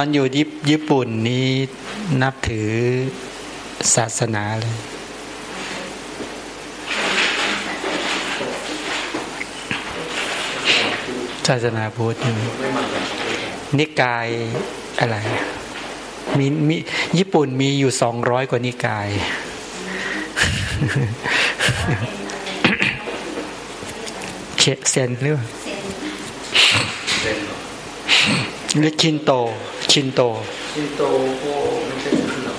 อนอยู่ญี่ปุ่นนี้นับถือศาสนาเลย ศาสนาพุทธนิกายอะไรมีมีญี่ปุ่นมีอยู่สองร้อยกว่านิกายเชเซนหรือเปล่าหรือชินโต ชินโต ชินโตก็ไม่ใช่ศาสนา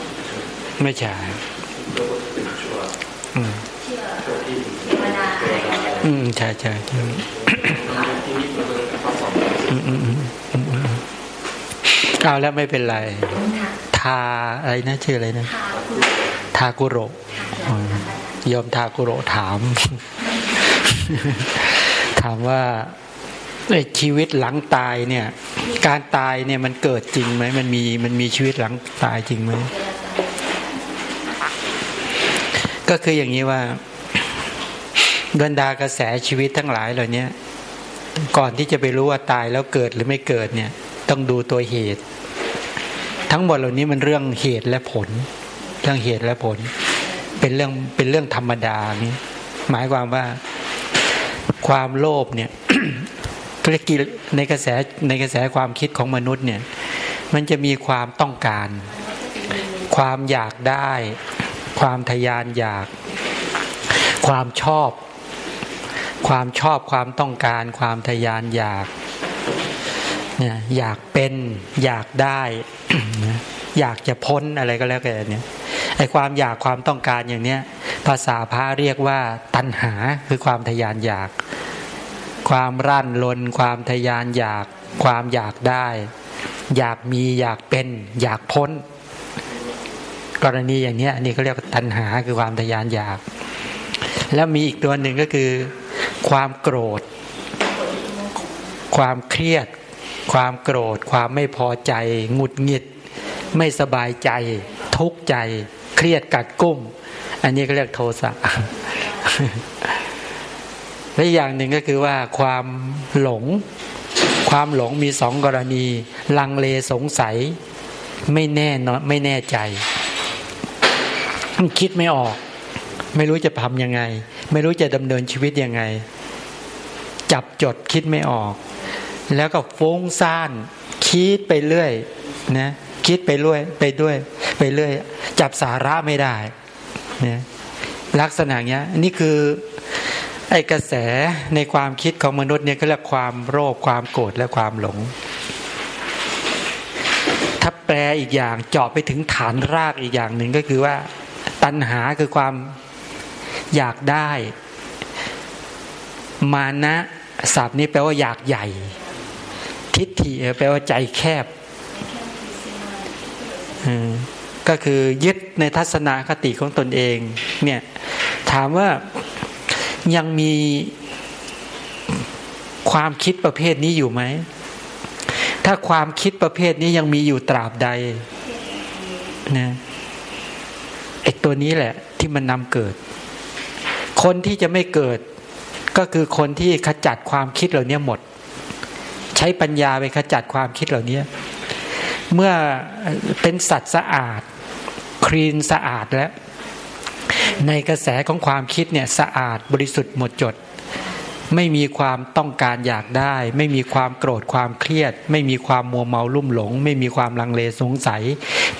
ไม่ใช่ชินโตก็เป็นชั่วอืมเชื่อชั่วที่เทวดาอะไรอย่างเงี้ยอืมใช่ใช่ใช่ที่นี่มันเป็นข้อสอบอืมอืมอืมอืมอืมเอาแล้วไม่เป็นไร ทาอะไรนะชื่ออะไรนะ ทาคุณทากุโระอืมโยมทากุโระถาม ถามว่า ไอ้ชีวิตหลังตายเนี่ย การตายเนี่ยมันเกิดจริงไหมมันมีมันมีชีวิตหลังตายจริงไหมก็คืออย่างนี้ว่าบรรดากระแสชีวิตทั้งหลายเหล่านี้ก่อนที่จะไปรู้ว่าตายแล้วเกิดหรือไม่เกิดเนี่ย ต้องดูตัวเหตุ ทั้งหมดเหล่านี้มันเรื่องเหตุและผล เรื่องเหตุและผล เป็นเรื่องเป็นเรื่องธรรมดานี้หมายความว่าความโลภเนี่ย เรียกกิในกระแสในกระแสความคิดของมนุษย์เนี่ยมันจะมีความต้องการ ความอยากได้ ความทยานอยาก ความชอบ ความชอบความต้องการ ความทยานอยากเนี่ยอยากเป็นอยากได้ อยากจะพ้นอะไรก็แล้วแต่เนี่ยไอ้ความอยากความต้องการอย่างเนี้ยภาษาพระเรียกว่าตัณหาคือความทยานอยาก ความรั่นลน ความทยานอยากความอยากได้ อยากมีอยากเป็น อยากพ้น กรณีอย่างนี้ยนี่เขาเรียกว่าตัณหาคือความทยานอยาก แล้วมีอีกตัวหนึ่งก็คือ ความโกรธ ความเครียด ความโกรธ ความไม่พอใจหงุดหงิด ไม่สบายใจ ทุกข์ใจ เครียดกัดกุ้ม อันนี้ก็เรียกโทสะ และอีกอย่างหนึ่งก็คือว่าความหลง ความหลงมีสองกรณี ลังเลสงสัย ไม่แน่นอนไม่แน่ใจคิดไม่ออก ไม่รู้จะทำยังไง ไม่รู้จะดำเนินชีวิตยังไง จับจดคิดไม่ออก แล้วก็ฟุ้งซ่านคิดไปเรื่อยนะคิดไปเรื่อยไปด้วย ไปเรื่อย จับสาระไม่ได้นะลักษณะเนี้ยนี่คือ ไอ้กระแสในความคิดของมนุษย์เนี่ยก็เรียกความโรคความโกรธและความหลง ถ้าแปลอีกอย่างเจาะไปถึงฐานรากอีกอย่างหนึ่งก็คือว่า ตัณหาคือความอยากได้ มานะศัพท์นี้แปลว่าอยากใหญ่ ทิฏฐิแปลว่าใจแคบก็คือยึดในทัศนคติของตนเอง เนี่ย ถามว่า ยังมีความคิดประเภทนี้อยู่ไหม ถ้าความคิดประเภทนี้ยังมีอยู่ตราบใดนะไอตัวนี้แหละ ที่มันนำเกิด คนที่จะไม่เกิด ก็คือคนที่ขจัดความคิดเหล่านี้หมด ใช้ปัญญาไปขจัดความคิดเหล่านี้เมื่อเป็นสัตว์สะอาด คลีนสะอาดแล้ว ในกระแสของความคิดเนี่ยสะอาดบริสุทธิ์หมดจด ไม่มีความต้องการอยากได้ ไม่มีความโกรธความเครียด ไม่มีความมัวเมาลุ่มหลง ไม่มีความลังเลสงสัย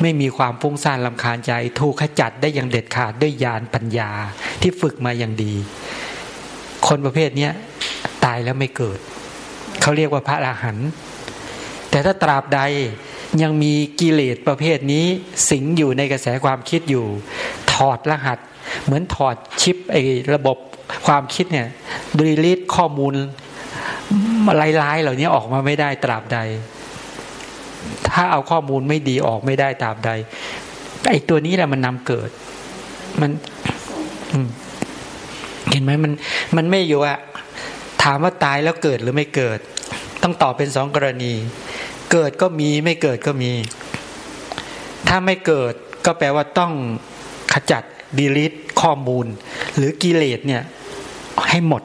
ไม่มีความฟุ้งซ่านลำคาญใจ ถูกขจัดได้อย่างเด็ดขาดด้วยญาณปัญญาที่ฝึกมาอย่างดี คนประเภทนี้ตายแล้วไม่เกิด เขาเรียกว่าพระอรหันต์แต่ถ้าตราบใดยังมีกิเลสประเภทนี้สิงอยู่ในกระแสความคิดอยู่ ถอดรหัส เหมือนถอดชิปไอ้ระบบความคิดเนี่ยดีลิทข้อมูลลายๆเหล่านี้ออกมาไม่ได้ตราบใด ถ้าเอาข้อมูลไม่ดีออกไม่ได้ตราบใดไอ้ตัวนี้แหละมันนำเกิด มันเห็นไหมมัน มันไม่อยู่อะถามว่าตายแล้วเกิดหรือไม่เกิด ต้องตอบเป็นสองกรณี เกิดก็มีไม่เกิดก็มี ถ้าไม่เกิดก็แปลว่าต้องขจัด ดีลิทข้อมูล หรือกิเลสเนี่ยให้หมด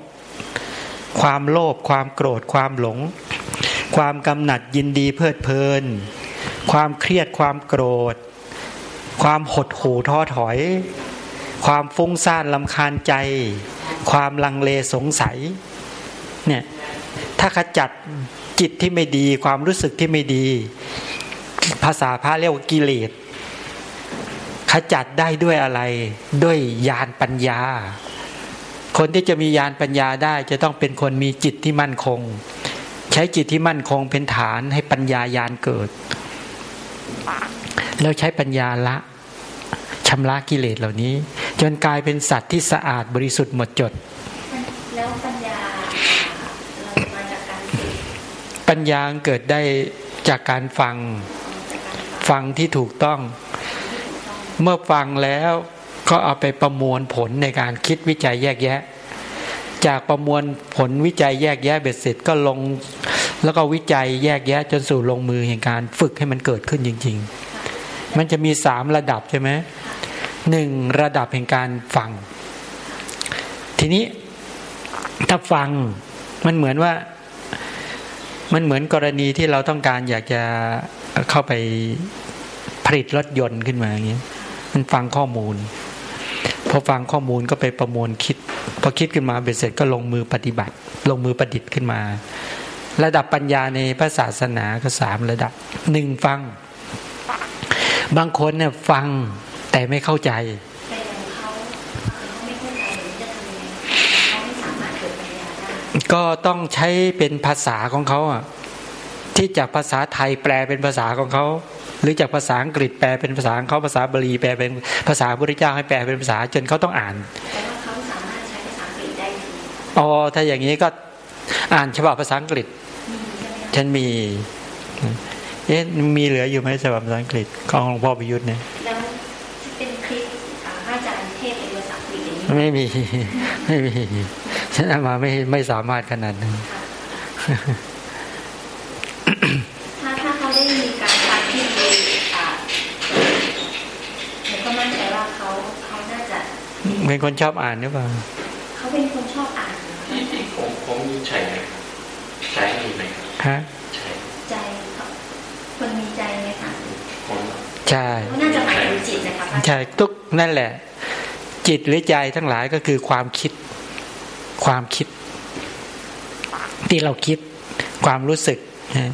ความโลภความโกรธความหลง ความกำหนัดยินดีเพลิดเพลิน ความเครียดความโกรธ ความหดหู่ท้อถอย ความฟุ้งซ่านลำคาญใจ ความลังเลสงสัยเนี่ยถ้าขจัดจิตที่ไม่ดี ความรู้สึกที่ไม่ดี ภาษาพระเรียกว่ากิเลส ขจัดได้ด้วยอะไร ด้วยญาณปัญญา คนที่จะมีญาณปัญญาได้จะต้องเป็นคนมีจิตที่มั่นคง ใช้จิตที่มั่นคงเป็นฐานให้ปัญญายาณเกิด แล้วใช้ปัญญาละชำระกิเลสเหล่านี้ จนกลายเป็นสัตว์ที่สะอาดบริสุทธิ์หมดจด แล้วปัญญาเรามาจากการฝึกปัญญาเกิดได้จากการฟังจากการฟังฟังที่ถูกต้อง เมื่อฟังแล้วก็เอาไปประมวลผลในการคิดวิจัยแยกแยะ จากประมวลผลวิจัยแยกแยะเบ็ดเสร็จก็ลง แล้วก็วิจัยแยกแยะจนสู่ลงมือแห่งการฝึกให้มันเกิดขึ้นจริง ๆ มันจะมีสามระดับใช่ไหมหนึ่งระดับแห่งการฟัง ทีนี้ถ้าฟังมันเหมือนว่ามันเหมือนกรณีที่เราต้องการอยากจะเข้าไปผลิตรถยนต์ขึ้นมาอย่างเงี้ มันฟังข้อมูลพอฟังข้อมูลก็ไปประมวลคิด พอคิดขึ้นมาเบ็ดเสร็จก็ลงมือปฏิบัติ ลงมือประดิษฐ์ขึ้นมา ระดับปัญญาในพระศาสนาก็สามระดับหนึ่งฟัง บางคนเนี่ยฟังแต่ไม่เข้าใจก็ต้องใช้เป็นภาษาของเขาอะที่จากภาษาไทยแปลเป็นภาษาของเขา หรือจากภาษาอังกฤษแปลเป็นภาษาของเขาภาษาบาลีแปลเป็นภาษาพระพุทธเจ้าให้แปลเป็นภาษาจนเขาต้องอ่านแต่ว่าเขาสามารถใช้ภาษาอังกฤษได้จริงอ๋อถ้าอย่างนี้ก็อ่านฉบับภาษาอังกฤษมีใช่ไหมคะฉันมีเอ๊ะมีเหลืออยู่ไหมฉบับภาษาอังกฤษของหลวงพ่อประยุทธ์เนี่ยแล้วที่เป็นคลิปอ่าพระอาจารย์เทศเป็นภาษาอังกฤษอย่างนี้ไม่มีไม่มีฉันเอามาไม่ไม่สามารถขนาดนั้น ถ้าถ้าเขาได้มีการฟังที่ดีอ่าหนูก็มั่นใจว่าเขาเขาน่าจะ เป็นคนชอบอ่านหรือเปล่าเขาเป็นคนชอบอ่านที่ที่ของของมีใช้ไหมครับใช้มีไหมครับฮะใช้ใจเขาคนมีใจไหมคะของใช่เขาน่าจะหมายถึงจิตนะคะพระอาจารย์ใช่ทุกนั่นแหละ จิตหรือใจทั้งหลายก็คือความคิด ความคิด ที่เราคิด ความรู้สึกนะ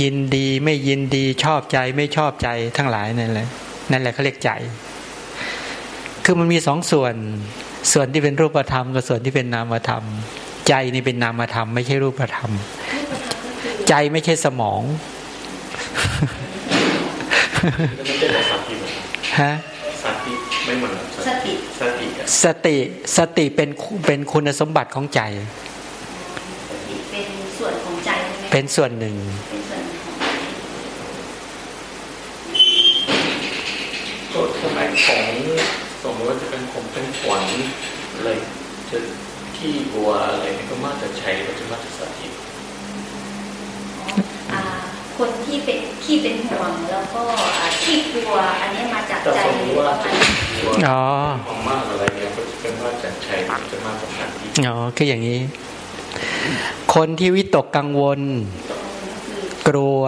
ยินดีไม่ยินดีชอบใจไม่ชอบใจทั้งหลายนั่นแหละนั่นแหละเขาเรียกใจ คือมันมีสองส่วน ส่วนที่เป็นรูปธรรมกับส่วนที่เป็นนามธรรม ใจนี่เป็นนามธรรม ไม่ใช่รูปธรรมรูปธรรมก็คือใจไม่ใช่สมองแล้วมันเป็นภาษาที่เหมือนฮะสติไม่เหมือนสติสติอะสติสติเป็นเป็นคุณสมบัติของใจสติเป็นส่วนของใจใช่ไหมเป็นส่วนหนึ่งเป็นส่วนของใจก็สมัยของส มมติว่าจะเป็นผมเป็นขวัญอะไรจะที่บัวอะไรนี่ก็มาจะใช้ก็จะมาจะสติอ่าคนที่เป็นที่เป็นห่วงแล้วก็อ่าที่กลัวอันนี้มาจากแต่ใจสมมหรืติอว่าประจะมาณบัวอ๋อของมากอะไรเนี่ยก็จะเป็นว่าจะใช้จะมาจากสติอ๋อคืออย่างนี้ คนที่วิตกกังวลตรงนี้คือกลัว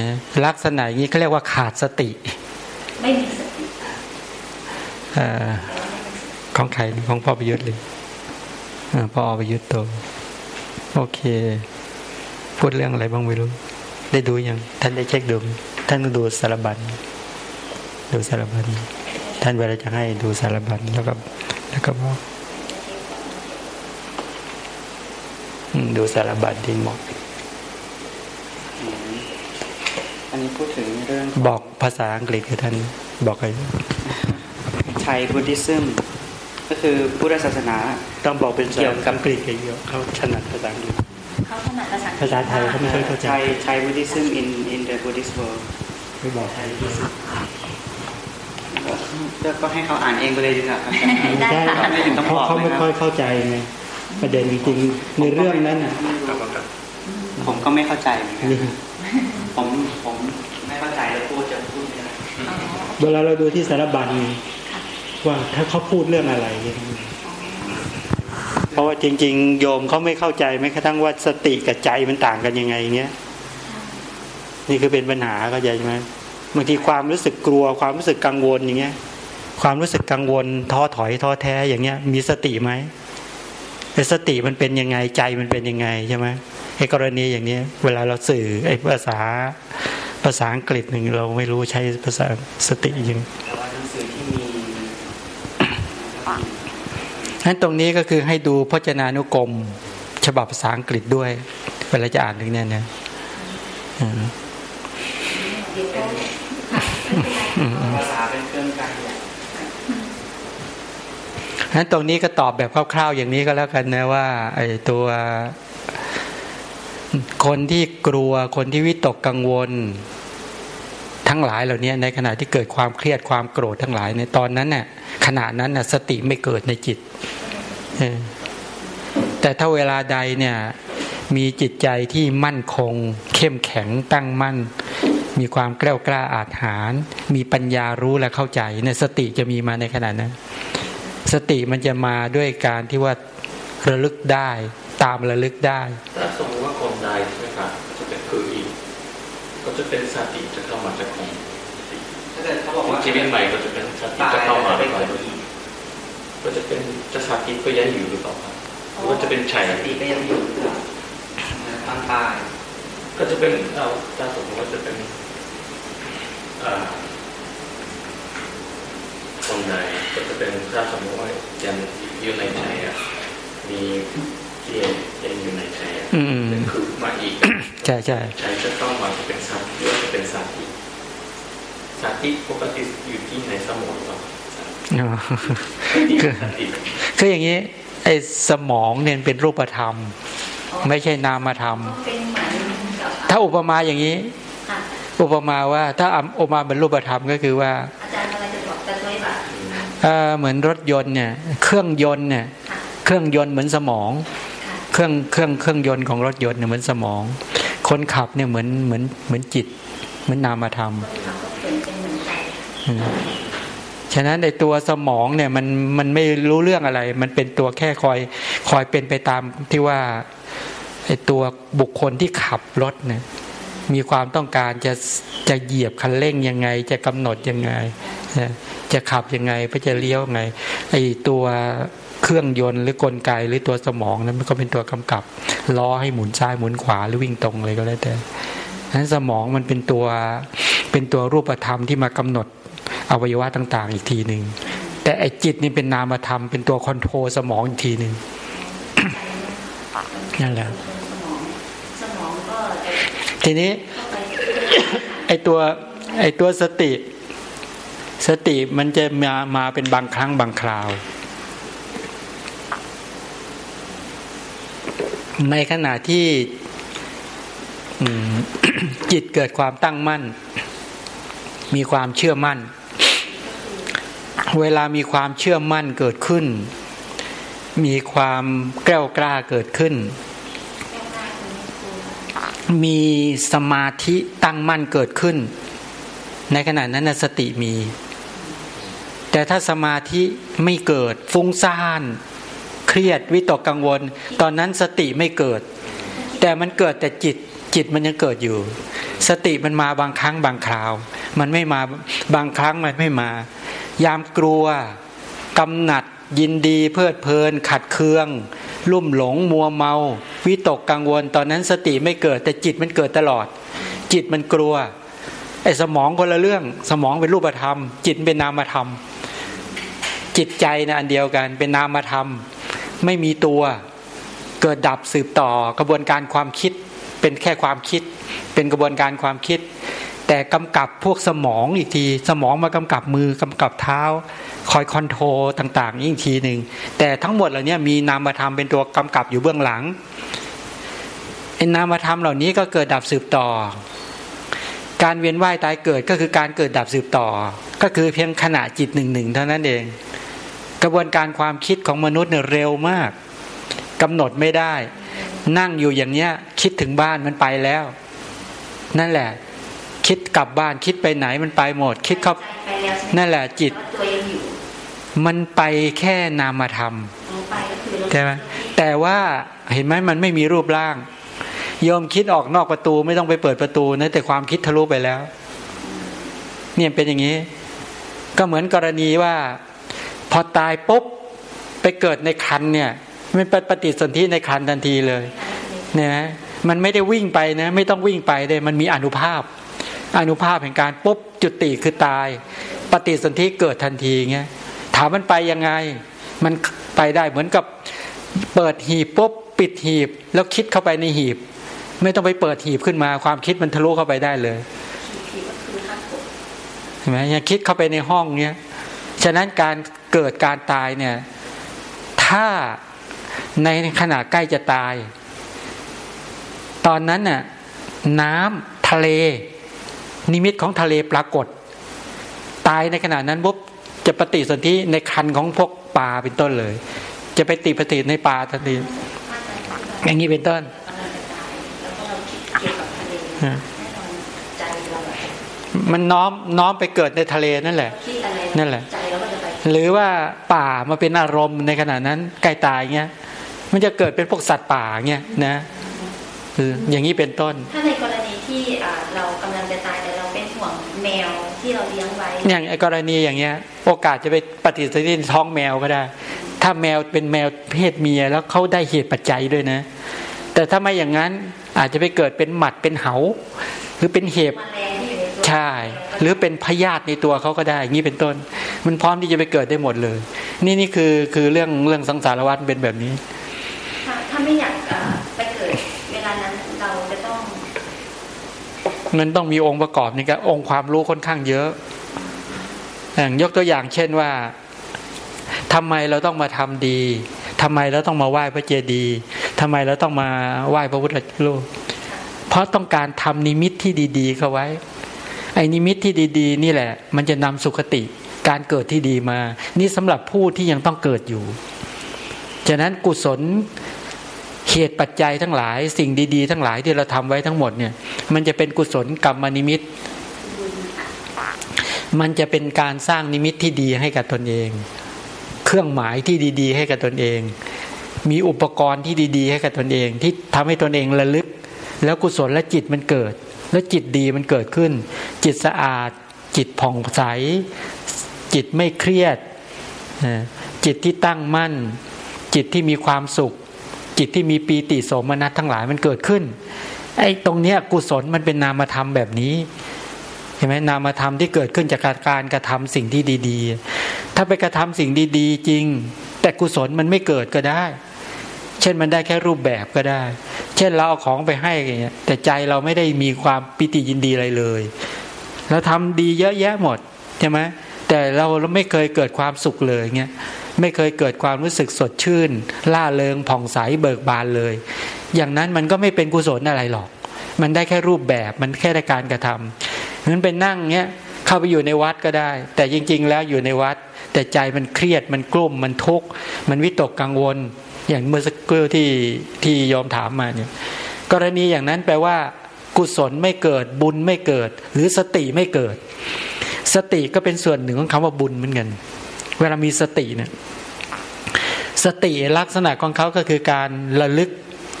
นะลักษณะอย่างนี้เขาเรียกว่าขาดสติ ไม่มีสติเออของใครของพ่อประยุทธ์เลยเออพ่อประยุทธ์โตโอเค พูดเรื่องอะไรบ้างไม่รู้ ได้ดูยังท่านได้เช็คดูไหมท่านต้องดูสารบัญดูสารบัญท่านเวลาจะให้ดูสารบัญแล้วก็แล้วก็บอกอืมดูสารบัญที่เหมาะอันนี้พูดถึงเรื่องบอกภาษาอังกฤษคือท่านบอกใครไทยพุทธิซึมก็คือพุทธศาสนาต้องบอกเป็นเกี่ยวกับอังกฤษเยอะเขาถนัดภาษาอังกฤษเขาถนัดภาษาอังกฤษภาษาไทยเขาไม่ค่อยเข้าใจไทยไทยพุทธิซึม in in the Buddhist world ไม่บอกใครที่สุดก็ก็ให้เขาอ่านเองไปเลยดีกว่าครับได้ค่ะไม่ถึงต้องเพราะบอกเขาไม่นะคค่อยรับเข้าใจไงประเด็นจริงๆในเรื่องนั้นน่ะผมก็ไม่เข้าใจเหมือนกันนี่ผมผมไม่เข้าใจแล้วพูดจะพูดไม่ได้อ๋อเวลาเราดูที่สารบัญ ว่าถ้าเขาพูดเรื่องอะไรเพราะว่าจริง ๆ โยมเขาไม่เข้าใจแม้กระทั่งว่าสติกับใจมันต่างกันยังไงเงี้ยนี่คือเป็นปัญหาเข้าใจไหมบางทีความรู้สึกกลัวความรู้สึกกังวลอย่างเงี้ย ความรู้สึกกังวล ท้อถอยท้อแท้อย่างเงี้ย มีสติไหมสติมันเป็นยังไงใจมันเป็นยังไงใช่ไหมไอ้กรณีอย่างเนี้ย เวลาเราสื่อไอ้ภาษาภาษาอังกฤษหนึ่งเราไม่รู้ใช้ภาษาสติยัง แต่ว่าหนังสือที่มี นั้นตรงนี้ก็คือให้ดูพจนานุกรม ฉบับภาษาอังกฤษด้วยเวลาจะอ่านถึงเนี่ยนะภาษาเป็นเครื่องกลางนั้นตรงนี้ก็ตอบแบบคร่าวๆอย่างนี้ก็แล้วกันนะว่าไอ้ตัวคนที่กลัวคนที่วิตกกังวล ทั้งหลายเหล่านี้ในขณะที่เกิดความเครียดความโกรธทั้งหลายในตอนนั้นเนี่ยขณะนั้นน่ะสติไม่เกิดในจิตแต่ถ้าเวลาใดเนี่ยมีจิตใจที่มั่นคง เข้มแข็งตั้งมั่น มีความแกล้วกล้าอาจหาร มีปัญญารู้และเข้าใจเนี่ยสติจะมีมาในขณะนั้น สติมันจะมาด้วยการที่ว่าระลึกได้ตามระลึกได้ถ้าสมมติว่าคนใดใช่ไหมครับจะเป็นคืออีกก็จะเป็นสติจะ ชีวิตใหม่ก็จะเป็นสติตายจะเข้ามาจะแล้เป็วนก็คนอีกก็จะเป็นจะสติก็ยังอยู่หรือเปล่าครับหรือว่าจะเป็นชัยสติก็ยังอยู่หรือเปล่าตอนตาย ก็จะเป็นเอาถ้าสมมติว่าจะเป็นอ่าคนใดก็จะเป็นถ้าสมมติว่ายังอยู่ในชัยอะมีเกียรติยังอยู่ในชัยอะอืมเป็นคือมาอีกใช่ใช่ชัยจะต้องมาจะเป็นสติหรือว่าจะเป็นสติ สติปกติอยู่ที่ในสมองเราอ๋อสติสติคืออย่างนี้ไอ้สมองเนี่ยเป็นรูปธรรม ไม่ใช่นามธรรมก็เป็นเหมือนกับถ้าอุปมาอย่างนี้ค่ะอุปมาว่า ถ้าอุปมาเป็นรูปธรรมก็คือว่าอาจารย์อะไรจะบอกจะช่วยแบบเอ่อเหมือนรถยนต์เนี่ยเครื่องยนต์เนี่ยค่ะเครื่องยนต์เหมือนสมองค่ะเครื่องเครื่องเครื่องยนต์ของรถยนต์เนี่ยเหมือนสมอง คนขับเนี่ยเหมือนเหมือนเหมือนจิต เหมือนนามธรรมค ฉะนั้นในตัวสมองเนี่ยมันมันไม่รู้เรื่องอะไร มันเป็นตัวแค่คอยคอยเป็นไปตามที่ว่าไอตัวบุคคลที่ขับรถเนี่ยมีความต้องการจะจะเหยียบคันเร่งยังไง จะกำหนดยังไง จะขับยังไงเพื่อจะเลี้ยวไงไอตัวเครื่องยนต์หรือกลไกหรือตัวสมองนั้นมันก็เป็นตัวกำกับล้อให้หมุนซ้ายหมุนขวาหรือวิ่งตรงเลยก็แล้วแต่ฉะนั้นสมองมันเป็นตัวเป็นตัวรูปธรรมที่มากำหนด อวัยวะต่าง ๆ อีกทีหนึ่งแต่ไอจิตนี่เป็นนามธรรมเป็นตัวคอนโทรลสมองอีกทีหนึ่งนั่นแหละทีนี้เข้าไอตัวไอตัวสติ สติมันจะมามาเป็นบางครั้งบางคราว ในขณะที่จิตเกิดความตั้งมั่น มีความเชื่อมั่น เวลามีความเชื่อมั่นเกิดขึ้น มีความแกล้วกล้าเกิดขึ้น มีสมาธิตั้งมั่นเกิดขึ้น ในขณะนั้นสติมี แต่ถ้าสมาธิไม่เกิดฟุ้งซ่าน เครียดวิตกกังวล ตอนนั้นสติไม่เกิด แต่มันเกิดแต่จิตจิตมันยังเกิดอยู่ สติมันมาบางครั้งบางคราว มันไม่มาบางครั้งมันไม่มา ยามกลัวกำหนัดยินดีเพลิดเพลิน ขัดเคือง ลุ่มหลงมัวเมา วิตกกังวล ตอนนั้นสติไม่เกิดแต่จิตมันเกิดตลอด จิตมันกลัวไอ้สมองคนละเรื่อง สมองเป็นรูปธรรม จิตเป็นนามธรรม จิตใจนะอันเดียวกันเป็นนามธรรม ไม่มีตัวเกิดดับสืบต่อกระบวนการความคิด เป็นแค่ความคิด เป็นกระบวนการความคิด แต่กำกับพวกสมองอีกที สมองมากำกับมือกำกับเท้า คอยคอนโทรต่างๆอีกทีหนึ่งแต่ทั้งหมดเหล่านี้มีนามธรรมเป็นตัวกำกับอยู่เบื้องหลังไอ้นามธรรมเหล่านี้ก็เกิดดับสืบต่อ การเวียนว่ายตายเกิดก็คือการเกิดดับสืบต่อ ก็คือเพียงขณะจิตหนึ่งหนึ่งเท่านั้นเอง กระบวนการความคิดของมนุษย์เนี่ยเร็วมากกำหนดไม่ได้ นั่งอยู่อย่างเนี้ยคิดถึงบ้านมันไปแล้ว นั่นแหละ คิดกลับบ้านคิดไปไหนมันไปหมด คิดเข้าไปแล้วใช่ไหมนั่นแหละจิตแต่ว่าตัวยังอยู่มันไปแค่นามธรรมลงไปก็คือเราใช่ไหมแต่ว่าเห็นไหมมันไม่มีรูปร่างโยมคิดออกนอกประตูไม่ต้องไปเปิดประตูนะแต่ความคิดทะลุไปแล้ว เนี่ยเป็นอย่างนี้ ก็เหมือนกรณีว่า พอตายปุ๊บไปเกิดในคันเนี่ยมันปฏิสนธิในคันทันทีเลยเนี่ยนะมันไม่ได้วิ่งไปนะ ไม่ต้องวิ่งไปเลยมันมีอนุภาพ อนุภาพแห่งการปุ๊บจุติคือตาย ปฏิสนธิเกิดทันทีเงี้ยถามมันไปยังไง มันไปได้เหมือนกับเปิดหีบปุ๊บปิดหีบ แล้วคิดเข้าไปในหีบ ไม่ต้องไปเปิดหีบขึ้นมา ความคิดมันทะลุเข้าไปได้เลยเห็นไหมยังคิดเข้าไปในห้องเนี้ยฉะนั้นการเกิดการตายเนี่ย ถ้าในขณะใกล้จะตาย ตอนนั้นน่ะน้ำทะเล นิมิตของทะเลปรากฏ ตายในขณะนั้นปุ๊บจะปฏิสนธิในคันของพวกปลาเป็นต้นเลย จะไปติปฏิในปลาทันทีอย่างนี้เป็นต้นมันน้อมน้อมไปเกิดในทะเลนั่นแหละ นั่นแหละ หรือว่าป่ามาเป็นอารมณ์ในขณะนั้นใกล้ตายเงี้ย มันจะเกิดเป็นพวกสัตว์ป่าเงี้ยนะคืออย่างนี้เป็นต้น ถ้าในกรณีที่เรากำลังจะตาย แต่เราเป็นห่วงแมวที่เราเลี้ยงไว้ อย่างกรณีอย่างเงี้ย โอกาสจะไปปฏิสนธิท้องแมวก็ได้ ถ้าแมวเป็นแมวเพศเมียแล้วเขาได้เหตุปัจจัยด้วยนะ แต่ถ้าไม่อย่างนั้นอาจจะไปเกิดเป็นหมัดเป็นเหา หรือเป็นเห็บใช่ หรือเป็นพยาธิในตัวเขาก็ได้อย่างนี้เป็นต้น มันพร้อมที่จะไปเกิดได้หมดเลย นี่นี่คือคือเรื่องเรื่องสังสารวัฏเป็นแบบนี้ถ้าถ้าไม่อยากไปเกิด เวลานั้นเราจะต้อง มันต้องมีองค์ประกอบนี่ก็องค์ความรู้ค่อนข้างเยอะอย่างยกตัวอย่างเช่นว่าทำไมเราต้องมาทำดีทำไมเราต้องมาไหว้พระเจดีย์ทำไมเราต้องมาไหว้พระพุทธรูปเพราะต้องการทำนิมิตที่ดี ๆ เข้าไว้ ไอ้นิมิตที่ดี ๆ นี่แหละ มันจะนำสุคติการเกิดที่ดีมา นี่สำหรับผู้ที่ยังต้องเกิดอยู่ ฉะนั้นกุศล เหตุปัจจัยทั้งหลายสิ่งดีๆ ทั้งหลายที่เราทำไว้ทั้งหมดเนี่ย มันจะเป็นกุศลกรรมนิมิต มันจะเป็นการสร้างนิมิตที่ดีให้กับตนเอง เครื่องหมายที่ดี ๆ ให้กับตนเอง มีอุปกรณ์ที่ดี ๆ ให้กับตนเอง ที่ทำให้ตนเองระลึก แล้วกุศลและจิตมันเกิด แล้วจิตดีมันเกิดขึ้น จิตสะอาด จิตผ่องใส จิตไม่เครียดจิตที่ตั้งมั่น จิตที่มีความสุข จิตที่มีปีติโสมนัสทั้งหลายมันเกิดขึ้นไอ้ตรงเนี้ยกุศลมันเป็นนามธรรมแบบนี้เห็นไหมนามธรรมที่เกิดขึ้นจากการกระทำสิ่งที่ดี ๆ ถ้าไปกระทำสิ่งดี ๆ จริง แต่กุศลมันไม่เกิดก็ได้ เช่นมันได้แค่รูปแบบก็ได้ เช่นเราเอาของไปให้อย่างเงี้ยแต่ใจเราไม่ได้มีความปิติยินดีอะไรเลยเราทำดีเยอะแยะหมดใช่ไหม แต่เราไม่เคยเกิดความสุขเลยเงี้ยไม่เคยเกิดความรู้สึกสดชื่นล่าเริงผ่องใสเบิกบานเลย อย่างนั้นมันก็ไม่เป็นกุศลอะไรหรอก มันได้แค่รูปแบบมันแค่การกระทำนั้นเป็นนั่งเงี้ยเข้าไปอยู่ในวัดก็ได้ แต่จริง ๆ แล้วอยู่ในวัด แต่ใจมันเครียดมันกลุ้มมันทุกข์มันวิตกกังวล อย่างเมื่อสักครู่ที่ที่ยอมถามมาเนี่ยกรณีอย่างนั้นแปลว่า กุศลไม่เกิดบุญไม่เกิด หรือสติไม่เกิด สติก็เป็นส่วนหนึ่งของคำว่าบุญเหมือนกัน เวลามีสติเนี่ยสติลักษณะของเขาก็คือการระลึก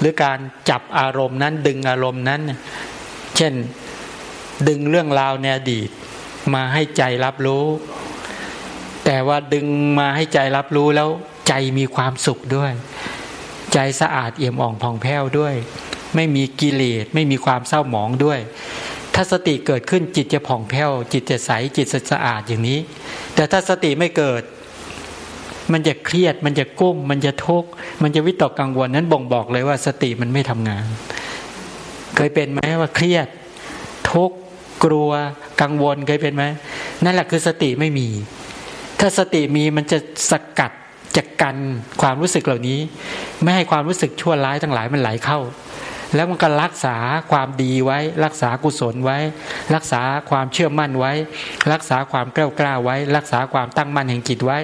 หรือการจับอารมณ์นั้น ดึงอารมณ์นั้น เช่นดึงเรื่องราวในอดีต มาให้ใจรับรู้ แต่ว่าดึงมาให้ใจรับรู้แล้วใจมีความสุขด้วย ใจสะอาดเอี่ยมอ่องผ่องแผ้วด้วย ไม่มีกิเลสไม่มีความเศร้าหมองด้วย ถ้าสติเกิดขึ้นจิตจะผ่องแผ้ว จิตจะใสจิตจะสะอาดอย่างนี้ แต่ถ้าสติไม่เกิด มันจะเครียด มันจะกุ้ม มันจะทุกข์มันจะวิตกกังวลนั้นบ่งบอกเลยว่าสติมันไม่ทำงาน เคยเป็นไหมว่าเครียด ทุกข์กลัวกังวลเคยเป็นไหมนั่นแหละคือสติไม่มี ถ้าสติมีมันจะสกัดจะกันความรู้สึกเหล่านี้ ไม่ให้ความรู้สึกชั่วร้ายทั้งหลายมันไหลเข้า แล้วมันก็รักษาความดีไว้ รักษากุศลไว้ รักษาความเชื่อมั่นไว้ รักษาความกล้ากล้าไว้ รักษาความตั้งมั่นแห่งจิตไว้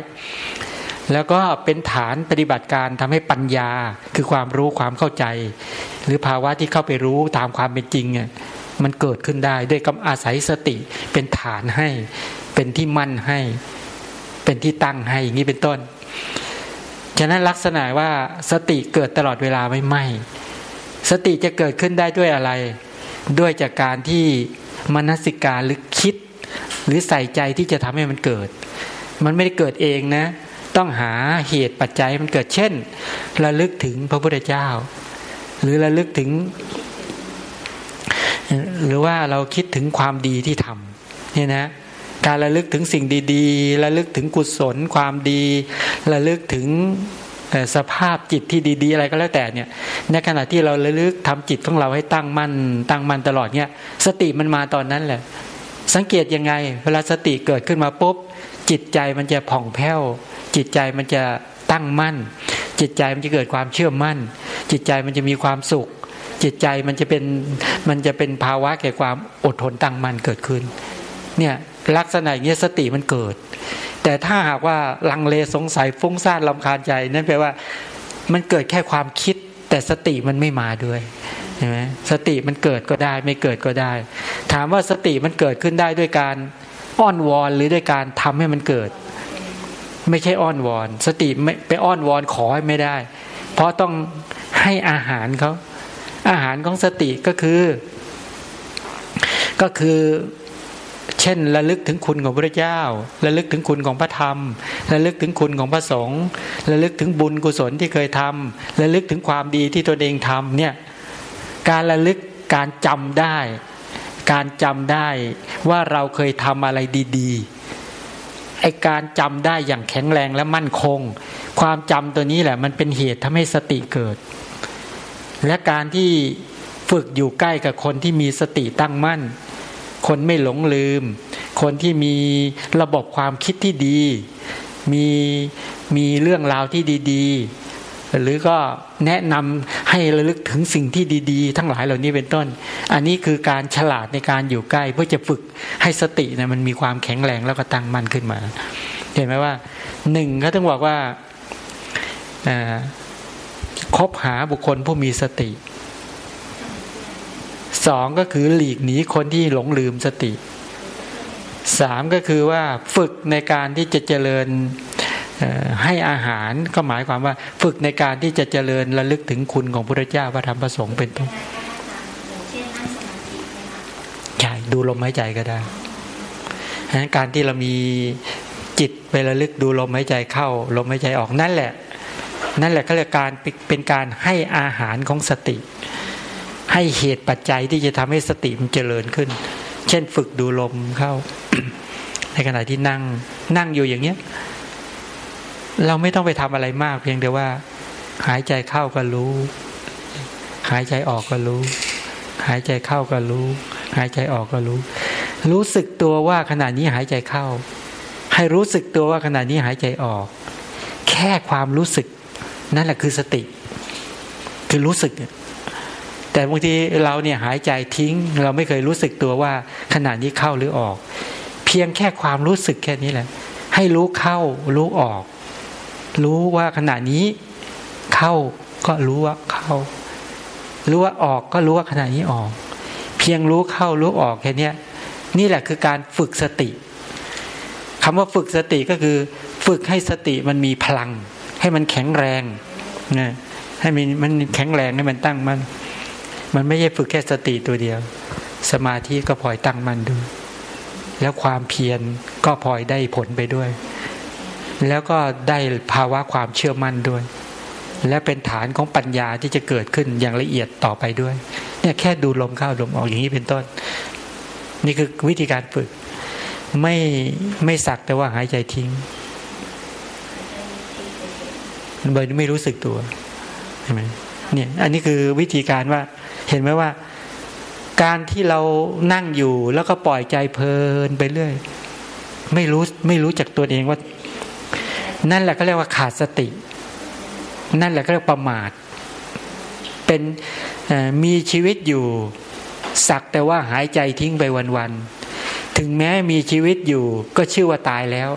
แล้วก็เป็นฐานปฏิบัติการทำให้ปัญญาคือความรู้ความเข้าใจ หรือภาวะที่เข้าไปรู้ตามความเป็นจริงเนี่ยมันเกิดขึ้นได้ด้วยกำอาศัยสติเป็นฐานให้ เป็นที่มั่นให้ เป็นที่ตั้งให้อย่างนี้เป็นต้น ฉะนั้นลักษณะว่าสติเกิดตลอดเวลาไม่ไหม สติจะเกิดขึ้นได้ด้วยอะไร ด้วยจากการที่มนสิการหรือคิด หรือใส่ใจที่จะทำให้มันเกิด มันไม่ได้เกิดเองนะ ต้องหาเหตุปัจจัยมันเกิดเช่น ระลึกถึงพระพุทธเจ้า หรือระลึกถึง หรือว่าเราคิดถึงความดีที่ทำเนี่ยนะการระลึกถึงสิ่งดี ๆ ระลึกถึงกุศลความดี ระลึกถึง สภาพจิตที่ดี ๆ อะไรก็แล้วแต่เนี่ย ในขณะที่เราระลึกทำจิตของเราให้ตั้งมั่น ตั้งมั่นตลอดเนี่ย สติมันมาตอนนั้นแหละ สังเกตยังไง เวลาสติเกิดขึ้นมาปุ๊บจิตใจมันจะผ่องแผ้ว จิตใจมันจะตั้งมั่น จิตใจมันจะเกิดความเชื่อมั่น จิตใจมันจะมีความสุข จิตใจมันจะเป็นมันจะเป็นภาวะแก่ความอดทนตั้งมั่นเกิดขึ้น เนี่ยลักษณะอย่างนี้สติมันเกิด แต่ถ้าหากว่าลังเลสงสัยฟุ้งซ่านลำคาญใจ นั่นแปลว่ามันเกิดแค่ความคิด แต่สติมันไม่มาด้วยใช่ไหมสติมันเกิดก็ได้ ไม่เกิดก็ได้ ถามว่าสติมันเกิดขึ้นได้ด้วยการอ้อนวอนหรือด้วยการทำให้มันเกิด ไม่ใช่อ้อนวอน สติไม่ไปอ้อนวอนขอให้ไม่ได้ เพราะต้องให้อาหารเขาอาหารของสติก็คือ ก็คือ เช่นระลึกถึงคุณของพระเจ้าระลึกถึงคุณของพระธรรมระลึกถึงคุณของพระสงฆ์ระลึกถึงบุญกุศลที่เคยทำระลึกถึงความดีที่ตัวเองทำเนี่ยการระลึกการจำได้ การจำได้ว่าเราเคยทำอะไรดีๆไอการจำได้อย่างแข็งแรงและมั่นคง ความจำตัวนี้แหละมันเป็นเหตุทำให้สติเกิด และการที่ฝึกอยู่ใกล้กับคนที่มีสติตั้งมั่น คนไม่หลงลืม คนที่มีระบบความคิดที่ดี มีมีเรื่องราวที่ดีๆ หรือก็แนะนำให้ระลึกถึงสิ่งที่ดีๆ ทั้งหลายเหล่านี้เป็นต้น อันนี้คือการฉลาดในการอยู่ใกล้ เพื่อจะฝึกให้สตินะมันมีความแข็งแรงแล้วก็ตั้งมั่นขึ้นมา เห็นไหมว่าหนึ่งเขาต้องบอกว่าคบหาบุคคลผู้มีสติ สองก็คือหลีกหนีคนที่หลงลืมสติสามก็คือว่าฝึกในการที่จะเจริญให้อาหารก็หมายความว่า ฝึกในการที่จะเจริญระลึกถึงคุณของพระเจ้าพระธรรมพระสงฆ์เป็นต้นใช่ดูลมหายใจก็ได้การที่เรามีจิตไประลึกดูลมหายใจเข้า ลมหายใจออกนั่นแหละ นั่นแหละก็เรียกการเป็นการให้อาหารของสติ ให้เหตุปัจจัยที่จะทำให้สติมันเจริญขึ้น เช่นฝึกดูลมเข้า ในขณะที่นั่งนั่งอยู่อย่างเนี้ย เราไม่ต้องไปทำอะไรมาก เพียงแต่ว่า หายใจเข้าก็รู้ หายใจออกก็รู้ หายใจเข้าก็รู้ หายใจออกก็รู้ รู้สึกตัวว่าขณะนี้หายใจเข้า ให้รู้สึกตัวว่าขณะนี้หายใจออก แค่ความรู้สึก นั่นแหละคือสติ คือรู้สึก แต่บางทีเราเนี่ยหายใจทิ้ง เราไม่เคยรู้สึกตัวว่าขณะนี้เข้าหรือออก เพียงแค่ความรู้สึกแค่นี้แหละ ให้รู้เข้ารู้ออก รู้ว่าขณะนี้เข้าก็รู้ว่าเข้า รู้ว่าออกก็รู้ว่าขณะนี้ออก เพียงรู้เข้ารู้ออกแค่นี้นี่แหละคือการฝึกสติคำว่าฝึกสติก็คือฝึกให้สติมันมีพลัง ให้มันแข็งแรงนะให้มันมันแข็งแรงให้มันตั้งมัน มันไม่ใช่ฝึกแค่สติตัวเดียว สมาธิก็พลอยตั้งมันดู แล้วความเพียรก็พลอยได้ผลไปด้วย แล้วก็ได้ภาวะความเชื่อมั่นด้วย และเป็นฐานของปัญญาที่จะเกิดขึ้นอย่างละเอียดต่อไปด้วย เนี่ยแค่ดูลมเข้าลมออกอย่างนี้เป็นต้น นี่คือวิธีการฝึก ไม่ไม่สักแต่ว่าหายใจทิ้งเบอร์ไม่รู้สึกตัวใช่ไหม เนี่ยอันนี้คือวิธีการว่าเห็นไหมว่า การที่เรานั่งอยู่แล้วก็ปล่อยใจเพลินไปเรื่อย ไม่รู้ไม่รู้จักตัวเองว่า นั่นแหละก็เรียกว่าขาดสติ นั่นแหละก็เรียกประมาทเป็นมีชีวิตอยู่สักแต่ว่าหายใจทิ้งไปวันๆถึงแม้มีชีวิตอยู่ก็ชื่อว่าตายแล้ว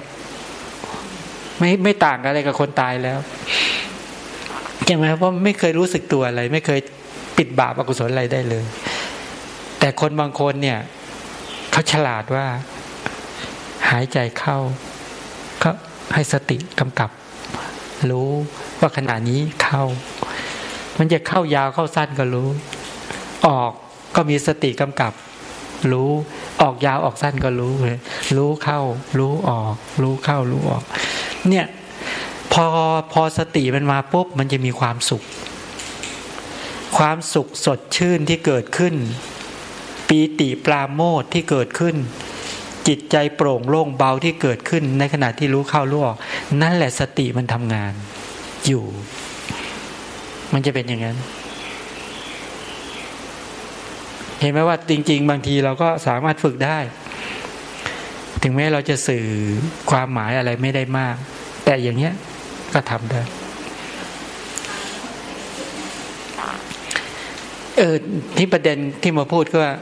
ไม่ไม่ต่างอะไรกับคนตายแล้ว ใช่ไหมเพราะไม่เคยรู้สึกตัวอะไร ไม่เคยปิดบาปอกุศลอะไรได้เลย แต่คนบางคนเนี่ยเขาฉลาดว่า หายใจเข้าเขาให้สติกำกับ รู้ว่าขณะนี้เข้า มันจะเข้ายาวเข้าสั้นก็รู้ ออกก็มีสติกำกับ รู้ออกยาวออกสั้นก็รู้เลยรู้เข้า รู้ออก รู้เข้ารู้ออก เนี่ย อพอสติมันมาปุ๊บมันจะมีความสุข ความสุขสดชื่นที่เกิดขึ้น ปีติปราโมทที่เกิดขึ้น จิตใจโปร่งโล่งเบาที่เกิดขึ้น ในขณะที่รู้เข้ารู้ออกนั่นแหละสติมันทำงาน อยู่ มันจะเป็นอย่างนั้น เห็นไหมว่าจริง ๆ บางทีเราก็สามารถฝึกได้ ถึงแม้เราจะสื่อความหมายอะไรไม่ได้มาก แต่อย่างเนี้ย ก็ทำได้ เออที่ประเด็นที่มาพูดก็ว่า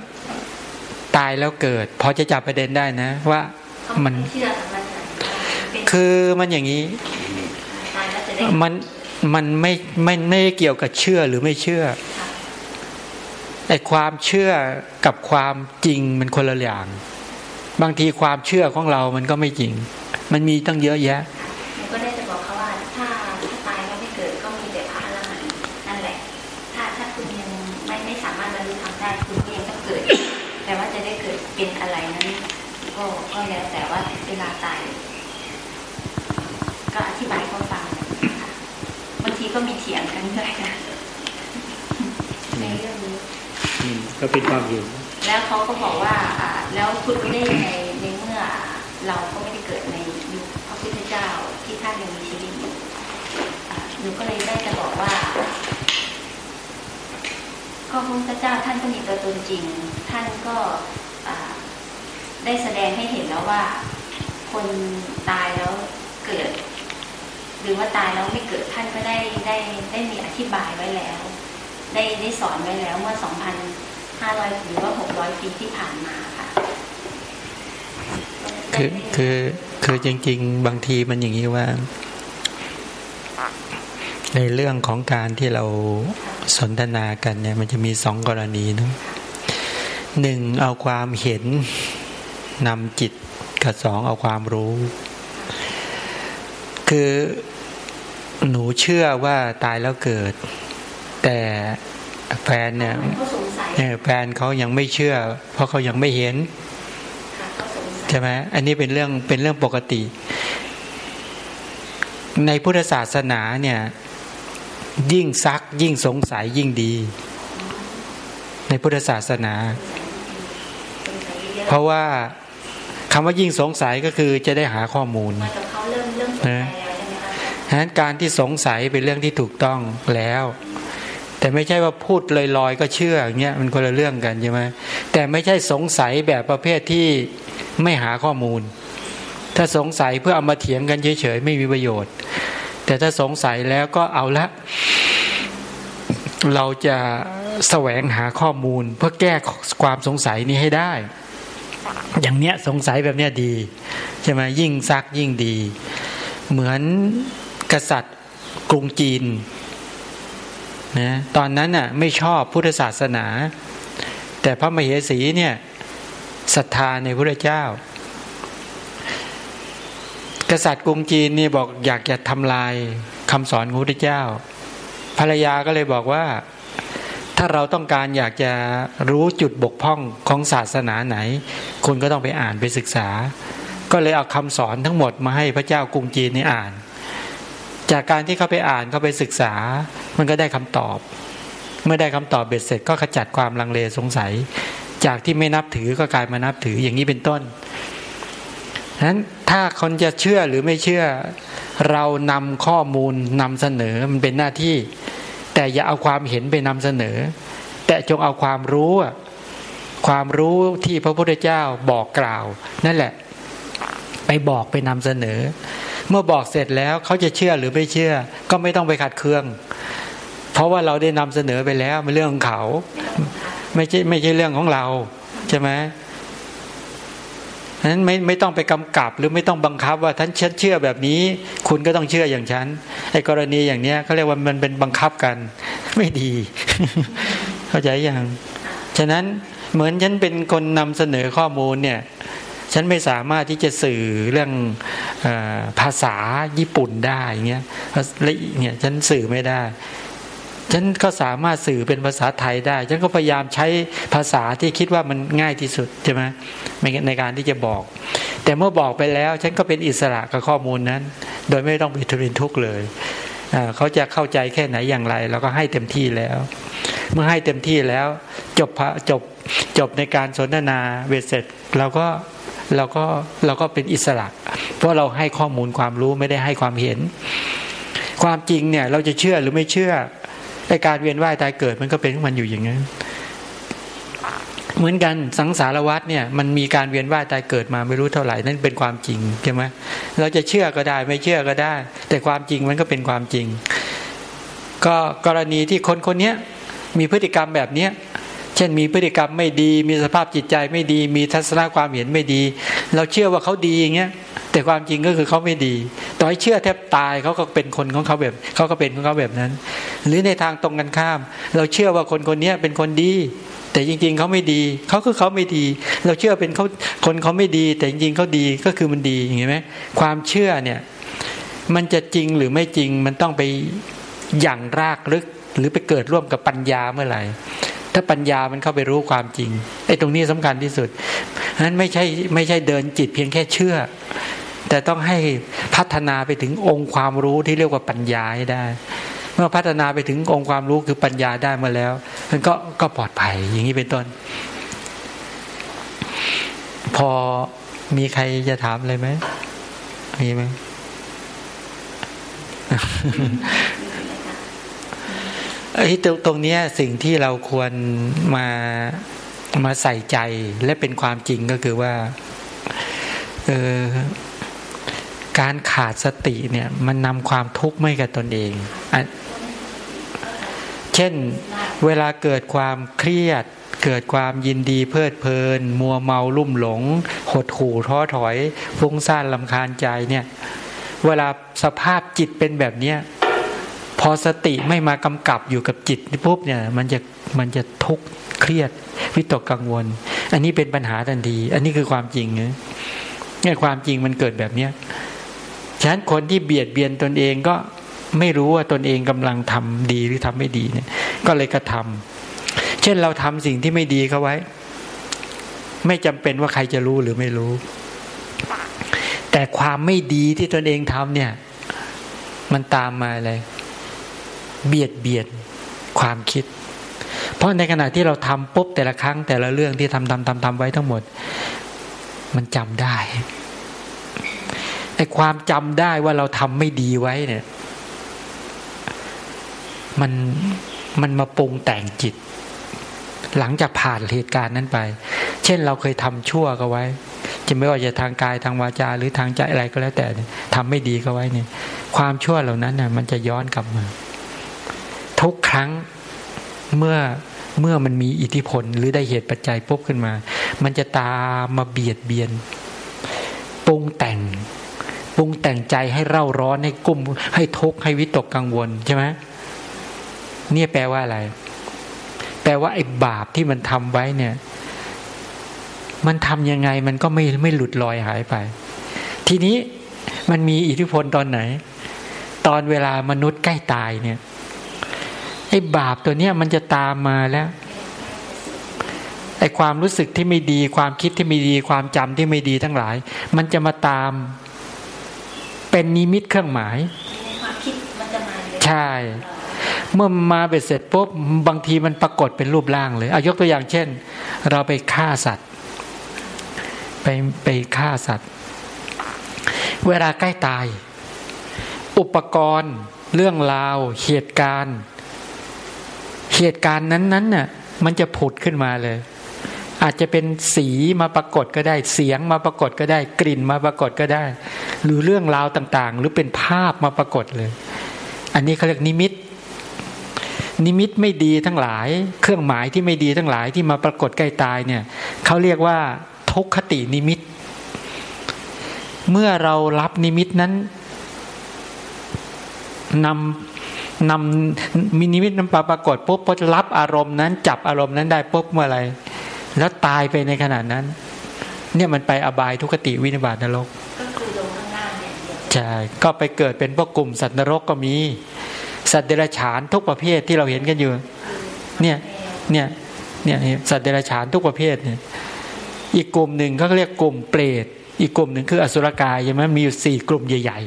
ตายแล้วเกิด พอจะจับประเด็นได้นะ ว่ามัน คือมันอย่างนี้ มันมันไม่ไม่ไม่ได้เกี่ยวกับเชื่อหรือไม่เชื่อไอ้ความเชื่อกับความจริงมันคนละอย่าง บางทีความเชื่อของเรามันก็ไม่จริง มันมีตั้งเยอะแยะ หนูก็ได้จะบอกเขาว่าถ้าถ้าตายแล้วไม่เกิดก็มีแต่พระอรหันต์นั่นแหละ ถ้าถ้าคุณยังไม่ไม่สามารถบรรลุธรรมได้คุณก็ยังต้องเกิด แต่ว่าจะได้เกิดเป็นอะไรนั้นก็ก็แล้วแต่ว่าเวลาตาย ก็อธิบายให้เขาฟังค่ะบางที ก็มีเถียงกันด้วยนะในเรื่องนี้ก็เป็นความเห็นแล้วเขาก็บอกว่าอ่าแล้วคุณรู้ได้ยังไงในเมื่อเราก็ไม่ได้เกิดในยุคพระพุทธเจ้าที่ท่านยังมีชีวิตอยู่อ่าหนูก็เลยได้จะบอกว่า ก็พระพุทธเจ้าท่านก็มีตัวตนจริง ท่านก็อ่าได้แสดงให้เห็นแล้วว่า คนตายแล้วเกิด หรือว่าตายแล้วไม่เกิดท่านก็ได้ได้ได้มีอธิบายไว้แล้ว ได้ได้สอนไว้แล้วเมื่อ 2,500 หรือว่า 600 ปีที่ผ่านมาค่ะคือคือคือจริง ๆ บางทีมันอย่างนี้ว่า ในเรื่องของการที่เราสนทนากันเนี่ย มันจะมีสองกรณีนะหนึ่งเอาความเห็นนำจิตกับสองเอาความรู้ คือ หนูเชื่อว่าตายแล้วเกิด แต่แฟนเนี่ยแฟนเขายังไม่เชื่อ เพราะเขายังไม่เห็นใช่ไหมอันนี้เป็นเรื่องเป็นเรื่องปกติ ในพุทธศาสนาเนี่ย ยิ่งซักยิ่งสงสัยยิ่งดี ในพุทธศาสนา เพราะว่าคำว่ายิ่งสงสัยก็คือจะได้หาข้อมูลเหมากับเขาเริ่มเริ่มสนใจแล้วใช่ไหมคะฉะ นั้นการที่สงสัยเป็นเรื่องที่ถูกต้องแล้ว แต่ไม่ใช่ว่าพูดลอยๆก็เชื่ออย่างเงี้ยมันคนละเรื่องกันใช่ไหมแต่ไม่ใช่สงสัยแบบประเภทที่ไม่หาข้อมูล ถ้าสงสัยเพื่อเอามาเถียงกันเฉยๆไม่มีประโยชน์ แต่ถ้าสงสัยแล้วก็เอาละ เราจะแสวงหาข้อมูล เพื่อแก้ความสงสัยนี้ให้ได้ อย่างเนี้ยสงสัยแบบเนี้ยดีใช่ไหมยิ่งซักยิ่งดี เหมือน กษัตริย์กรุงจีนนะตอนนั้นน่ะไม่ชอบพุทธศาสนา แต่พระมเหสีเนี่ยศรัทธาในพระเจ้า กษัตริย์กรุงจีนนี่บอกอยากจะทำลายคำสอนของพระเจ้า ภรรยาก็เลยบอกว่า ถ้าเราต้องการอยากจะรู้จุดบกพร่องของศาสนาไหน คุณก็ต้องไปอ่านไปศึกษา ก็เลยเอาคำสอนทั้งหมดมาให้พระเจ้ากรุงจีนนี่อ่าน จากการที่เขาไปอ่านเขาไปศึกษา มันก็ได้คำตอบ เมื่อได้คำตอบเบ็ดเสร็จก็ขจัดความลังเลสงสัย จากที่ไม่นับถือก็กลายมานับถืออย่างนี้เป็นต้นนั้นถ้าคนจะเชื่อหรือไม่เชื่อ เรานำข้อมูลนำเสนอมันเป็นหน้าที่ แต่อย่าเอาความเห็นไปนำเสนอ แต่จงเอาความรู้ความรู้ที่พระพุทธเจ้าบอกกล่าว นั่นแหละ ไปบอกไปนำเสนอ เมื่อบอกเสร็จแล้วเขาจะเชื่อหรือไม่เชื่อ ก็ไม่ต้องไปขัดเคือง เพราะว่าเราได้นำเสนอไปแล้วเป็นเรื่องของเขา ไม่ใช่ไม่ใช่เรื่องของเราใช่ไหมฉะนั้นไม่ไม่ต้องไปกำกับหรือไม่ต้องบังคับว่าท่านฉันเชื่อแบบนี้ คุณก็ต้องเชื่ออย่างฉันไอ้กรณีอย่างเนี้ยเขาเรียกว่ามันเป็นบังคับกัน ไม่ดี เข้าใจยังฉะนั้นเหมือนฉันเป็นคนนำเสนอข้อมูลเนี่ย ฉันไม่สามารถที่จะสื่อเรื่องอภาษาญี่ปุ่นได้อย่างเงี้ยละเนี่ยฉันสื่อไม่ได้ ฉันก็สามารถสื่อเป็นภาษาไทยได้ ฉันก็พยายามใช้ภาษาที่คิดว่ามันง่ายที่สุดใช่ไหมในการที่จะบอก แต่เมื่อบอกไปแล้ว ฉันก็เป็นอิสระกับข้อมูลนั้น โดยไม่ต้องไปทุรินทุกเลยเขาจะเข้าใจแค่ไหนอย่างไร เราก็ให้เต็มที่แล้ว เมื่อให้เต็มที่แล้วจบจบจบในการสนทนาเวเสร็จเราก็ เราก็เราก็เป็นอิสระ เพราะเราให้ข้อมูลความรู้ไม่ได้ให้ความเห็น ความจริงเนี่ยเราจะเชื่อหรือไม่เชื่อในการเวียนว่ายตายเกิดมันก็เป็นของมันอยู่อย่างนั้นเหมือนกันสังสารวัฏเนี่ยมันมีการเวียนว่ายตายเกิดมาไม่รู้เท่าไหร่นั่นเป็นความจริงใช่ไหมเราจะเชื่อก็ได้ไม่เชื่อก็ได้ แต่ความจริงมันก็เป็นความจริง ก็กรณีที่คนคนนี้มีพฤติกรรมแบบเนี้ย เช่นมีพฤติกรรมไม่ดี มีสภาพจิตใจไม่ดี มีทัศนคความเห็นไม่ดี เราเชื่อว่าเขาดีอย่างเงี้ย แต่ความจริงก็คือเขาไม่ดี ต่อให้เชื่อแทบตายเขาก็เป็นคนของเขาแบบเขาก็เป็นของเขาแบบนั้น หรือในทางตรงกันข้าม เราเชื่อว่าคนคนนี้เป็นคนดี แต่จริง ๆเขาไม่ดีเขาคือเขาไม่ดี เราเชื่อเป็นเขาคนเขาไม่ดี แต่จริงๆเขาดีก็คือมันดีอย่างไหมความเชื่อเนี่ยมันจะจริงหรือไม่จริงมันต้องไปอย่างรากลึกหรือไปเกิดร่วมกับปัญญาเมื่อไหร่ ถ้าปัญญามันเข้าไปรู้ความจริงไอ้ตรงนี้สำคัญที่สุดนั้นไม่ใช่ไม่ใช่เดินจิตเพียงแค่เชื่อ แต่ต้องให้พัฒนาไปถึงองค์ความรู้ที่เรียกว่าปัญญาให้ได้ เมื่อพัฒนาไปถึงองค์ความรู้คือปัญญาได้มาแล้ว มันก็ก็ปลอดภัยอย่างนี้เป็นต้น พอมีใครจะถามอะไรไหมมีไหม ไอ้ตรงตรงนี้สิ่งที่เราควรมามาใส่ใจและเป็นความจริงก็คือว่าเออการขาดสติเนี่ยมันนำความทุกข์ไม่กับตนเองเช่นเวลาเกิดความเครียด เกิดความยินดีเพลิดเพลิน มัวเมาลุ่มหลง หดหู่ท้อถอยฟุ้งซ่านลำคาญใจเนี่ย เวลาสภาพจิตเป็นแบบเนี้ย พอสติไม่มากำกับอยู่กับจิตปุ๊บเนี่ย มันจะมันจะทุกข์เครียดวิตกกังวล อันนี้เป็นปัญหาทันที อันนี้คือความจริงเนี่ยความจริงมันเกิดแบบเนี้ยฉะนั้นคนที่เบียดเบียนตนเองก็ไม่รู้ว่าตนเองกำลังทำดีหรือทำไม่ดีเนี่ย ก็เลยกระทำเช่นเราทำสิ่งที่ไม่ดีเขาไว้ ไม่จำเป็นว่าใครจะรู้หรือไม่รู้ แต่ความไม่ดีที่ตนเองทำเนี่ย มันตามมาอะไร เบียดเบียนความคิด เพราะในขณะที่เราทำปุ๊บแต่ละครั้งแต่ละเรื่องที่ทำทำทำทำไว้ทั้งหมด มันจำได้ไอ้ความจำได้ว่าเราทำไม่ดีไว้เนี่ย มันมันมาปรุงแต่งจิต หลังจากผ่านเหตุการณ์นั้นไป เช่นเราเคยทำชั่วก็ไว้ จะไม่ว่าจะทางกายทางวาจา หรือทางใจอะไรก็แล้วแต่ทำไม่ดีก็ไว้เนี่ย ความชั่วเหล่านั้นน่ะมันจะย้อนกลับมา ทุกครั้งเมื่อเมื่อมันมีอิทธิพล หรือได้เหตุปัจจัยปุ๊บขึ้นมา มันจะตามมาเบียดเบียนปรุงแต่งปรุงแต่งใจให้เร่าร้อนให้กุ้ม ให้ทุกข์ให้วิตกกังวลใช่ไหมเนี่ยแปลว่าอะไร แปลว่าไอ้บาปที่มันทำไว้เนี่ย มันทำยังไงมันก็ไม่ไม่หลุดลอยหายไป ทีนี้มันมีอิทธิพลตอนไหน ตอนเวลามนุษย์ใกล้ตายเนี่ย อ้บาปตัวเนี้ยมันจะตามมาแล้วไอ้ความรู้สึกที่ไม่ดี ความคิดที่ไม่ดีความจำที่ไม่ดีทั้งหลาย มันจะมาตาม เป็นนิมิตเครื่องหมายความคิดมันจะมาใช่ เมื่อมาเบ็ดเสร็จปุ๊บบางทีมันปรากฏเป็นรูปร่างเลยอายกตัวอย่างเช่น เราไปฆ่าสัตว์ ไปไปฆ่าสัตว์ เวลาใกล้ตาย อุปกรณ์ เรื่องราว เหตุการณ์ เหตุการณ์นั้นๆน่ะมันจะผุดขึ้นมาเลย อาจจะเป็นสีมาปรากฏก็ได้ เสียงมาปรากฏก็ได้ กลิ่นมาปรากฏก็ได้ หรือเรื่องราวต่างๆ หรือเป็นภาพมาปรากฏเลย อันนี้เขาเรียกนิมิต นิมิตไม่ดีทั้งหลาย เครื่องหมายที่ไม่ดีทั้งหลายที่มาปรากฏใกล้ตายเนี่ยเขาเรียกว่าทุคตินิมิต เมื่อเรารับนิมิตนั้นนำ นำมินิมิตน้ำปลาปรากฏปุ๊บพอจะรับอารมณ์นั้น จับอารมณ์นั้นได้ปุ๊บเมื่อไรแล้วตายไปในขณะนั้น เนี่ยมันไปอบายทุกติวินิบาตนรกก็คือลงข้างหน้าเนี่ยใช่ก็ไปเกิดเป็นพวกกลุ่มสัตว์นรกก็มี สัตว์เดรัจฉานทุกประเภทที่เราเห็นกันอยู่ เนี่ยเนี่ยเนี่ยสัตว์เดรัจฉานทุกประเภทเนี่ยอีกกลุ่มหนึ่งเขาเรียกกลุ่มเปรตอีกกลุ่มหนึ่งคืออสุรกายใช่ไหมมีอยู่สี่กลุ่มใหญ่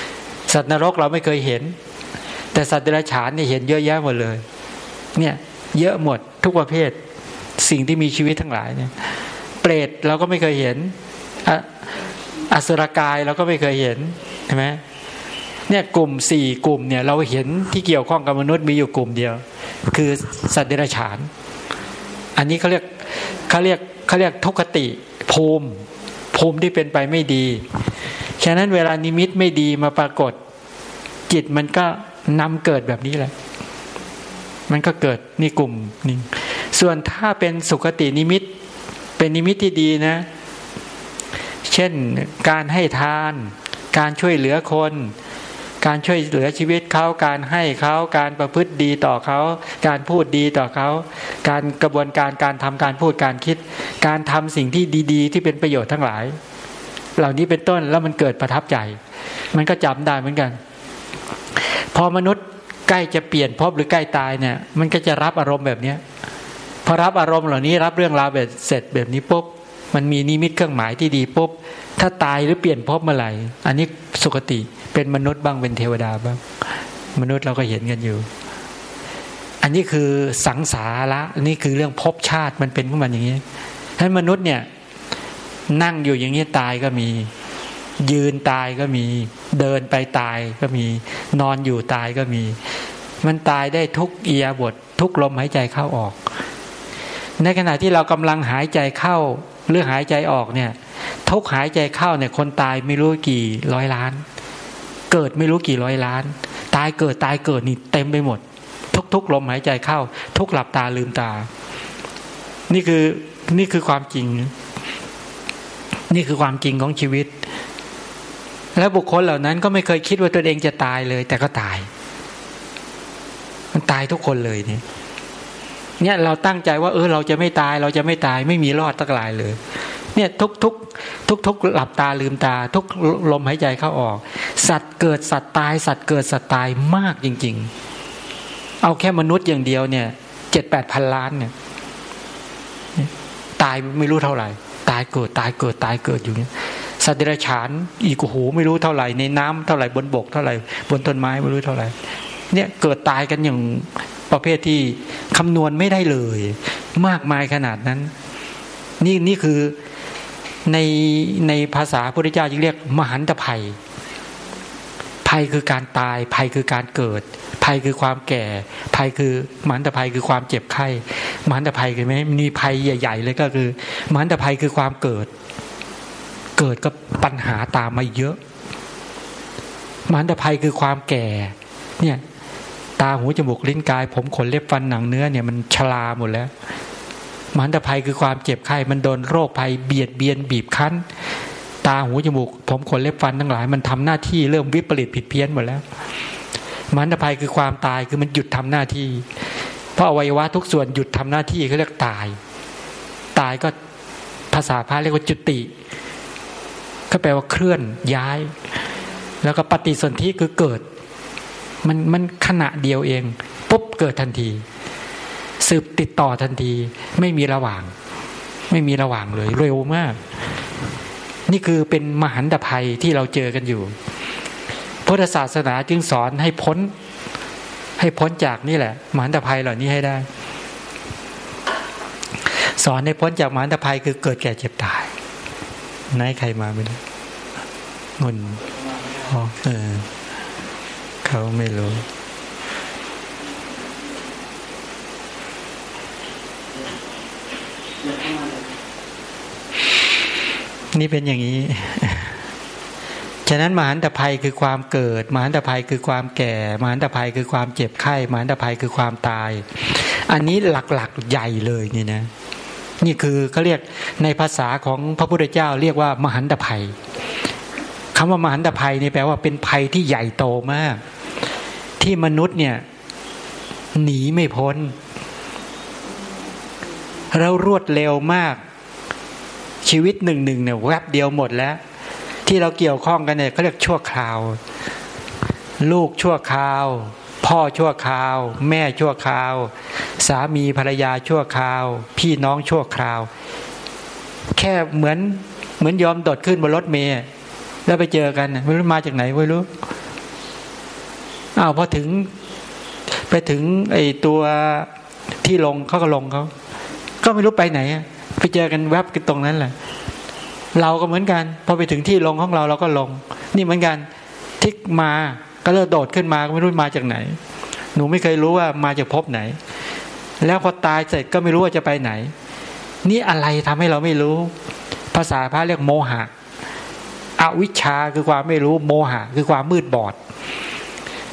ๆ สัตว์นรกเราไม่เคยเห็น แต่สัตว์เดรัจฉานเนี่ยเห็นเยอะแยะหมดเลย เนี่ยเยอะหมดทุกประเภท สิ่งที่มีชีวิตทั้งหลายเนี่ย เปรตเราก็ไม่เคยเห็นอสุรกายเราก็ไม่เคยเห็นใช่ไหมเนี่ยกลุ่มสี่กลุ่มเนี่ยเราเห็นที่เกี่ยวข้องกับมนุษย์มีอยู่กลุ่มเดียว คือสัตว์เดรัจฉาน อันนี้เขาเรียกเขาเรียกเขาเรียกทุกขติภูมิภูมิที่เป็นไปไม่ดี ฉะนั้นเวลานิมิตไม่ดีมาปรากฏ จิตมันก็ นำเกิดแบบนี้แหละ มันก็เกิดนี่กลุ่มหนึ่งส่วนถ้าเป็นสุขตินิมิต เป็นนิมิตที่ดีนะ เช่นการให้ทาน การช่วยเหลือคน การช่วยเหลือชีวิตเขาการให้เขาการประพฤติดีต่อเขา การพูดดีต่อเขา การกระบวนการการทำการพูดการคิด การทำสิ่งที่ดี ๆ ที่เป็นประโยชน์ทั้งหลาย เหล่านี้เป็นต้นแล้วมันเกิดประทับใจ มันก็จำได้เหมือนกัน พอมนุษย์ใกล้จะเปลี่ยนพบหรือใกล้ตายเนี่ย มันก็จะรับอารมณ์แบบเนี้ยพอรับอารมณ์เหล่านี้รับเรื่องราวแบบเสร็จแบบนี้ปุ๊บมันมีนิมิตเครื่องหมายที่ดีปุ๊บถ้าตายหรือเปลี่ยนพบเมื่อไหร่ อันนี้สุคติเป็นมนุษย์บ้างเป็นเทวดาบ้าง มนุษย์เราก็เห็นกันอยู่ อันนี้คือสังสาระนี่คือเรื่องภพชาติมันเป็นของมันอย่างนี้ท่านมนุษย์เนี่ยนั่งอยู่อย่างนี้ตายก็มี ยืนตายก็มี เดินไปตายก็มี นอนอยู่ตายก็มี มันตายได้ทุกเอียบท ทุกลมหายใจเข้าออก ในขณะที่เรากำลังหายใจเข้าหรือหายใจออกเนี่ย ทุกหายใจเข้าเนี่ย คนตายไม่รู้กี่ร้อยล้าน เกิดไม่รู้กี่ร้อยล้าน ตายเกิดตายเกิดนี่เต็มไปหมด ทุกๆลมหายใจเข้า ทุกหลับตาลืมตา นี่คือนี่คือความจริง นี่คือความจริงของชีวิต แล้วบุคคลเหล่านั้นก็ไม่เคยคิดว่าตัวเองจะตายเลย แต่ก็ตาย มันตายทุกคนเลยเนี่ยเนี่ยเราตั้งใจว่าเออเราจะไม่ตายเราจะไม่ตายไม่มีรอดตั้งหลายเลย เนี่ยทุกทุกทุกทุกหลับตาลืมตา ทุกลมหายใจเข้าออก สัตว์เกิดสัตว์ตาย สัตว์เกิดสัตว์ตายมากจริง ๆ เอาแค่มนุษย์อย่างเดียวเนี่ยเจ็ดแปดพันล้านเนี่ยตายไม่รู้เท่าไหร่ ตายเกิดตายเกิดตายเกิดอยู่เนี่ย สัตว์เดรัจฉานอีกโอ้โหไม่รู้เท่าไหร่ในน้ำเท่าไหร่บนบกเท่าไหร่บนต้นไม้ไม่รู้เท่าไหร่ เนี่ยเกิดตายกันอย่างประเภทที่คำนวณไม่ได้เลย มากมายขนาดนั้น นี่นี่คือในในภาษาพุทธเจ้าจึงเรียกมหันตภัย ภัยคือการตาย ภัยคือการเกิด ภัยคือความแก่ ภัยคือมหันตภัยคือความเจ็บไข้มหันตภัยคือไหมมีภัยใหญ่ ๆ เลยก็คือมหันตภัยคือความเกิด เกิดก็ปัญหาตามมาเยอะมหันตภัยคือความแก่ เนี่ย ตาหูจมูกลิ้นกาย ผมขนเล็บฟันหนังเนื้อเนี่ยมันชราหมดแล้วมหันตภัยคือความเจ็บไข้ มันโดนโรคภัยเบียดเบียนบีบคั้น ตาหูจมูก ผมขนเล็บฟันทั้งหลาย มันทำหน้าที่เริ่มวิปริตผิดเพี้ยนหมดแล้วมหันตภัยคือความตายคือมันหยุดทำหน้าที่ เพราะอวัยวะทุกส่วนหยุดทำหน้าที่เขาเรียกตาย ตายก็ภาษาพระเรียกว่าจุติ ก็แปลว่าเคลื่อนย้าย แล้วก็ปฏิสนธิคือเกิด มันมันขณะเดียวเอง ปุ๊บเกิดทันที สืบติดต่อทันที ไม่มีระหว่าง ไม่มีระหว่างเลย เร็วมาก นี่คือเป็นมหันตภัยที่เราเจอกันอยู่พุทธศาสนาจึงสอนให้พ้น ให้พ้นจากนี่แหละมหันตภัยเหล่านี้ให้ได้ สอนให้พ้นจากมหันตภัยคือเกิดแก่เจ็บตาย นายใครมาไม่ได้งนอ๋อเออเขาไม่รู้นี่เป็นอย่างนี้ ฉะนั้นมหันตภัยคือความเกิด มหันตภัยคือความแก่ มหันตภัยคือความเจ็บไข้ มหันตภัยคือความตาย อันนี้หลักๆใหญ่เลยนี่นะ นี่คือเขาเรียกในภาษาของพระพุทธเจ้า เรียกว่ามหันตภัยคำว่ามหันตภัยนี่แปลว่าเป็นภัยที่ใหญ่โตมาก ที่มนุษย์เนี่ยหนีไม่พ้น แล้วรวดเร็วมาก ชีวิตหนึ่งหนึ่งเนี่ยแวบเดียวหมดแล้ว ที่เราเกี่ยวข้องกันเนี่ยเขาเรียกชั่วคราว ลูกชั่วคราว พ่อชั่วคราว แม่ชั่วคราว สามีภรรยาชั่วคราว พี่น้องชั่วคราว แค่เหมือนเหมือนยอมโดดขึ้นบนรถเมล์แล้วไปเจอกันไม่รู้มาจากไหนไม่รู้อ้าวพอถึง ไปถึงไอ้ตัวที่ลงเขาก็ลงเขาก็ไม่รู้ไปไหนไปเจอกันแวบกันตรงนั้นแหละเราก็เหมือนกัน พอไปถึงที่ลงของเราเราก็ลง นี่เหมือนกันทิกมา ก็เริ่มโดดขึ้นมาก็ไม่รู้มาจากไหน หนูไม่เคยรู้ว่ามาจากภพไหน แล้วพอตายเสร็จก็ไม่รู้ว่าจะไปไหน นี่อะไรทำให้เราไม่รู้ ภาษาพระเรียกโมหะอวิชชาคือความไม่รู้โมหะ คือความมืดบอด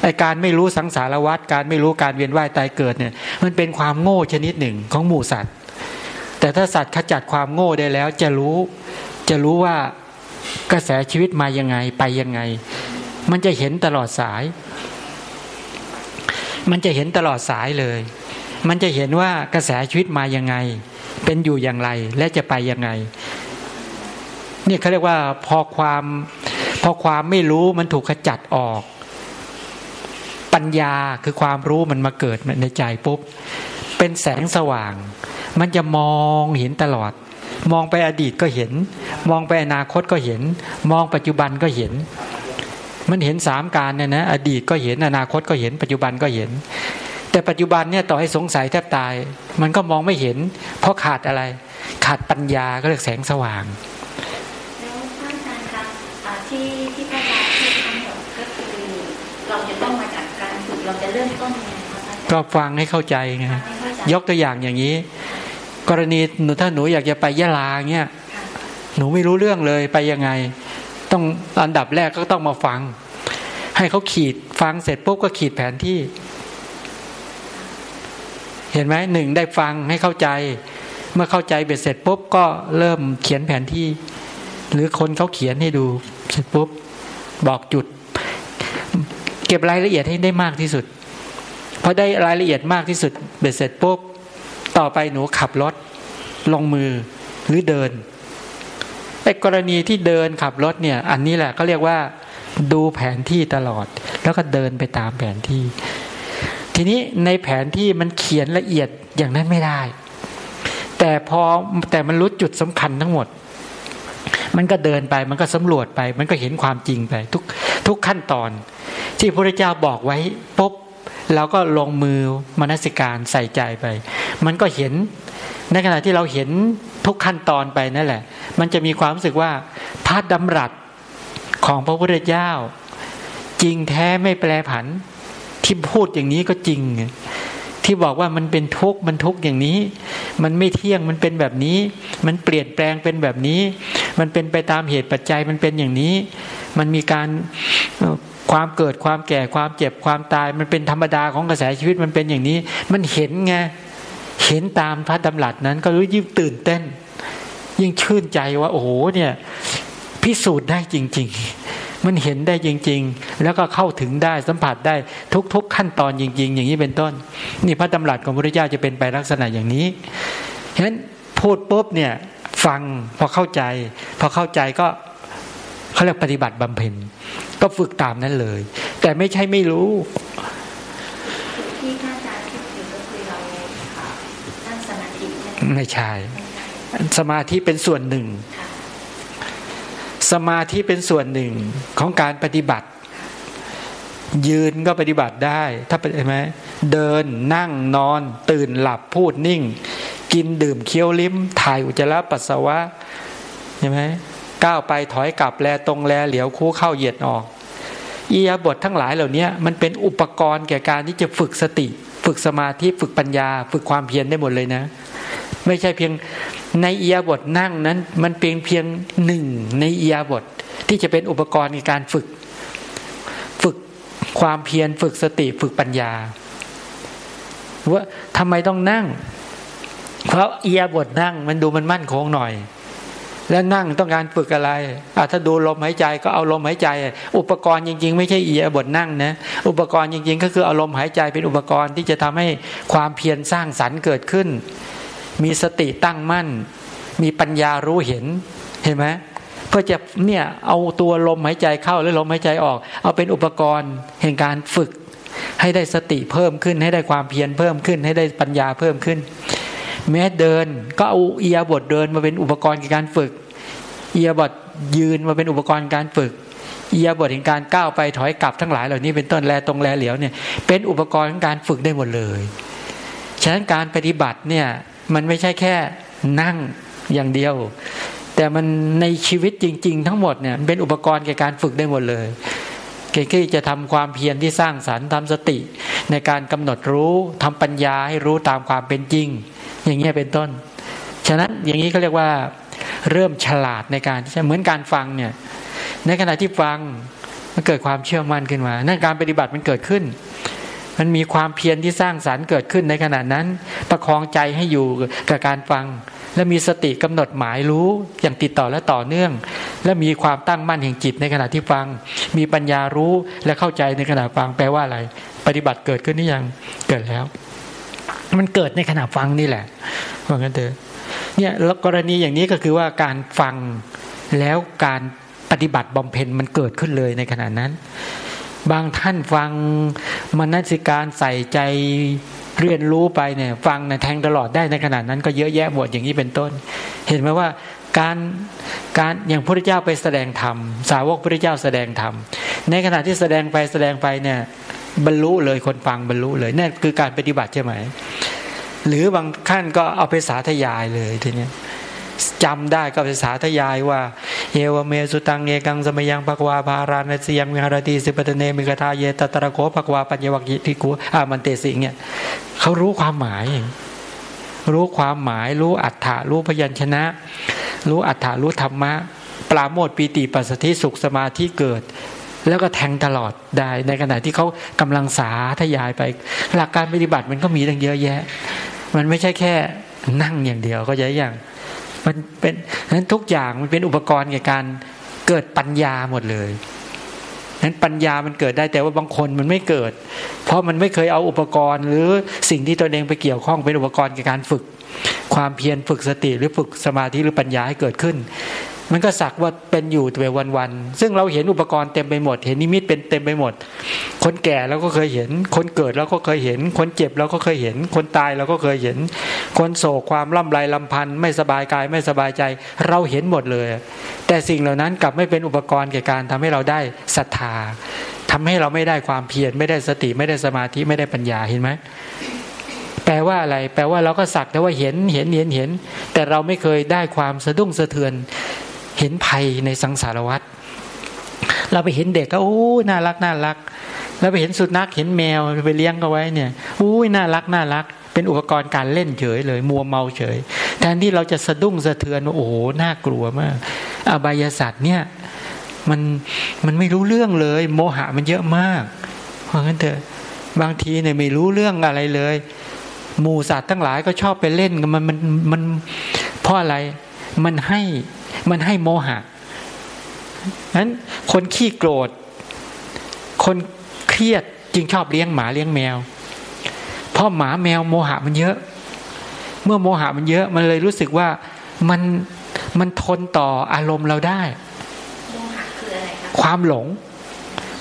ไอการไม่รู้สังสารวัฏการไม่รู้การเวียนว่ายตายเกิดเนี่ย มันเป็นความโง่ชนิดหนึ่งของหมู่สัตว์ แต่ถ้าสัตว์ขจัดความโง่ได้แล้วจะรู้ จะรู้ว่ากระแสชีวิตมายังไงไปยังไง มันจะเห็นตลอดสาย มันจะเห็นตลอดสายเลย มันจะเห็นว่ากระแสชีวิตมายังไง เป็นอยู่อย่างไรและจะไปยังไง นี่เขาเรียกว่าพอความพอความไม่รู้มันถูกขจัดออก ปัญญาคือความรู้มันมาเกิดในใจปุ๊บ เป็นแสงสว่าง มันจะมองเห็นตลอด มองไปอดีตก็เห็น มองไปอนาคตก็เห็น มองปัจจุบันก็เห็น มันเห็นสามการเนี่ยนะอดีตก็เห็นอนาคตก็เห็นปัจจุบันก็เห็น แต่ปัจจุบันเนี่ยต่อให้สงสัยแทบตาย มันก็มองไม่เห็น เพราะขาดอะไร ขาดปัญญาก็เรียกแสงสว่างแล้วท่านอาจารย์คะอ่าที่ที่พระอาจารย์พูดทั้งหมดก็คือเราจะต้องมาจากการฝึกเราจะเริ่มต้นยังไงคะพระอาจารย์ก็ฟังให้เข้าใจไงให้เข้าใจยกตัวอย่างอย่างนี้ กรณีหนูถ้าหนูอยากจะไปยะลาเงี้ยค่ะหนูไม่รู้เรื่องเลยไปยังไง ต้องอันดับแรกก็ต้องมาฟัง ให้เขาขีดฟังเสร็จปุ๊บก็ขีดแผนที่ เห็นไหมหนึ่งได้ฟังให้เข้าใจ เมื่อเข้าใจเบ็ดเสร็จปุ๊บก็เริ่มเขียนแผนที่ หรือคนเขาเขียนให้ดูเสร็จปุ๊บบอกจุด เก็บรายละเอียดให้ได้มากที่สุดพอได้รายละเอียดมากที่สุดเบ็ดเสร็จปุ๊บต่อไปหนูขับรถลงมือหรือเดิน ไอ้กรณีที่เดินขับรถเนี่ย อันนี้แหละก็เรียกว่า ดูแผนที่ตลอด แล้วก็เดินไปตามแผนที่ ทีนี้ในแผนที่มันเขียนละเอียดอย่างนั้นไม่ได้ แต่พอแต่มันรู้จุดสำคัญทั้งหมด มันก็เดินไปมันก็สำรวจไป มันก็เห็นความจริงไป ทุกทุกขั้นตอน ที่พระเจ้าบอกไว้ปุ๊บเราก็ลงมือมนสิการใส่ใจไป มันก็เห็น ในขณะที่เราเห็นทุกขั้นตอนไปนั่นแหละ มันจะมีความรู้สึกว่าพระดำรัสของพระพุทธเจ้า จริงแท้ไม่แปรผัน ที่พูดอย่างนี้ก็จริง ที่บอกว่ามันเป็นทุกข์มันทุกข์อย่างนี้ มันไม่เที่ยงมันเป็นแบบนี้ มันเปลี่ยนแปลงเป็นแบบนี้ มันเป็นไปตามเหตุปัจจัยมันเป็นอย่างนี้ มันมีการความเกิดความแก่ความเจ็บความตาย มันเป็นธรรมดาของกระแสชีวิตมันเป็นอย่างนี้ มันเห็นไง เห็นตามพระดำรัสนั้น ก็รู้ยิ่งตื่นเต้น ยิ่งชื่นใจว่า โอ้โหเนี่ยพิสูจน์ได้จริง ๆ มันเห็นได้จริง ๆ แล้วก็เข้าถึงได้สัมผัสได้ทุก ๆ ขั้นตอนจริง ๆ อย่างนี้เป็นต้น นี่พระดำรัสของพระพุทธเจ้าจะเป็นไปลักษณะอย่างนี้ฉะนั้นพูดปุ๊บเนี่ยฟังพอเข้าใจ พอเข้าใจก็เขาเรียกปฏิบัติบำเพ็ญก็ฝึกตามนั้นเลย แต่ไม่ใช่ไม่รู้ ที่พระอาจารย์คิดถึงก็คือเราอ่านั่งสมาธิใช่ ไม่ใช่ สมาธิเป็นส่วนหนึ่ง สมาธิเป็นส่วนหนึ่งของการปฏิบัติ ยืนก็ปฏิบัติได้ ถ้าเป็นไหมเดินนั่งนอน ตื่นหลับพูดนิ่ง กินดื่มเคี้ยวลิ้ม ถ่ายอุจจาระปัสสาวะใช่ไหมก้าวไปถอยกลับแลตรงแลเหลียวคู่เข้าเหยียดออกอียาบททั้งหลายเหล่านี้มันเป็นอุปกรณ์แก่การที่จะฝึกสติ ฝึกสมาธิฝึกปัญญา ฝึกความเพียรได้หมดเลยนะ ไม่ใช่เพียงในเอียบทนั่งนั้น มันเป็นเพียงหนึ่งในเอียบทที่จะเป็นอุปกรณ์ในการฝึก ฝึกความเพียรฝึกสติฝึกปัญญา ว่าทำไมต้องนั่ง เพราะเอียบทนั่งมันดูมันมั่นคงหน่อย แล้วนั่งต้องการฝึกอะไรอะถ้าดูลมหายใจก็เอาลมหายใจ อุปกรณ์จริง ๆ ไม่ใช่เอียบทนั่งนะอุปกรณ์จริง ๆ ก็คือเอาลมหายใจเป็นอุปกรณ์ที่จะทำให้ความเพียรสร้างสรรค์เกิดขึ้น มีสติตั้งมั่น มีปัญญารู้เห็นเห็นไหมเพื่อจะเนี่ยเอาตัวลมหายใจเข้าและลมหายใจออก เอาเป็นอุปกรณ์แห่งการฝึก ให้ได้สติเพิ่มขึ้น ให้ได้ความเพียรเพิ่มขึ้น ให้ได้ปัญญาเพิ่มขึ้น แม้เดินก็เอาเอียบทเดินมาเป็นอุปกรณ์ในการฝึก เอียบทยืนมาเป็นอุปกรณ์การฝึกเอียบทแห่งการก้าวไปถอยกลับทั้งหลายเหล่านี้เป็นต้นแลตรงแลเหลียวเนี่ยเป็นอุปกรณ์ของการฝึกได้หมดเลย ฉะนั้นการปฏิบัติเนี่ย มันไม่ใช่แค่นั่งอย่างเดียว แต่มันในชีวิตจริง ๆ ทั้งหมดเนี่ยเป็นอุปกรณ์แก่การฝึกได้หมดเลยเกี่จะทำความเพียรที่สร้างสรรค์ทำสติ ในการกำหนดรู้ทำปัญญาให้รู้ตามความเป็นจริง อย่างเงี้ยเป็นต้น ฉะนั้นอย่างนี้เขาเรียกว่าเริ่มฉลาดในการที่จะเหมือนการฟังเนี่ยในขณะที่ฟังมันเกิดความเชื่อมั่นขึ้นมานั่นการปฏิบัติมันเกิดขึ้น มันมีความเพียรที่สร้างสารรค์เกิดขึ้นในขณะนั้น ประคองใจให้อยู่กับการฟัง และมีสติกำหนดหมายรู้อย่างติดต่อและต่อเนื่อง และมีความตั้งมั่นแห่งจิตในขณะที่ฟัง มีปัญญารู้และเข้าใจในขณะฟังแปลว่าอะไร ปฏิบัติเกิดขึ้นนี่ยังเกิดแล้ว มันเกิดในขณะฟังนี่แหละว่างั้นเถอะเนี่ยกรณีอย่างนี้ก็คือว่าการฟังแล้วการปฏิบัติบำเพ็ญมันเกิดขึ้นเลยในขณะนั้น บางท่านฟังมนสิการใส่ใจเรียนรู้ไปเนี่ยฟังเนี่ยแทงตลอดได้ในขณะนั้นก็เยอะแยะหมดอย่างนี้เป็นต้น เห็นไหมว่าการการอย่างพระเจ้าไปแสดงธรรม สาวกพระเจ้าแสดงธรรม ในขณะที่แสดงไปแสดงไปเนี่ยบรรลุเลยคนฟังบรรลุเลยนั่นคือการปฏิบัติใช่ไหม หรือบางขั้นก็เอาไปสาธยายเลยทีนี้ จำได้ก็ไปสาธยายว่า เยวเมสุตังเอกังสมยังภควาภารานสยังวิหารติสิปตเนมิกทาเยตตระโคภควาปัญญวักิทิกูอามันเตสิงเนี่ยเขารู้ความหมาย รู้ความหมายรู้อัฏฐารู้พยัญชนะ รู้อัฏฐารู้ธรรมะ ปราโมทปีติปัสสติสุขสมาธิเกิดแล้วก็แทงตลอดได้ในขณะที่เขากำลังสาธยายไป หลักการปฏิบัติมันก็มีตั้งเยอะแยะ มันไม่ใช่แค่นั่งอย่างเดียวก็จะอย่าง มันเป็นนั้นทุกอย่างมันเป็นอุปกรณ์ในการเกิดปัญญาหมดเลยนั้นปัญญามันเกิดได้แต่ว่าบางคนมันไม่เกิด เพราะมันไม่เคยเอาอุปกรณ์ หรือสิ่งที่ตนเองไปเกี่ยวข้องเป็นอุปกรณ์ในการฝึก ความเพียรฝึกสติหรือฝึกสมาธิหรือปัญญาให้เกิดขึ้น มันก็สักว่าเป็นอยู่แต่วันๆซึ่งเราเห็นอุปกรณ์เต็มไปหมด เห็นนิมิตเป็นเต็มไปหมด คนแก่เราก็เคยเห็น คนเกิดเราก็เคยเห็น คนเจ็บเราก็เคยเห็น คนตายเราก็เคยเห็น คนโศกความล่ำไรลำพันธ์ไม่สบายกายไม่สบายใจ เราเห็นหมดเลย แต่สิ่งเหล่านั้นกลับไม่เป็นอุปกรณ์แก่การทำให้เราได้ศรัทธาทำให้เราไม่ได้ความเพียรไม่ได้สติไม่ได้สมาธิไม่ได้ปัญญาเห็นไหมแปลว่าอะไร แปลว่าเราก็สักแต่ว่าเห็นเห็นเห็นเห็น แต่เราไม่เคยได้ความสะดุ้งสะเทือน เห็นภัยในสังสารวัฏเราไปเห็นเด็กก็โอ้น่ารักน่ารัก แล้วไปเห็นสุนัขเห็นแมวไปเลี้ยงเอาไว้เนี่ยอู้น่ารักน่ารัก เป็นอุปกรณ์การเล่นเฉยเลย มัวเมาเฉยแทนที่เราจะสะดุ้งสะเทือนโอ้โหน่ากลัวมากอบายศาสตร์เนี่ยมันมันไม่รู้เรื่องเลย โมหะมันเยอะมากเพราะงั้นเถอะบางทีเนี่ยไม่รู้เรื่องอะไรเลยหมูสัตว์ทั้งหลายก็ชอบไปเล่นกันมันมันมันเพราะอะไร มันให้ มันให้โมหะนั้นคนขี้โกรธ คนเครียดจึงชอบเลี้ยงหมาเลี้ยงแมว เพราะหมาแมวโมหะมันเยอะ เมื่อโมหะมันเยอะ มันเลยรู้สึกว่ามันมันทนต่ออารมณ์เราได้โมหะคืออะไรคะความหลง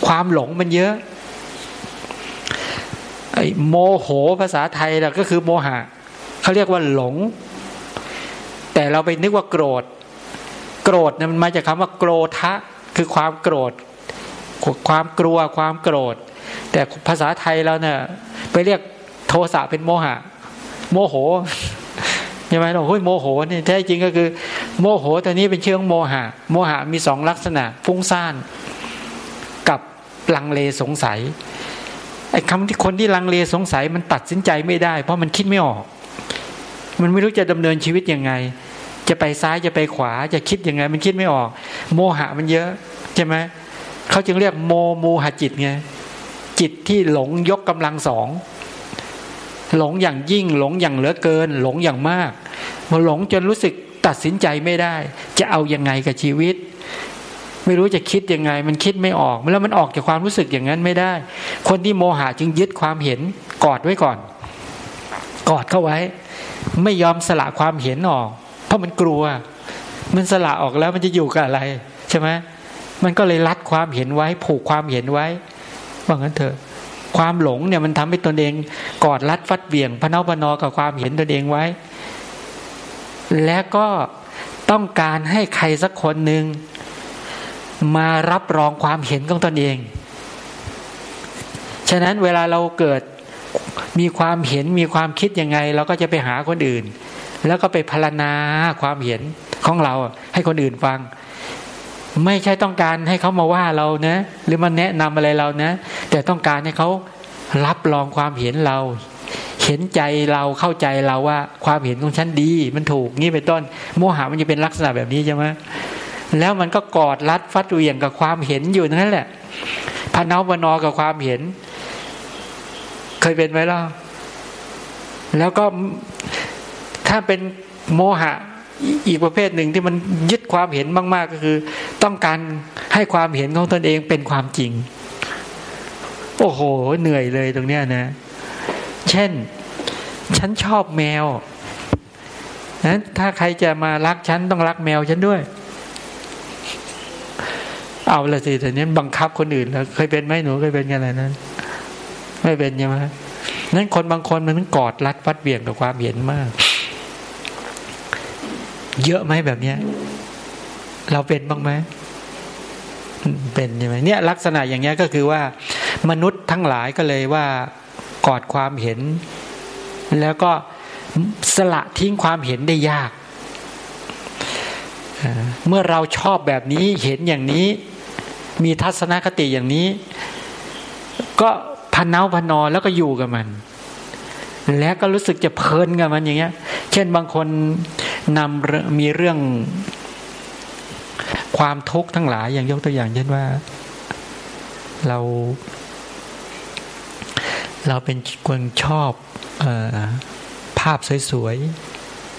ความหลงมันเยอะไอ้โมโหภาษาไทยเราก็คือโมหะเขาเรียกว่าหลง แต่เราไปนึกว่าโกรธ โกรธเนี่ยมันมาจากคาว่าโกรธะคือความโกรธ ความกลัวความโกรธ แต่ภาษาไทยเราเนี่ยไปเรียกโทสะเป็นโมหะ โมโหใช่ไหมเราเฮ้ยโมโหนี่แท้จริงก็คือ โมโหตัวนี้เป็นเชื่องโมหะ โมหะมีสองลักษณะฟุ้งซ่านกับลังเลสงสัยไอ้คำที่คนที่ลังเลสงสัยมันตัดสินใจไม่ได้ เพราะมันคิดไม่ออก มันไม่รู้จะดำเนินชีวิตยังไง จะไปซ้ายจะไปขวา จะคิดยังไง มันคิดไม่ออก โมหะมันเยอะใช่ไหมเขาจึงเรียกโมโมหะจิตไงจิตที่หลงยกกำลังสองหลงอย่างยิ่ง หลงอย่างเหลือเกิน หลงอย่างมากมาหลงจนรู้สึกตัดสินใจไม่ได้ จะเอายังไงกับชีวิต ไม่รู้จะคิดยังไง มันคิดไม่ออกแล้วมันออกจากความรู้สึกอย่างนั้นไม่ได้ คนที่โมหะจึงยึดความเห็นกอดไว้ก่อน กอดเข้าไว้ ไม่ยอมสละความเห็นออก เพราะมันกลัว มันสละออกแล้วมันจะอยู่กับอะไร ใช่ไหมมันก็เลยรัดความเห็นไว้ ผูกความเห็นไว้ว่างั้นเถอะ ความหลงเนี่ยมันทำให้ตนเองกอดรัดฟัดเบี่ยงพระนพนอกับความเห็นตนเองไว้ และก็ต้องการให้ใครสักคนหนึ่งมารับรองความเห็นของตนเอง ฉะนั้นเวลาเราเกิดมีความเห็นมีความคิดยังไง เราก็จะไปหาคนอื่น แล้วก็ไปพารณาความเห็นของเราให้คนอื่นฟัง ไม่ใช่ต้องการให้เขามาว่าเรานะ หรือมาแนะนำอะไรเรานะ แต่ต้องการให้เขารับรองความเห็นเรา เห็นใจเราเข้าใจเราว่า ความเห็นของฉันดี มันถูกนี่เป็นต้น โมหะมันจะเป็นลักษณะแบบนี้ใช่ไหมแล้วมันก็กอดรัดฟัดเวียงกับความเห็นอยู่นั่นแหละพนาวนอกับความเห็น เคยเป็นไหมล่ะแล้วก็ ถ้าเป็นโมหะอีกประเภทหนึ่งที่มันยึดความเห็นมาก ๆ ก็คือ ต้องการให้ความเห็นของตนเองเป็นความจริง โอ้โห เหนื่อยเลยตรงเนี้ยนะ เช่น ฉันชอบแมวนั้นถ้าใครจะมารักฉันต้องรักแมวฉันด้วย เอาละสิแต่นี้บังคับคนอื่นแล้วเคยเป็นไหมหนูเคยเป็นกันอะไรนั้น ไม่เป็นใช่ไหมนั้นคนบางคนมันกอดรัดวัดเบี่ยงกับความเห็นมาก เยอะไหมแบบเนี้ย เราเป็นบ้างไหมเป็นใช่ไหมเนี่ยลักษณะอย่างเงี้ยก็คือว่า มนุษย์ทั้งหลายก็เลยว่ากอดความเห็น แล้วก็สละทิ้งความเห็นได้ยาก เมื่อเราชอบแบบนี้เห็นอย่างนี้ มีทัศนคติอย่างนี้ ก็พันเนาพันนอแล้วก็อยู่กับมัน แล้วก็รู้สึกจะเพลินกับมันอย่างเงี้ย เช่นบางคน นำมีเรื่องความทุกข์ทั้งหลายอย่างยกตัวอย่างเช่นว่า เรา เราเป็นคนชอบอภาพสวย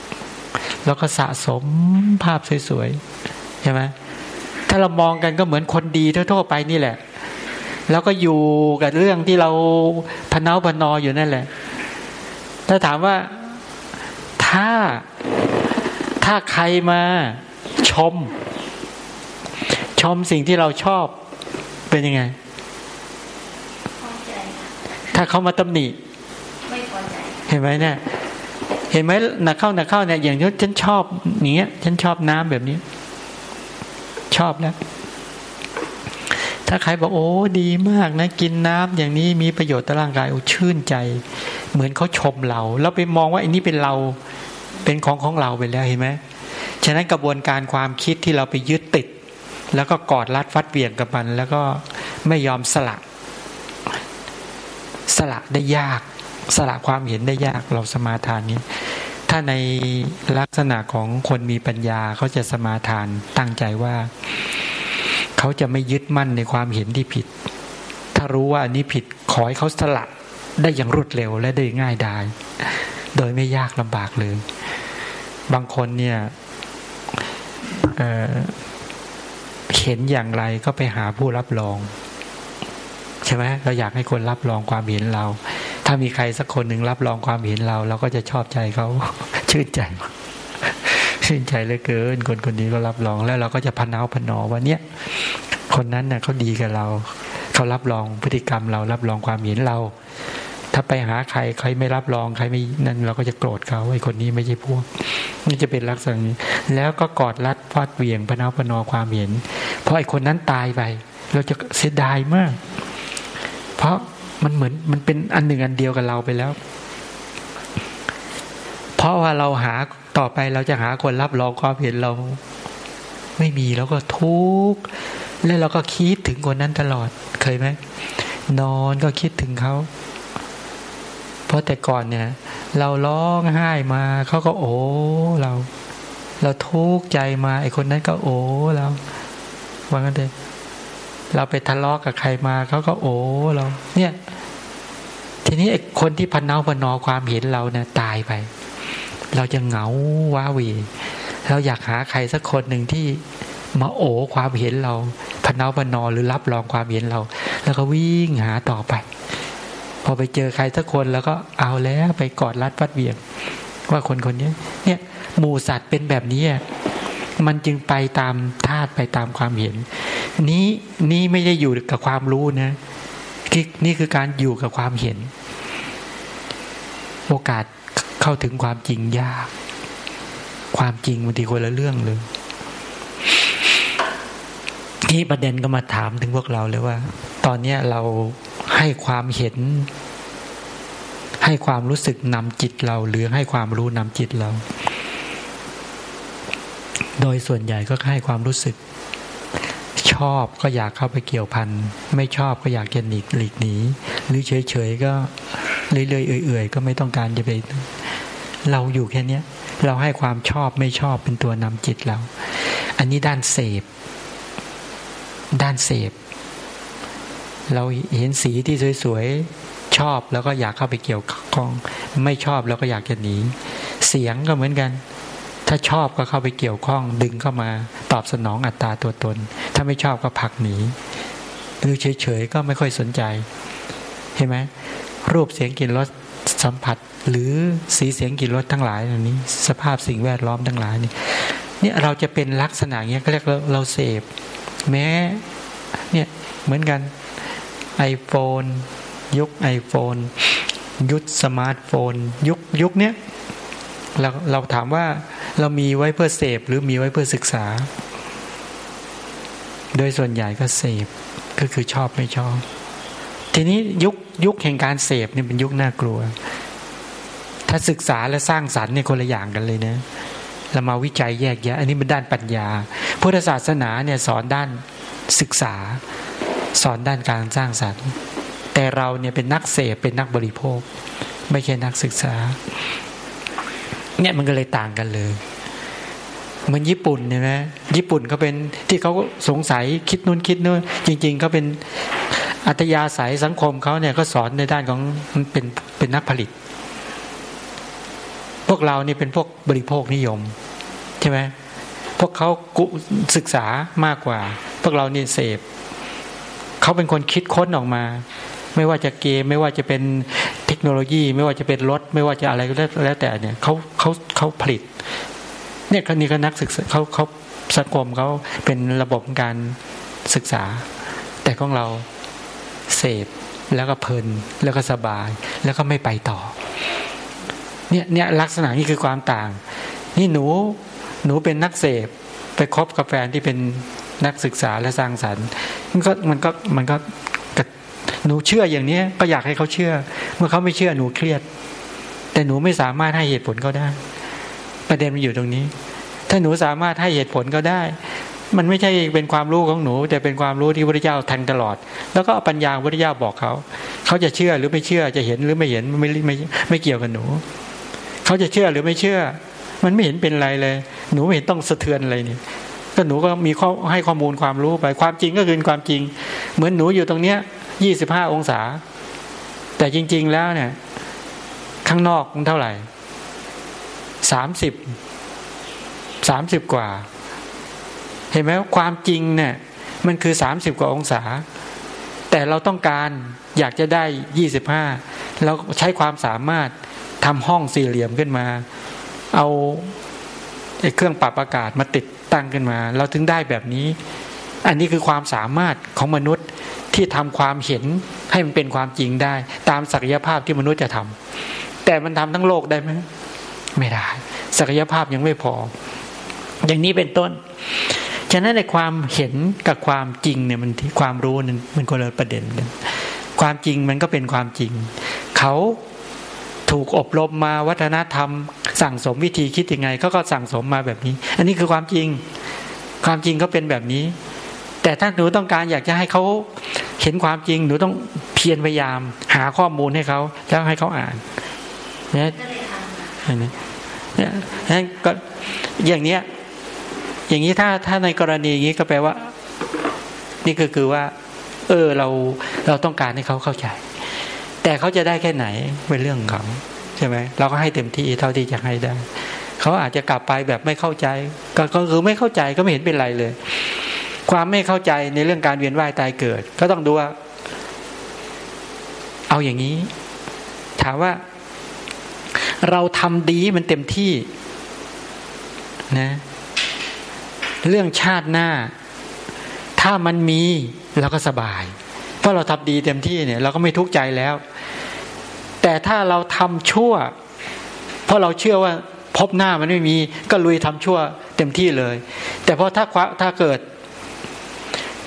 ๆแล้วก็สะสมภาพสวยๆใช่ไหมถ้าเรามองกันก็เหมือนคนดีทั่วๆไปนี่แหละ แล้วก็อยู่กับเรื่องที่เราพนาพนออยู่นั่นแหละ ถ้าถามว่าถ้า ถ้าใครมาชม ชมสิ่งที่เราชอบเป็นยังไง ถ้าเขามาตำหนิเห็นไหมเนี่ย เห็นไหมหนักเข้าหนักเข้าเนี่ยอย่างที่ฉันชอบอย่างเงี้ย ฉันชอบน้ำแบบนี้ ชอบแล้ว ถ้าใครบอกโอ้ดีมากนะ กินน้ำอย่างนี้มีประโยชน์ต่อร่างกายโอ้ชื่นใจ เหมือนเขาชมเรา แล้วไปมองว่าอันนี้เป็นเรา เป็นของของเราไปแล้วเห็นไหมฉะนั้นกระบวนการความคิดที่เราไปยึดติด แล้วก็กอดรัดฟัดเวี่ยงกับมัน แล้วก็ไม่ยอมสละ สละได้ยาก สละความเห็นได้ยากเราสมาทานนี้ ถ้าในลักษณะของคนมีปัญญาเขาจะสมาทานตั้งใจว่า เขาจะไม่ยึดมั่นในความเห็นที่ผิด ถ้ารู้ว่าอันนี้ผิดขอให้เขาสละได้อย่างรวดเร็วและได้ง่ายดาย โดยไม่ยากลำบากเลย บางคนเนี่ยเเห็นอย่างไรก็ไปหาผู้รับรอง ใช่ไหมเราอยากให้คนรับรองความเห็นเรา ถ้ามีใครสักคนหนึ่งรับรองความเห็นเรา เราก็จะชอบใจเขาชื่นใจชื่นใจเหลือเกิน คนคนนี้ก็รับรองแล้วเราก็จะพันเอาพันนอว่าเนี่ยคนนั้นเน่ะเขาดีกับเราเขารับรองพฤติกรรมเรารับรองความเห็นเรา ถ้าไปหาใครใครไม่รับรองใครไม่นั่นเราก็จะโกรธเขาไอ้คนนี้ไม่ใช่พวกนี่จะเป็นลักษณะนี้ แล้วก็กอดรัดฟาดเวียงพนาพนอความเห็น เพราะไอ้คนนั้นตายไป เราจะเสียดายมาก เพราะมันเหมือนมันเป็นอันหนึ่งอันเดียวกับเราไปแล้ว เพราะว่าเราหาต่อไปเราจะหาคนรับรองความเห็นเรา ไม่มีแล้วก็ทุกข์แล้วเราก็คิดถึงคนนั้นตลอดเคยไหมนอนก็คิดถึงเขา เพราะแต่ก่อนเนี่ย เราร้องไห้มาเขาก็โอ้เรา เราทุกข์ใจมาไอคนนั้นก็โอ้เราว่ากันเลยเราไปทะเลาะกกับใครมาเขาก็โอ้เรา เนี่ย ทีนี้ไอคนที่พันเนาพันนอความเห็นเราเนี่ยตายไป เราจะเหงาว้าวีเราอยากหาใครสักคนหนึ่งที่มาโอ้ความเห็นเราพันเนาพันนอหรือรับรองความเห็นเรา แล้วก็วิ่งหาต่อไป อไปเจอใครสักคนแล้วก็เอาแล้วไปกอดรัดฟัดเวียงว่าคนคนนี้เนี่ยหมู่สัตว์เป็นแบบนี้มันจึงไปตามธาตุไปตามความเห็น นี้นี้ไม่ได้อยู่กับความรู้นะนี่คือการอยู่กับความเห็น โอกาสเข้าถึงความจริงยาก ความจริงบางทีคนละเรื่องเลยที่ประเด็นก็มาถามถึงพวกเราเลยว่า ตอนนี้เราให้ความเห็น ให้ความรู้สึกนำจิตเรา หรือให้ความรู้นำจิตเรา โดยส่วนใหญ่ก็ให้ความรู้สึก ชอบก็อยากเข้าไปเกี่ยวพันไม่ชอบก็อยากจะหนีหลีกหนีหรือเฉยๆก็เรื่อยๆเอื่อยๆก็ไม่ต้องการจะไปเราอยู่แค่นี้เราให้ความชอบไม่ชอบเป็นตัวนำจิตเรา อันนี้ด้านเสพ ด้านเสพ เราเห็นสีที่สวย ชอบแล้วก็อยากเข้าไปเกี่ยวข้อง ไม่ชอบแล้วก็อยากจะหนี เสียงก็เหมือนกัน ถ้าชอบก็เข้าไปเกี่ยวข้อง ดึงเข้ามาตอบสนองอัตตาตัวตน ถ้าไม่ชอบก็ผลักหนีหรือเฉยๆก็ไม่ค่อยสนใจ เห็นไหมรูปเสียงกลิ่นรสสัมผัส หรือสีเสียงกลิ่นรสทั้งหลายเหล่านี้ สภาพสิ่งแวดล้อมทั้งหลายนี่เนี่ยเราจะเป็นลักษณะเงี้ยก็เรียกเราเสพ แม้เนี่ยเหมือนกัน iPhone ยุค iPhone ยุคสมาร์ทโฟน ยุคยุคเนี้ยเราเราถามว่าเรามีไว้เพื่อเสพหรือมีไว้เพื่อศึกษา โดยส่วนใหญ่ก็เสพก็คือชอบไม่ชอบ ทีนี้ยุคยุคแห่งการเสพเนี่ยเป็นยุคน่ากลัว ถ้าศึกษาและสร้างสรรค์เนี่ยคนละอย่างกันเลยนะเรามาวิจัยแยกแยะ อันนี้เป็นด้านปัญญา พุทธศาสนาเนี่ยสอนด้านศึกษา สอนด้านการสร้างสรรค์ แต่เราเนี่ยเป็นนักเสพเป็นนักบริโภค ไม่ใช่นักศึกษา เนี่ยมันก็เลยต่างกันเลยเหมือนญี่ปุ่นเนี่ยนะญี่ปุ่นเขาเป็นที่เขาสงสัยคิดนู้นคิดนู้นจริง ๆเขาเป็นอัตยาศัยสังคมเขาเนี่ยก็สอนในด้านของมันเป็นเป็นนักผลิต พวกเรานี่เป็นพวกบริโภคนิยมใช่ไหมพวกเขาศึกษามากกว่า พวกเราเนี่ยเสพเขาเป็นคนคิดค้นออกมา ไม่ว่าจะเกม ไม่ว่าจะเป็นเทคโนโลยี ไม่ว่าจะเป็นรถ ไม่ว่าจะอะไรก็แล้วแต่เนี่ยเขาเขาเขาผลิต เนี่ยคนนี้ก็นักศึกษาเขาเขาสังคมเขาเป็นระบบการศึกษา แต่ของเราเสพแล้วก็เพลินแล้วก็สบาย แล้วก็ไม่ไปต่อ เนี่ยเนี่ยลักษณะนี้คือความต่าง นี่หนูหนูเป็นนักเสพไปคบกับแฟนที่เป็นนักศึกษาและสร้างสรรค์มันก็มันก็มันก็ หนูเชื่ออย่างนี้ก็อยากให้เขาเชื่อ เมื่อเขาไม่เชื่อหนูเครียด แต่หนูไม่สามารถให้เหตุผลเขาได้ ประเด็นมันอยู่ตรงนี้ ถ้าหนูสามารถให้เหตุผลก็ได้ มันไม่ใช่เป็นความรู้ของหนู แต่เป็นความรู้ที่พระเจ้าแทงตลอด แล้วก็ปัญญาพระเจ้าบอกเขาเขาจะเชื่อหรือไม่เชื่อจะเห็นหรือไม่เห็นไม่ไม่ไม่เกี่ยวกับหนูเขาจะเชื่อหรือไม่เชื่อ มันไม่เห็นเป็นไรเลย หนูไม่เห็นต้องสะเทือนอะไรนี่ก็หนูก็มีข้อให้ข้อมูลความรู้ไปความจริงก็คือความจริง เหมือนหนูอยู่ตรงเนี้ย ยี่สิบห้าองศา แต่จริง ๆ แล้วเนี่ย ข้างนอกมันเท่าไหร่สามสิบสามสิบกว่า เห็นไหมความจริงเนี่ย มันคือสามสิบกว่าองศา แต่เราต้องการอยากจะได้ยี่สิบห้าเราใช้ความสามารถทำห้องสี่เหลี่ยมขึ้นมา เอาเครื่องปรับอากาศมาติดตั้งขึ้นมา เราถึงได้แบบนี้ อันนี้คือความสามารถของมนุษย์ ที่ทำความเห็นให้มันเป็นความจริงได้ ตามศักยภาพที่มนุษย์จะทำแต่มันทำทั้งโลกได้ไหมไม่ได้ ศักยภาพยังไม่พอ อย่างนี้เป็นต้น ฉะนั้นในความเห็นกับความจริงเนี่ยมันความรู้นั้นมันคนละประเด็นกันความจริงมันก็เป็นความจริง เขาถูกอบรมมาวัฒนธรรม สั่งสมวิธีคิดยังไงเขาก็สั่งสมมาแบบนี้ อันนี้คือความจริง ความจริงก็เป็นแบบนี้ แต่ถ้าหนูต้องการอยากจะให้เขาเห็นความจริง หนูต้องเพียรพยายาม หาข้อมูลให้เขาแล้วให้เขาอ่านเนี่ยเนี่ยนั้นก็อย่างเนี้ย อย่างนี้ถ้าถ้าในกรณีอย่างนี้ก็แปลว่า นี่ก็คือว่า เออเราเราต้องการให้เขาเข้าใจ แต่เขาจะได้แค่ไหนเป็นเรื่องของใช่ไหมเราก็ให้เต็มที่เท่าที่จะให้ได้เขาอาจจะกลับไปแบบไม่เข้าใจ ก็คือไม่เข้าใจก็ไม่เห็นเป็นไรเลย ความไม่เข้าใจในเรื่องการเวียนว่ายตายเกิด ก็ต้องดูว่า เอาอย่างนี้ ถามว่า เราทำดีมันเต็มที่ นะ เรื่องชาติหน้า ถ้ามันมีเราก็สบาย เพราะเราทำดีเต็มที่เนี่ย เราก็ไม่ทุกข์ใจแล้ว แต่ถ้าเราทำชั่ว เพราะเราเชื่อว่าพบหน้ามันไม่มี ก็ลุยทำชั่วเต็มที่เลย แต่พอถ้าถ้าเกิด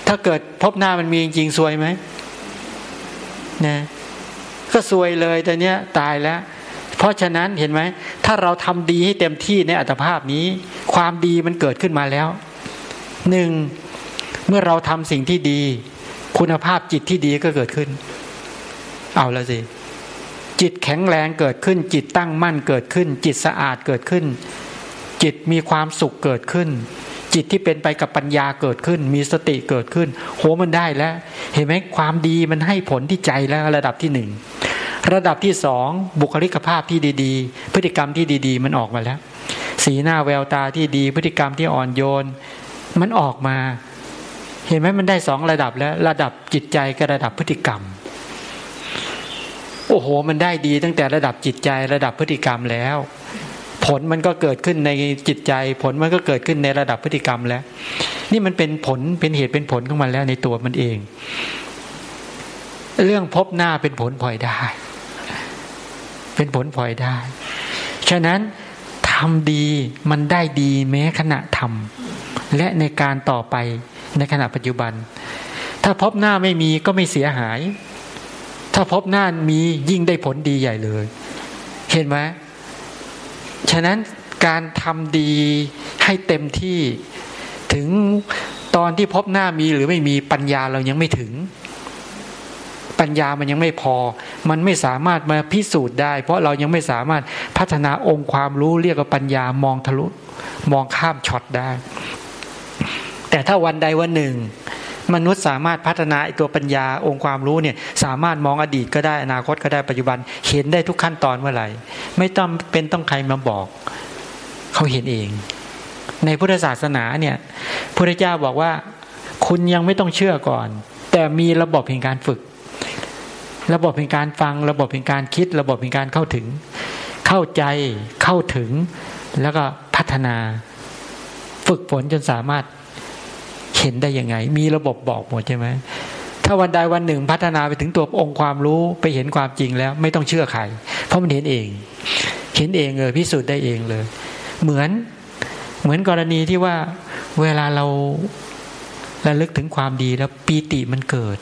ถ้าเกิดพบหน้ามันมีจริงๆซวยไหมนะก็ซวยเลยแต่เนี้ยตายแล้ว เพราะฉะนั้นเห็นไหม ถ้าเราทำดีให้เต็มที่ในอัตภาพนี้ ความดีมันเกิดขึ้นมาแล้วหนึ่งเมื่อเราทำสิ่งที่ดี คุณภาพจิตที่ดีก็เกิดขึ้น เอาละสิ จิตแข็งแรงเกิดขึ้น จิตตั้งมั่นเกิดขึ้น จิตสะอาดเกิดขึ้น จิตมีความสุขเกิดขึ้น จิตที่เป็นไปกับปัญญาเกิดขึ้น มีสติเกิดขึ้น โหมันได้แล้ว เห็นไหมความดีมันให้ผลที่ใจแล้วระดับที่หนึ่งระดับที่สองบุคลิกภาพที่ดีๆ พฤติกรรมที่ดีๆ มันออกมาแล้ว สีหน้าแววตาที่ดีพฤติกรรมที่อ่อนโยน มันออกมา เห็นไหมมันได้สองระดับแล้ว ระดับจิตใจกับระดับพฤติกรรม โอ้โห มันได้ดีตั้งแต่ระดับจิตใจระดับพฤติกรรมแล้ว ผลมันก็เกิดขึ้นในจิตใจ ผลมันก็เกิดขึ้นในระดับพฤติกรรมแล้ว นี่มันเป็นผลเป็นเหตุเป็นผลของมันแล้วในตัวมันเอง เรื่องพบหน้าเป็นผลพลอยได้ เป็นผลพลอยได้ ฉะนั้นทำดีมันได้ดีแม้ขณะทำและในการต่อไปในขณะปัจจุบัน ถ้าพบหน้าไม่มีก็ไม่เสียหาย ถ้าพบหน้ามียิ่งได้ผลดีใหญ่เลย เห็นไหม ฉะนั้นการทำดีให้เต็มที่ถึงตอนที่พบหน้ามีหรือไม่มีปัญญาเรายังไม่ถึง ปัญญามันยังไม่พอ มันไม่สามารถมาพิสูจน์ได้ เพราะเรายังไม่สามารถพัฒนาองค์ความรู้เรียกว่าปัญญามองทะลุมองข้ามช็อตได้ แต่ถ้าวันใดวันหนึ่ง มนุษย์สามารถพัฒนาตัวปัญญาองค์ความรู้เนี่ยสามารถมองอดีตก็ได้อนาคตก็ได้ปัจจุบัน เห็นได้ทุกขั้นตอนเมื่อไหร่ ไม่ต้องเป็นต้องใครมาบอก เขาเห็นเอง ในพุทธศาสนาเนี่ยพระเจ้าบอกว่า คุณยังไม่ต้องเชื่อก่อน แต่มีระบบแห่งการฝึก ระบบเป็นการฟัง ระบบเป็นการคิด ระบบเป็นการเข้าถึง เข้าใจเข้าถึงแล้วก็พัฒนา ฝึกฝนจนสามารถ เห็นได้ยังไง มีระบบบอกหมดใช่ไหมถ้าวันใดวันหนึ่งพัฒนาไปถึงตัวองค์ความรู้ไปเห็นความจริงแล้ว ไม่ต้องเชื่อใคร เพราะมันเห็นเอง เห็นเองเลยพิสูจน์ได้เองเลย เหมือนเหมือนกรณีที่ว่าเวลาเราระลึกถึงความดีแล้วปีติมันเกิด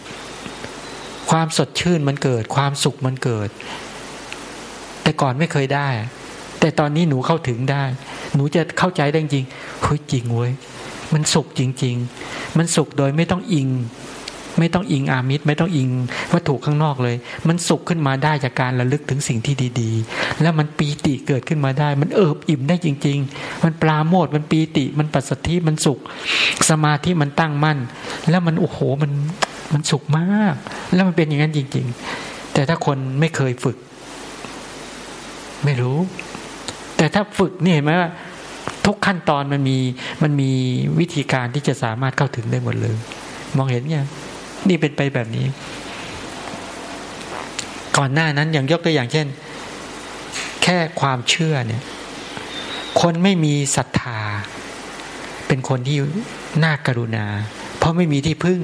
ความสดชื่นมันเกิด ความสุขมันเกิด แต่ก่อนไม่เคยได้ แต่ตอนนี้หนูเข้าถึงได้ หนูจะเข้าใจได้จริงเฮ้ยจริงเว้ย มันสุขจริง ๆ มันสุขโดยไม่ต้องอิง ไม่ต้องอิงอามิตรไม่ต้องอิงวัตถุข้างนอกเลย มันสุขขึ้นมาได้จากการระลึกถึงสิ่งที่ดี ๆ แล้วมันปีติเกิดขึ้นมาได้ มันเอิบอิ่มได้จริง ๆ มันปลาโมดมันปีติ มันปัสสธิมันสุข สมาธิมันตั้งมั่น แล้วมันโอ้โหมันมันสุขมาก แล้วมันเป็นอย่างนั้นจริง ๆ แต่ถ้าคนไม่เคยฝึก ไม่รู้ แต่ถ้าฝึกนี่เห็นไหมว่า ทุกขั้นตอนมันมีมันมีวิธีการที่จะสามารถเข้าถึงได้หมดเลย มองเห็นเนี่ยนี่เป็นไปแบบนี้ ก่อนหน้านั้นอย่างยกตัวอย่างเช่น แค่ความเชื่อเนี่ย คนไม่มีศรัทธา เป็นคนที่น่ากรุณา เพราะไม่มีที่พึ่ง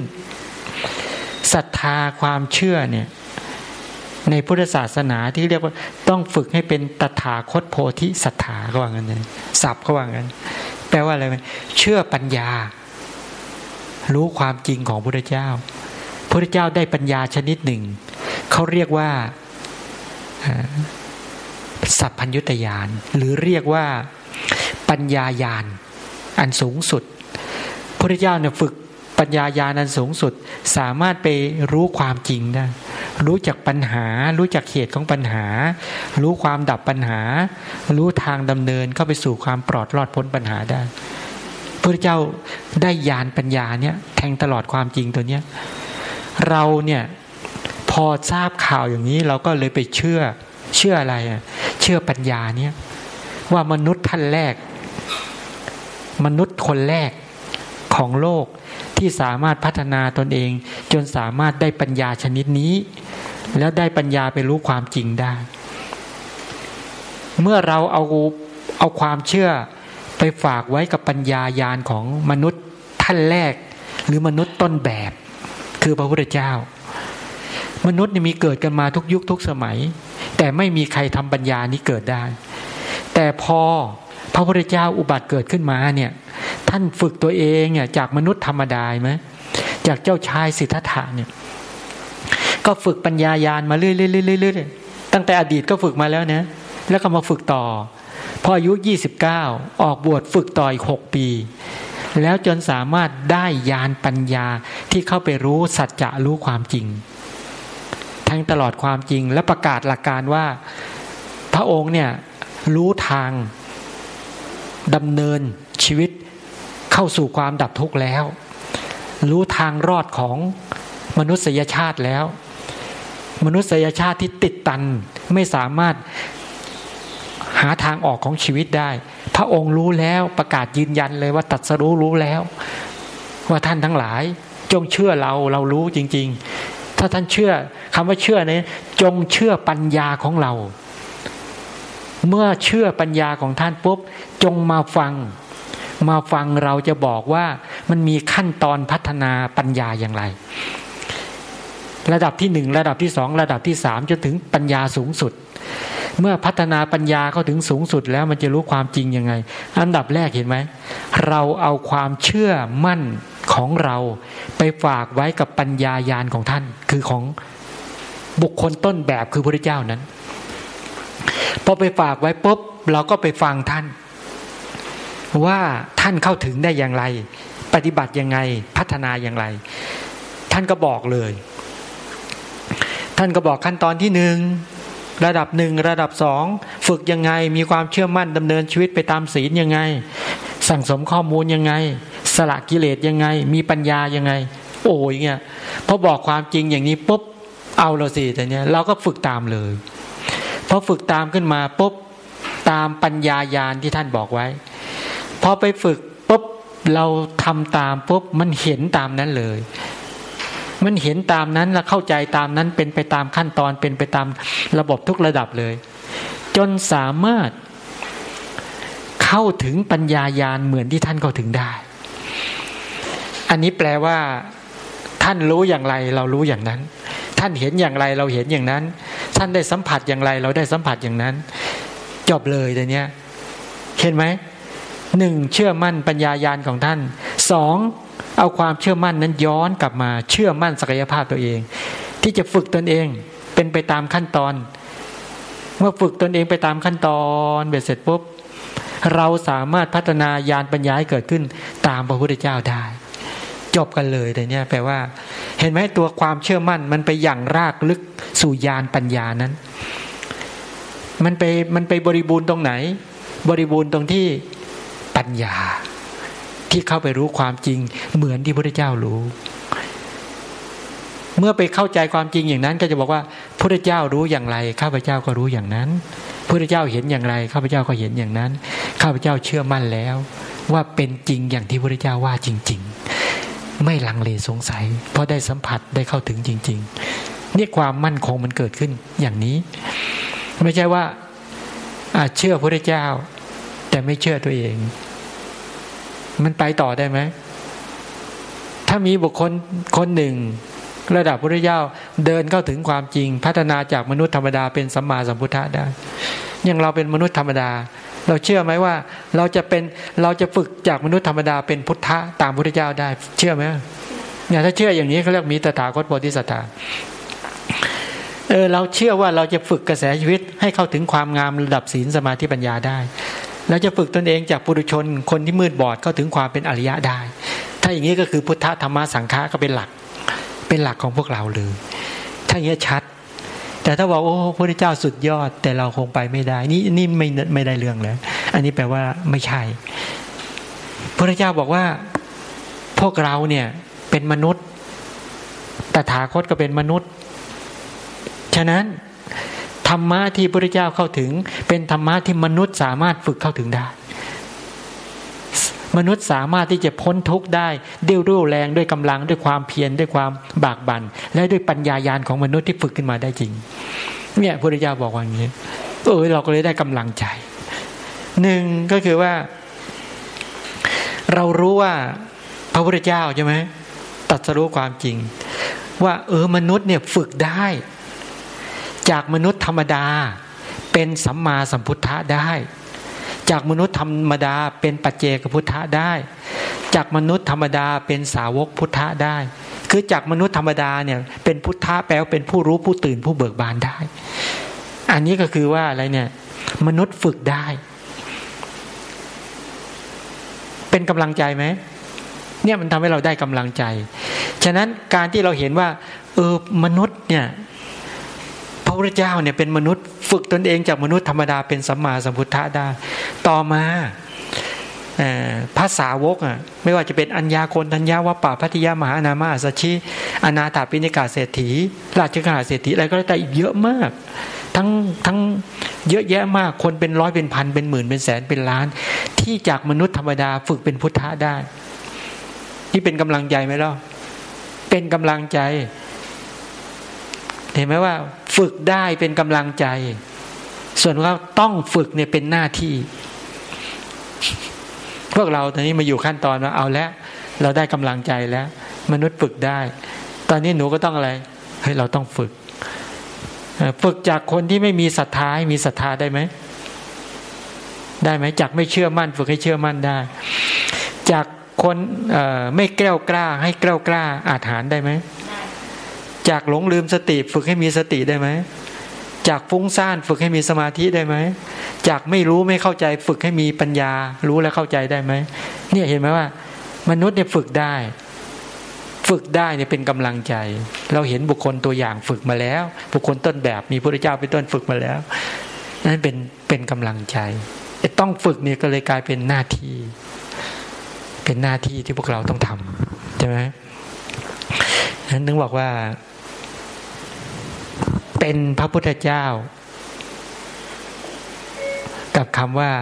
ศรัทธาความเชื่อเนี่ย ในพุทธศาสนาที่เรียกว่าต้องฝึกให้เป็นตถาคตโพธิศรัทธาเขาว่างั้นเลยสับเขาว่างั้นแปลว่าอะไรไหมเชื่อปัญญา รู้ความจริงของพระเจ้าพระเจ้าได้ปัญญาชนิดหนึ่งเขาเรียกว่าสัพพัญญุตยานหรือเรียกว่าปัญญายานอันสูงสุดพระเจ้าเนี่ยฝึก ปัญญาญาณันสูงสุดสามารถไปรู้ความจริงได้ รู้จักปัญหา รู้จักเหตุของปัญหา รู้ความดับปัญหา รู้ทางดำเนินเข้าไปสู่ความปลอดรอดพ้นปัญหาได้พระเจ้าได้ญาณปัญญาเนี่ยแทงตลอดความจริงตัวเนี้ยเราเนี่ยพอทราบข่าวอย่างนี้เราก็เลยไปเชื่อเชื่ออะไรอะเชื่อปัญญาเนี่ยว่ามนุษย์ท่านแรก มนุษย์คนแรกของโลก ที่สามารถพัฒนาตนเอง จนสามารถได้ปัญญาชนิดนี้ แล้วได้ปัญญาไปรู้ความจริงได้ เมื่อเราเอาเอาความเชื่อไปฝากไว้กับปัญญายาณของมนุษย์ท่านแรก หรือมนุษย์ต้นแบบ คือพระพุทธเจ้า มนุษย์นี่มีเกิดกันมาทุกยุคทุกสมัย แต่ไม่มีใครทำปัญญานี้เกิดได้ แต่พอพระพุทธเจ้าอุบัติเกิดขึ้นมาเนี่ย ท่านฝึกตัวเองเนี่ยจากมนุษย์ธรรมดาไหมจากเจ้าชายสิทธัตถะเนี่ย ก็ฝึกปัญญายาณมาเรื่อยๆๆๆตั้งแต่อดีตก็ฝึกมาแล้วนะแล้วก็มาฝึกต่อ พออายุ 29 ออกบวชฝึกต่ออีก 6 ปี แล้วจนสามารถได้ญาณปัญญาที่เข้าไปรู้สัจจะรู้ความจริง ทั้งตลอดความจริงและประกาศหลักการว่า พระองค์เนี่ยรู้ทางดำเนินชีวิต เข้าสู่ความดับทุกข์แล้ว รู้ทางรอดของมนุษยชาติแล้ว มนุษยชาติที่ติดตันไม่สามารถหาทางออกของชีวิตได้ พระองค์รู้แล้วประกาศยืนยันเลยว่าตัดสรู้รู้แล้ว ว่าท่านทั้งหลาย จงเชื่อเราเรารู้จริง ๆ ถ้าท่านเชื่อคำว่าเชื่อเนี่ยจงเชื่อปัญญาของเรา เมื่อเชื่อปัญญาของท่านปุ๊บจงมาฟัง มาฟังเราจะบอกว่ามันมีขั้นตอนพัฒนาปัญญาอย่างไร ระดับที่หนึ่งระดับที่สองระดับที่สามจนถึงปัญญาสูงสุด เมื่อพัฒนาปัญญาเข้าถึงสูงสุดแล้วมันจะรู้ความจริงยังไง อันดับแรกเห็นไหมเราเอาความเชื่อมั่นของเราไปฝากไว้กับปัญญายาณของท่าน คือของบุคคลต้นแบบคือพระเจ้านั้นพอไปฝากไว้ปุ๊บเราก็ไปฟังท่าน ว่าท่านเข้าถึงได้อย่างไร ปฏิบัติยังไงพัฒนาอย่างไร ท่านก็บอกเลย ท่านก็บอกขั้นตอนที่หนึ่งระดับหนึ่งระดับสองฝึกยังไง มีความเชื่อมั่นดำเนินชีวิตไปตามศีลยังไง สั่งสมข้อมูลยังไง สละกิเลสยังไง มีปัญญายังไง โอ้ยเงี้ยพอบอกความจริงอย่างนี้ปุ๊บเอาเราสิแต่เนี้ยเราก็ฝึกตามเลยพอฝึกตามขึ้นมาปุ๊บตามปัญญายาณที่ท่านบอกไว้ พอไปฝึกปุ๊บเราทำตามปุ๊บมันเห็นตามนั้นเลย มันเห็นตามนั้นและเข้าใจตามนั้นเป็นไปตามขั้นตอนเป็นไปตามระบบทุกระดับเลย จนสามารถเข้าถึงปัญญายาณเหมือนที่ท่านเข้าถึงได้ อันนี้แปลว่า ท่านรู้อย่างไรเรารู้อย่างนั้น ท่านเห็นอย่างไรเราเห็นอย่างนั้น ท่านได้สัมผัสอย่างไรเราได้สัมผัสอย่างนั้น จบเลยแต่เนี้ยเห็นไหม หนึ่งเชื่อมั่นปัญญายาณของท่านสองเอาความเชื่อมั่นนั้นย้อนกลับมา เชื่อมั่นศักยภาพตัวเอง ที่จะฝึกตนเองเป็นไปตามขั้นตอน เมื่อฝึกตนเองไปตามขั้นตอนเบ็ดเสร็จปุ๊บเราสามารถพัฒนายานปัญญาให้เกิดขึ้นตามพระพุทธเจ้าได้ จบกันเลยแต่เนี้ยแปลว่า เห็นไหมตัวความเชื่อมั่น มันไปอย่างรากลึกสู่ยานปัญญานั้น มันไปมันไปบริบูรณ์ตรงไหน บริบูรณ์ตรงที่ ปัญญา ที่เข้าไปรู้ความจริง เหมือนที่พระเจ้ารู้ เมื่อไปเข้าใจความจริงอย่างนั้น ก็จะบอกว่าพระเจ้ารู้อย่างไรข้าพเจ้าก็รู้อย่างนั้นพระเจ้าเห็นอย่างไรข้าพเจ้าก็เห็นอย่างนั้นข้าพเจ้าเชื่อมั่นแล้ว ว่าเป็นจริงอย่างที่พระเจ้าว่าจริง ๆ ไม่ลังเลสงสัย เพราะได้สัมผัสได้เข้าถึงจริง ๆ นี่ความมั่นคงมันเกิดขึ้นอย่างนี้ ไม่ใช่ว่าเชื่อพระเจ้า แต่ไม่เชื่อตัวเอง มันไปต่อได้ไหม ถ้ามีบุคคลคนหนึ่ง ระดับพระเจ้าเดินเข้าถึงความจริง พัฒนาจากมนุษย์ธรรมดาเป็นสัมมาสัมพุทธะได้อย่างเราเป็นมนุษย์ธรรมดา เราเชื่อไหมว่า เราจะเป็นเราจะฝึกจากมนุษย์ธรรมดาเป็นพุทธะตามพระเจ้าได้ เชื่อไหมเนี่ยถ้าเชื่ออย่างนี้เขาเรียกมีตถาคตโพธิสัตว์เออเราเชื่อว่าเราจะฝึกกระแสชีวิตให้เข้าถึงความงามระดับศีลสมาธิปัญญาได้ เราจะฝึกตนเองจากปุถุชนคนที่มืดบอดเข้าถึงความเป็นอริยะได้ ถ้าอย่างนี้ก็คือพุทธธรรมสังฆะก็เป็นหลัก เป็นหลักของพวกเราเลยถ้าอย่างนี้ชัด แต่ถ้าบอกโอ้พระเจ้าสุดยอด แต่เราคงไปไม่ได้ นี่นี่ไม่ไม่ได้เรื่องแล้วอันนี้แปลว่าไม่ใช่พระเจ้าบอกว่าพวกเราเนี่ยเป็นมนุษย์ตถาคตก็เป็นมนุษย์ ฉะนั้น ธรรมะที่พระเจ้าเข้าถึง เป็นธรรมะที่มนุษย์สามารถฝึกเข้าถึงได้ มนุษย์สามารถที่จะพ้นทุกข์ได้ด้วยรูแรงด้วยกำลังด้วยความเพียรด้วยความบากบัน่นและด้วยปัญญายาณของมนุษย์ที่ฝึกขึ้นมาได้จริง เนี่ยพระเจ้าบอกว่าอย่างนี้เออเราก็เลยได้กำลังใจหนึ่งก็คือว่า เรารู้ว่าพระพุทธเจ้าใช่ไหมตัดสรู้ความจริง ว่าเออมนุษย์เนี่ยฝึกได้ จากมนุษย์ธรรมดาเป็นสัมมาสัมพุทธะได้ จากมนุษย์ธรรมดาเป็นปัจเจกพุทธะได้ จากมนุษย์ธรรมดาเป็นสาวกพุทธะได้ คือจากมนุษย์ธรรมดาเนี่ยเป็นพุทธะแปลว่าเป็นผู้รู้ผู้ตื่นผู้เบิกบานได้ อันนี้ก็คือว่าอะไรเนี่ยมนุษย์ฝึกได้ เป็นกำลังใจไหมเนี่ยมันทำให้เราได้กำลังใจ ฉะนั้นการที่เราเห็นว่าเออมนุษย์เนี่ย พระพุทธเจ้าเนี่ยเป็นมนุษย์ ฝึกตนเองจากมนุษย์ธรรมดาเป็นสัมมาสัมพุทธะได้ ต่อมาภาษาวกอะไม่ว่าจะเป็นอัญญาโกนทัญญาวป่าพัทยามหานามาสัชิอนาถาปิณิกาเศรษฐี ราชกาเศรษฐีอะไรก็ได้อีกเยอะมาก ทั้งทั้งเยอะแยะมากคนเป็นร้อยเป็นพันเป็นหมื่นเป็นแสนเป็นล้าน ที่จากมนุษย์ธรรมดาฝึกเป็นพุทธะได้นี่เป็นกำลังใจไหมล่ะเป็นกำลังใจ เห็นไหมว่าฝึกได้เป็นกำลังใจ ส่วนว่าต้องฝึกเนี่ยเป็นหน้าที่ พวกเราตอนนี้มาอยู่ขั้นตอนว่าเอาแล้วเราได้กำลังใจแล้ว มนุษย์ฝึกได้ ตอนนี้หนูก็ต้องอะไรเฮ้ยเราต้องฝึกฝึกจากคนที่ไม่มีศรัทธาให้มีศรัทธาได้ไหมได้ไหมจากไม่เชื่อมั่น ฝึกให้เชื่อมั่นได้ จากคนไม่แกล้วกล้า ให้แกล้วกล้าอาถานได้ไหม จากหลงลืมสติฝึกให้มีสติได้ไหมจากฟุ้งซ่านฝึกให้มีสมาธิได้ไหม จากไม่รู้ไม่เข้าใจฝึกให้มีปัญญา รู้และเข้าใจได้ไหม เนี่ยเห็นไหมว่า มนุษย์เนี่ยฝึกได้ ฝึกได้เนี่ยเป็นกำลังใจ เราเห็นบุคคลตัวอย่างฝึกมาแล้ว บุคคลต้นแบบมีพระเจ้าเป็นต้นฝึกมาแล้วนั่นเป็นเป็นกำลังใจต้องฝึกเนี่ยก็เลยกลายเป็นหน้าที่ เป็นหน้าที่ที่พวกเราต้องทำใช่ไหมนั้นนึกบอกว่า เป็นพระพุทธเจ้า กับคำว่า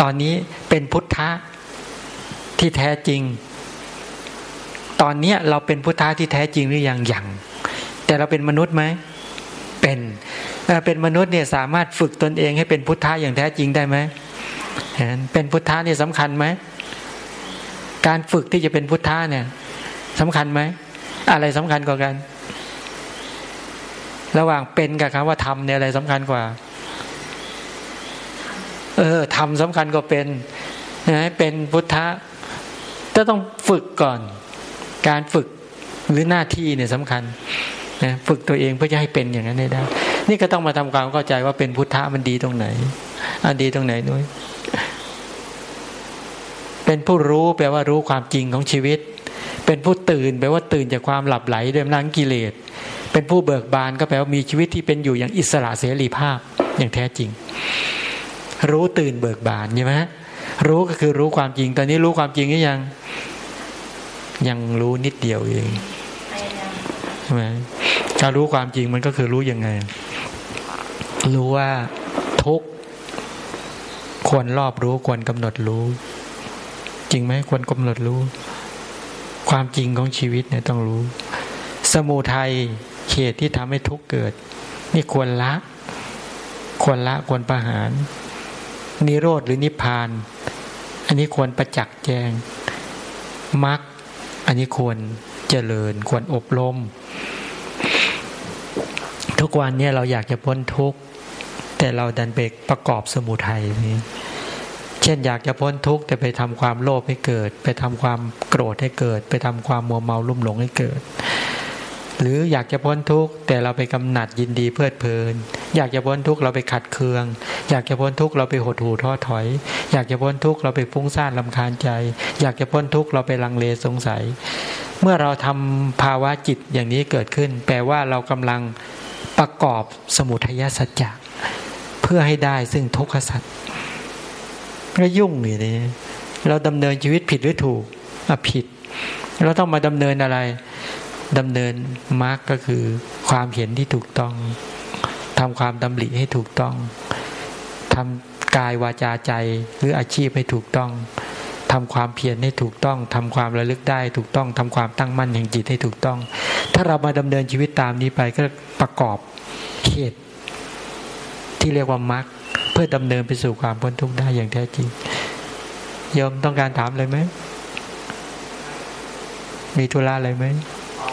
ตอนนี้เป็นพุทธะที่แท้จริง ตอนนี้เราเป็นพุทธะที่แท้จริงหรือยังยังแต่เราเป็นมนุษย์ไหมเป็นเป็นมนุษย์เนี่ยสามารถฝึกตนเองให้เป็นพุทธะอย่างแท้จริงได้ไหมเป็นพุทธะนี่สำคัญไหมการฝึกที่จะเป็นพุทธะเนี่ยสำคัญไหมอะไรสำคัญกว่ากัน ระหว่างเป็นกับคำว่าทำเนี่ยอะไรสำคัญกว่า เออทำสำคัญกว่าเป็นนะเป็นพุทธะจะต้องฝึกก่อน การฝึกหรือหน้าที่เนี่ยสำคัญนะฝึกตัวเองเพื่อจะให้เป็นอย่างนั้นได้ นี่ก็ต้องมาทำความเข้าใจว่าเป็นพุทธะมันดีตรงไหนอันดีตรงไหนด้วยเป็นผู้รู้แปลว่ารู้ความจริงของชีวิต เป็นผู้ตื่นแปลว่าตื่นจากความหลับไหลด้วยนังกิเลส เป็นผู้เบิกบานก็แปลว่ามีชีวิตที่เป็นอยู่อย่างอิสระเสรีภาพอย่างแท้จริง รู้ตื่นเบิกบานใช่ไหมรู้ก็คือรู้ความจริง ตอนนี้รู้ความจริงหรือยัง ยังรู้นิดเดียวเองใช่ไหมการู้ความจริงมันก็คือรู้ยังไง รู้ว่าทุกควรรอบรู้ควรกำหนดรู้ จริงไหมควรกำหนดรู้ ความจริงของชีวิตเนี่ยต้องรู้ สมุทัยเขตที่ทำให้ทุกเกิด นี่ควรละ ควรละควรประหาร นิโรธหรือนิพพาน อันนี้ควรประจักษ์แจงมรรคอันนี้ควรเจริญควรอบรม ทุกวันเนี่ยเราอยากจะพ้นทุกข์แต่เราดันไปประกอบสมุทัยนี้ ช่นอยากจะพ้นทุกข์แต่ไปทำความโลภให้เกิด ไปทำความโกรธให้เกิด ไปทำความมัวเมาลุ่มหลงให้เกิด หรืออยากจะพ้นทุกข์แต่เราไปกำหนัดยินดีเพลิดเพลิน อยากจะพ้นทุกข์เราไปขัดเคือง อยากจะพ้นทุกข์เราไปหดหู่ท้อถอย อยากจะพ้นทุกข์เราไปฟุ้งซ่านลำคาญใจ อยากจะพ้นทุกข์เราไปลังเลสงสัย เมื่อเราทำภาวะจิตอย่างนี้เกิดขึ้น แปลว่าเรากำลังประกอบสมุทัยสัจจะเพื่อให้ได้ซึ่งทุกขสัจ ก็ยุ่งอยู่นี่เราดำเนินชีวิตผิดหรือถูกอะผิด เราต้องมาดำเนินอะไรดำเนินมาร์กก็คือ ความเห็นที่ถูกต้องทำความดำริให้ถูกต้องทำกายวาจาใจหรืออาชีพให้ถูกต้องทำความเพียรให้ถูกต้องทำความระลึกได้ถูกต้องทำความตั้งมั่นแห่งจิตให้ถูกต้อง ถ้าเรามาดำเนินชีวิตตามนี้ไปก็ประกอบเขตที่เรียกว่ามาร์ก พื่อดำเนินไปสู่ความพ้นทุกข์ได้อย่างแท้จริงยอมต้องการถามอะไรไหม มีธุระอะไรไหม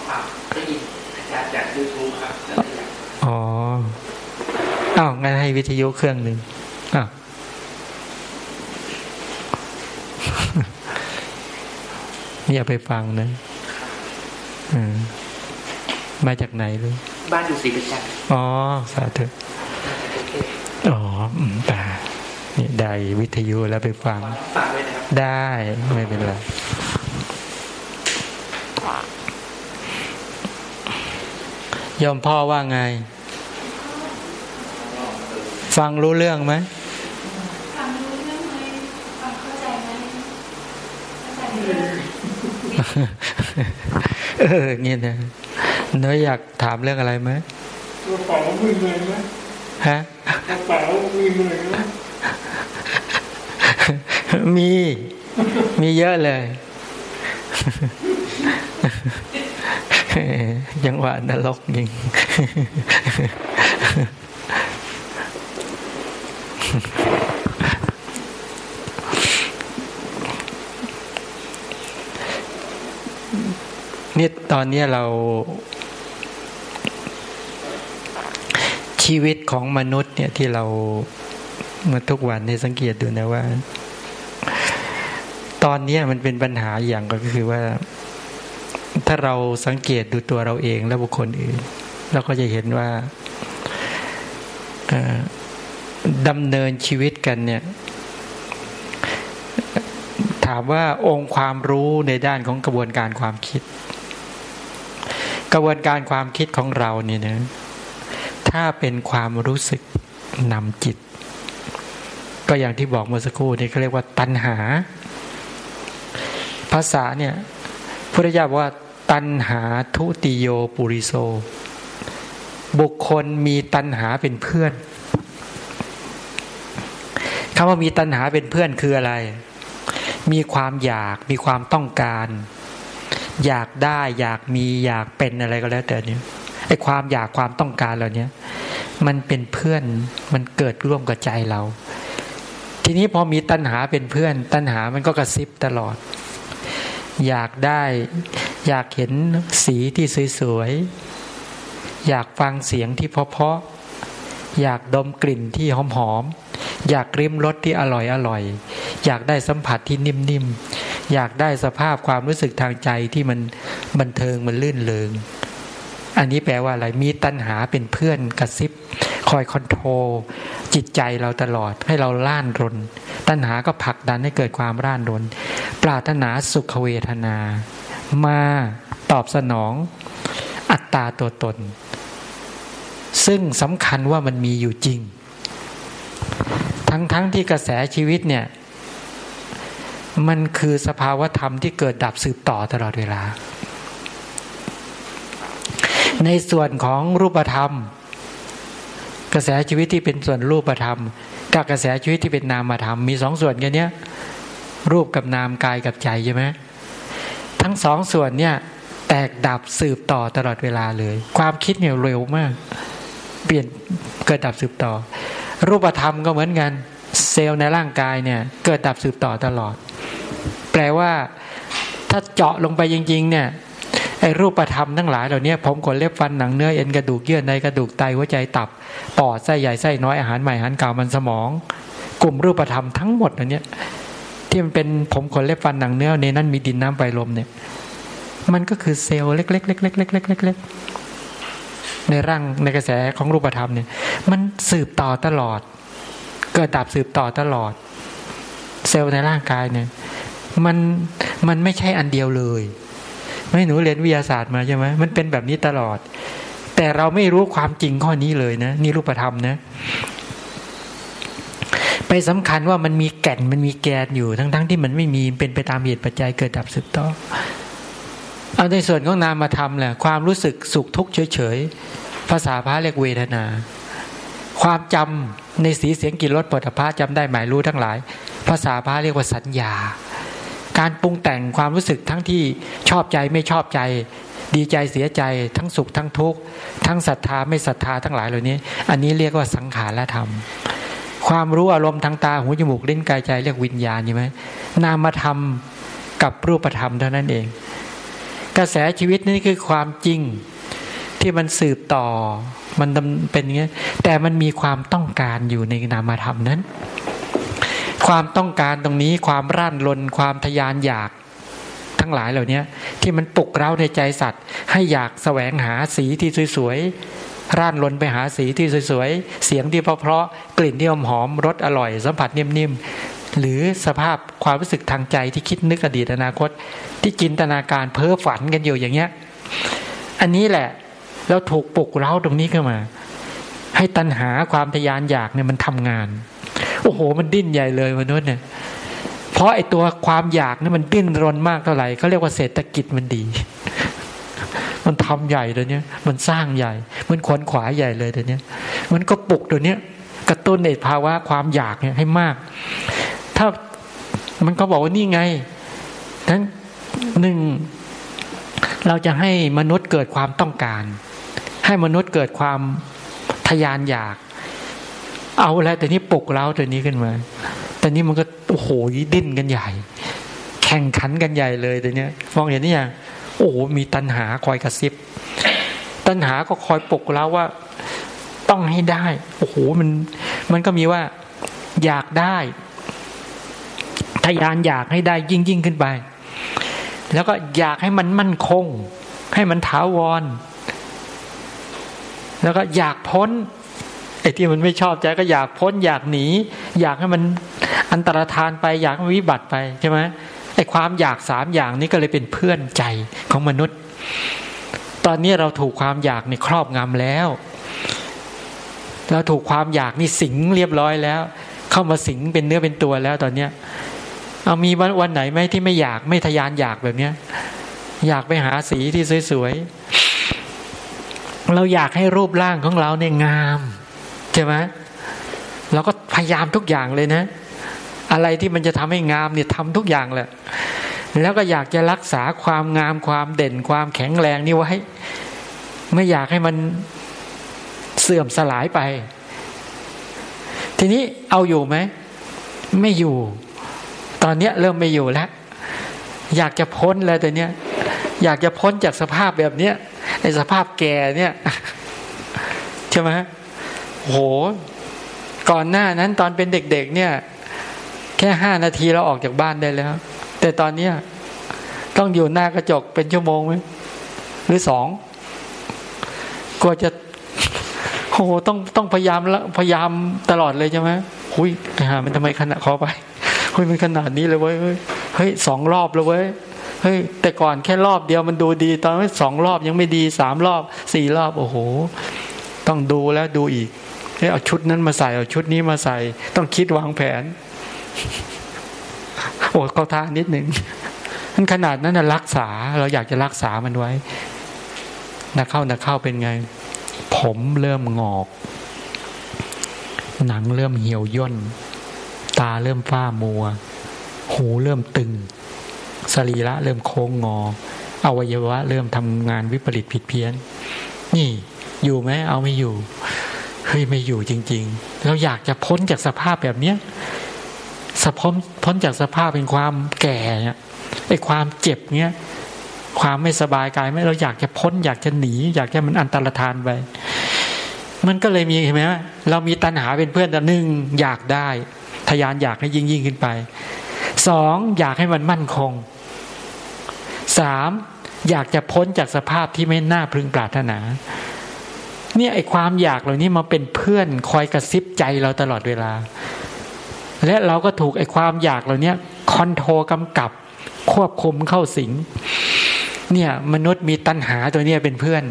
เปล่าได้ยินอาจารย์จากยูทูบครับแล้วเลยอยากอ๋ออ้าวงั้นให้วิทยุเครื่องหนึ่งอ้าวอย่าไปฟังนะอืมมาจากไหนเลยบ้านอยู่ศรีประจันทร์อ๋อ สาธุ อ๋ออืมตานี่ได้วิทยุแล้วไปฟังฝากไว้นะครับได้ไม่เป็นไรยอมพ่อว่าไง ฟังรู้เรื่องไหมฟังรู้เรื่องไหมฟังเข้าใจไหมเข้าใจไหมเออเงี้ยนะเนื้ออยากถามเรื่องอะไรไหมกระเป๋ามีเงินไหม ฮะกระเป๋ามีเงินไหมมี มีเยอะเลยยังหวะนรกยิงนี่ตอนนี้เรา ชีวิตของมนุษย์เนี่ยที่เราเมื่อทุกวันในสังเกตดูนะว่า ตอนนี้มันเป็นปัญหาอย่างก็คือว่า ถ้าเราสังเกตดูตัวเราเองและบุคคลอื่น เราก็จะเห็นว่าดำเนินชีวิตกันเนี่ย ถามว่าองค์ความรู้ในด้านของกระบวนการความคิด กระบวนการความคิดของเราเนี่ยนะ ถ้าเป็นความรู้สึกนำจิต ก็อย่างที่บอกเมื่อสักครู่นี่เขาเรียกว่าตัณหา ภาษาเนี่ยพุทธเจ้าบอกว่า ตัณหาทุติโยปุริโซบุคคลมีตัณหาเป็นเพื่อนคำว่ามีตัณหาเป็นเพื่อนคืออะไร มีความอยากมีความต้องการ อยากได้อยากมีอยากเป็นอะไรก็แล้วแต่นี่ย ไอ้ความอยากความต้องการเหล่านี้มันเป็นเพื่อนมันเกิดร่วมกับใจเรา ทีนี้พอมีตัณหาเป็นเพื่อน ตัณหามันก็กระซิบตลอด อยากได้อยากเห็นสีที่สวยๆอยากฟังเสียงที่เพาะๆอยากดมกลิ่นที่หอมๆอยากริมรสที่อร่อยๆอยากได้สัมผัสที่นิ่มๆอยากได้สภาพความรู้สึกทางใจที่มันบันเทิงมันลื่นเลง อันนี้แปลว่าอะไร มีตัณหาเป็นเพื่อนกระซิบ คอยคอนโทรลจิตใจเราตลอดให้เราล่านรน ตัณหาก็ผลักดันให้เกิดความร่านรน ปรารถนาสุขเวทนา มาตอบสนองอัตตาตัวตน ซึ่งสำคัญว่ามันมีอยู่จริง ทั้งๆทที่กระแสชีวิตเนี่ย มันคือสภาวธรรมที่เกิดดับสืบต่อตลอดเวลา ในส่วนของรูปธรรม กระแสชีวิตที่เป็นส่วนรูปธรรม กับกระแสชีวิตที่เป็นนามธรรม มีสองส่วนกันเนี้ยรูปกับนามกายกับใจใช่ไหมทั้งสองส่วนเนี่ยแตกดับสืบต่อตลอดเวลาเลย ความคิดเนี่ยเร็วมาก เปลี่ยนเกิดดับสืบต่อ รูปธรรมก็เหมือนกัน เซลล์ในร่างกายเนี่ยเกิดดับสืบต่อตลอด แปลว่า ถ้าเจาะลงไปจริง ๆ เนี่ย ไอ้รูปธรรมทั้งหลายเหล่านี้ผมขนเล็บฟันหนังเนื้อเอ็นกระดูกเยื่อในกระดูกไตหัวใจตับ ปอดไส้ใหญ่ไส้น้อยอาหารใหม่อาหารเก่ามันสมอง กลุ่มรูปธรรมทั้งหมดอันเนี้ที่มันเป็นผมขนเล็บฟันหนังเนื้อในนั้นมีดินน้ำไฟลมเนี่ย มันก็คือเซลล์เล็กๆๆๆๆๆในร่างในกระแสของรูปธรรมเนี่ย มันสืบต่อตลอด เกิดดับสืบต่อตลอด เซลล์ในร่างกายเนี่ย มันมันไม่ใช่อันเดียวเลย ไม่หนูเรียนวิทยาศาสตร์มาใช่ไหมมันเป็นแบบนี้ตลอด แต่เราไม่รู้ความจริงข้อนี้เลยนะ นี่รูปธรรมนะ ไปสำคัญว่ามันมีแก่นมันมีแกนอยู่ทั้งๆทที่มันไม่มีเป็นไปตามเหตุปัจจัยเกิดดับสืบต่อเอาในส่วนของนามธรรมแหละความรู้สึกสุขทุกข์เฉยๆภาษาพระเรียกเวทนา ความจำในสีเสียงกลิ่นรสปฐพะจำได้หมายรู้ทั้งหลาย ภาษาพระเรียกว่าสัญญา การปรุงแต่งความรู้สึกทั้งที่ชอบใจไม่ชอบใจ ดีใจเสียใจ ทั้งสุขทั้งทุกข์ทั้งศรัทธาไม่ศรัทธาทั้งหลายเหล่านี้ อันนี้เรียกว่าสังขารธรรม ความรู้อารมณ์ทางตาหูจมูกลิ้นกายใจเรียกวิญญาณใช่ไหมนามธรรมกับรูปธรรมเท่านั้นเอง กระแสชีวิตนี่คือความจริงที่มันสืบต่อมันเป็นอย่างนี้แต่มันมีความต้องการอยู่ในนามธรรมนั้น ความต้องการตรงนี้ความร่านรนความทยานอยากทั้งหลายเหล่านี้ที่มันปลุกเร้าในใจสัตว์ ให้อยากแสวงหาสีที่สวยๆร่านรนไปหาสีที่สวยๆเสียงที่เพราะๆกลิ่นที่หอมรสอร่อย สัมผัสนิ่มๆหรือสภาพความรู้สึกทางใจที่คิดนึกอดีตอนาคต ที่จินตนาการเพ้อฝันกันอยู่อย่างเงี้ยอันนี้แหละแล้วถูกปลุกเร้าตรงนี้ขึ้นมา ให้ตัณหาความทยานอยากเนี่ยมันทำงาน อ้โห มันดิ้นใหญ่เลยมนุษย์เนี่ย เพราะไอตัวความอยากนี่มันดิ้นรนมากเท่าไหร่เขาเรียกว่าเศรษฐกิจมันดี มันทำใหญ่ตัวเนี้ยมันสร้างใหญ่ มันขวนขวายใหญ่เลยตัวเนี้ยมันก็ปลุกตัวเนี้ยกระตุ้นในภาวะความอยากเนี่ยให้มาก ถ้ามันก็บอกว่านี่ไง ทั้งหนึ่งเราจะให้มนุษย์เกิดความต้องการ ให้มนุษย์เกิดความทยานอยาก เอาแล้วแต่นี้ปลุกเล้าตัวนี้ขึ้นมา แต่นี้มันก็โอ้โหดิ้นกันใหญ่ แข่งขันกันใหญ่เลยแต่เนี้ยมองเห็นนี่ยังโอ้โหมีตัณหาคอยกระซิบ ตัณหาก็คอยปลุกเล้าว่า ต้องให้ได้ โอ้โหมันมันก็มีว่าอยากได้ทยานอยากให้ได้ยิ่งยิ่งขึ้นไป แล้วก็อยากให้มันมั่นคง ให้มันถาวร แล้วก็อยากพ้น อ้ที่มันไม่ชอบใจก็อยากพ้นอยากหนี อยากให้มันอันตรธานไปอยากให้วิบัติไปใช่ไหมไอ้ความอยากสามอย่างนี้ก็เลยเป็นเพื่อนใจของมนุษย์ ตอนนี้เราถูกความอยากในครอบงำแล้ว เราถูกความอยากนี่สิงเรียบร้อยแล้ว เข้ามาสิงเป็นเนื้อเป็นตัวแล้วตอนเนี้ยเอามีวันวันไหนไหมที่ไม่อยากไม่ทยานอยากแบบเนี้ย อยากไปหาสีที่สวยๆเราอยากให้รูปร่างของเราเนี่ยงาม ใช่ไหมเราก็พยายามทุกอย่างเลยนะ อะไรที่มันจะทำให้งามเนี่ยทำทุกอย่างแหละ แล้วก็อยากจะรักษาความงามความเด่นความแข็งแรงนี่ไว้ ไม่อยากให้มันเสื่อมสลายไป ทีนี้เอาอยู่ไหม ไม่อยู่ ตอนเนี้ยเริ่มไม่อยู่แล้ว อยากจะพ้นแล้วแต่เนี้ยอยากจะพ้นจากสภาพแบบเนี้ยไอ้สภาพแก่เนี่ย ใช่ไหม โห ก่อนหน้านั้นตอนเป็นเด็กๆ เนี่ย แค่ห้านาทีเราออกจากบ้านได้แล้ว แต่ตอนเนี้ยต้องอยู่หน้ากระจกเป็นชั่วโมงไหมหรือสองกลัวจะโหต้องต้องพยายามละพยายามตลอดเลยใช่ไหมหุยหามันทำไมขนาดขอไปฮ้ยมันขนาดนี้เลยเว้ยเฮ้ยสองรอบแล้วเว้ยเฮ้ยแต่ก่อนแค่รอบเดียวมันดูดี ตอนนี้สองรอบยังไม่ดีสามรอบสี่รอบ โอ้โห ต้องดูแล้วดูอีก เฮ้เอาชุดนั้นมาใส่เอาชุดนี้มาใส่ ต้องคิดวางแผน โอ้เขาท่านิดหนึ่งมันขนาดนั้นนะรักษา เราอยากจะรักษามันไว้นักเข้านักเข้าเป็นไง ผมเริ่มงอก หนังเริ่มเหี่ยวย่น ตาเริ่มฝ้ามัว หูเริ่มตึง สรีระเริ่มโค้งงอ อวัยวะ เริ่มทำงานวิปริตผิดเพี้ยน นี่ อยู่ไหมเอาไม่อยู่ เฮ้ยไม่อยู่จริง ๆ เราอยากจะพ้นจากสภาพแบบเนี้ยสะพ้นพ้นจากสภาพเป็นความแก่เนี่ยไอ้ความเจ็บเนี้ยความไม่สบายกายไม่เราอยากจะพ้น อยากจะหนี อยากจะมันอันตรธานไปมันก็เลยมีเห็นไหมเรามีตัณหาเป็นเพื่อนแต่หนึ่งอยากได้ ทยานอยากให้ยิ่งยิ่งขึ้นไปสองอยากให้มันมั่นคงสามอยากจะพ้นจากสภาพที่ไม่น่าพึงปรารถนา เนี่ยไอความอยากเหล่านี้มาเป็นเพื่อนคอยกระซิบใจเราตลอดเวลา และเราก็ถูกไอความอยากเหล่านี้คอนโทรกำกับ ควบคุมเข้าสิง เนี่ยมนุษย์มีตัณหาตัวนี้เป็นเพื่อน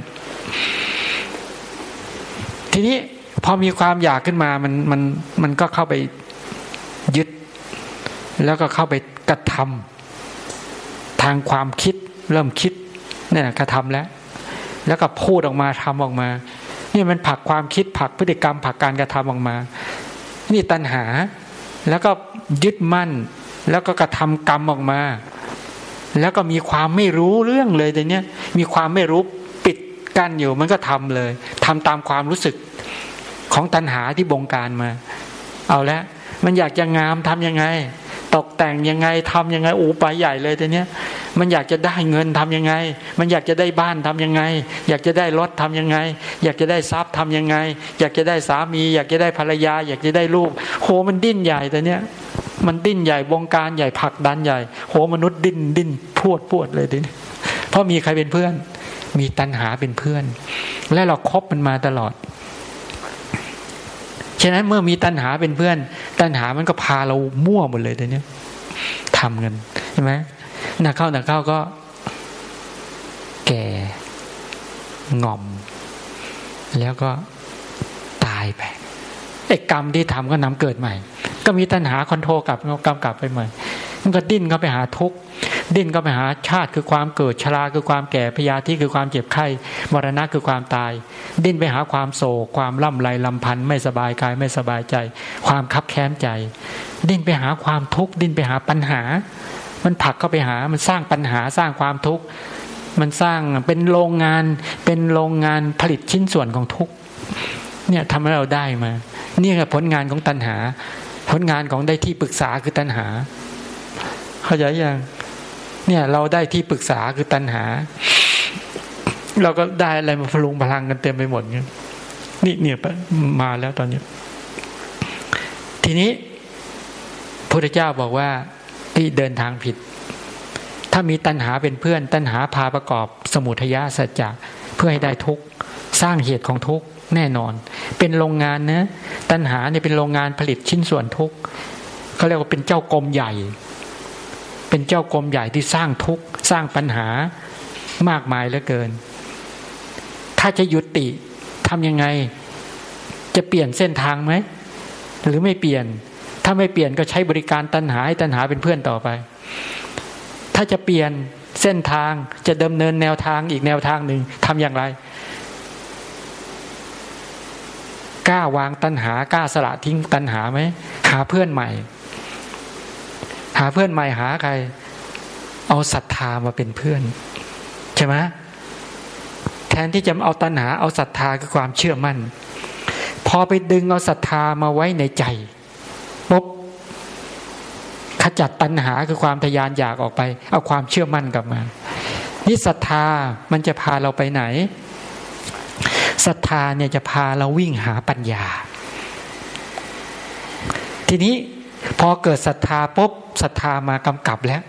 ทีนี้พอมีความอยากขึ้นมามันมันมันก็เข้าไปยึด แล้วก็เข้าไปกระทำทางความคิดเริ่มคิดเนี่ยกระทำแล้วแล้วก็พูดออกมาทำออกมา นี่มันผักความคิดผักพฤติกรรมผักการกระทำออกมา นี่ตัณหา แล้วก็ยึดมั่น แล้วก็กระทำกรรมออกมา แล้วก็มีความไม่รู้เรื่องเลยแต่เนี้ยมีความไม่รู้ปิดกั้นอยู่มันก็ทำเลยทำตามความรู้สึกของตัณหาที่บงการมา เอาล้วมันอยากจะงามทํำยังไง ตกแต่งยังไงทํำยังไงโอ้ไปใหญ่เลยแต่เนี้ยมันอยากจะได้เงินทํำยังไง มันอยากจะได้บ้านทํำยังไง อยากจะได้รถทํำยังไง อยากจะได้ทรัพย์ทํำยังไง อยากจะได้สามี อยากจะได้ภรรยา อยากจะได้ลูกโหมันดิ้นใหญ่แต่เนี้ยมันดิ้นใหญ่วงการใหญ่ผักดันใหญ่โหมนุษย์ดิ้นดิ้นพวดพวดเลยทีนี้เพราะมีใครเป็นเพื่อน มีตัณหาเป็นเพื่อน และเราครบมันมาตลอด ฉะนั้นเมื่อมีตัณหาเป็นเพื่อน ตัณหามันก็พาเรามั่วหมดเลยตัวเนี้ทำกันใช่ไหมหนักเข้าหนักเข้าก็ แก่งอม แล้วก็ตายไปไอ้กรรมที่ทำก็นำเกิดใหม่ ก็มีตัณหาคอนโทรลกลับกำกลับไปใหม่มันก็ดิ้นเข้าไปหาทุกข์ ดิ้นก็ไปหาชาติคือความเกิดชราคือความแก่พยาธิคือความเจ็บไข้มรณะคือความตาย ดิ้นไปหาความโศกความล่ำไรลำพันธ์ไม่สบายกายไม่สบายใจ ความคับแค้นใจ ดิ้นไปหาความทุกข์ดิ้นไปหาปัญหา มันผลักเข้าไปหามันสร้างปัญหาสร้างความทุกข์มันสร้างเป็นโรงงานเป็นโรงงานผลิตชิ้นส่วนของทุกข์เนี่ยทำให้เราได้มา นี่คือผลงานของตัณหา ผลงานของได้ที่ปรึกษาคือตัณหา เข้าใจยัง เนี่ย เราได้ที่ปรึกษาคือตัณหา เราก็ได้อะไรมาพลุงพลังกันเต็มไปหมดเนี่ยนี่เนี่ยมาแล้วตอนนี้ ทีนี้พระเจ้าบอกว่าที่เดินทางผิด ถ้ามีตัณหาเป็นเพื่อน ตัณหาพาประกอบสมุทยาสัจจะเพื่อให้ได้ทุกสร้างเหตุของทุกแน่นอน เป็นโรงงานนะ ตัณหาเนี่ยเป็นโรงงานผลิตชิ้นส่วนทุกเขาเรียกว่าเป็นเจ้ากรมใหญ่ เป็นเจ้ากรมใหญ่ที่สร้างทุกข์สร้างปัญหามากมายเหลือเกิน ถ้าจะยุติทำยังไง จะเปลี่ยนเส้นทางไหม หรือไม่เปลี่ยน ถ้าไม่เปลี่ยนก็ใช้บริการตัณหาให้ตัณหาเป็นเพื่อนต่อไป ถ้าจะเปลี่ยนเส้นทางจะดำเนินแนวทางอีกแนวทางหนึ่งทำอย่างไรกล้าวางตัณหากล้าสละทิ้งตัณหาไหมหาเพื่อนใหม่ หาเพื่อนใหม่หาใคร เอาศรัทธามาเป็นเพื่อน ใช่ไหมแทนที่จะเอาตัณหาเอาศรัทธาคือความเชื่อมั่น พอไปดึงเอาศรัทธามาไว้ในใจปุ๊บขจัดตัณหาคือความทยานอยากออกไป เอาความเชื่อมั่นกลับมานี่ศรัทธามันจะพาเราไปไหนศรัทธาเนี่ยจะพาเราวิ่งหาปัญญา ทีนี้ พอเกิดศรัทธาปุ๊บศรัทธามากำกับแล้ว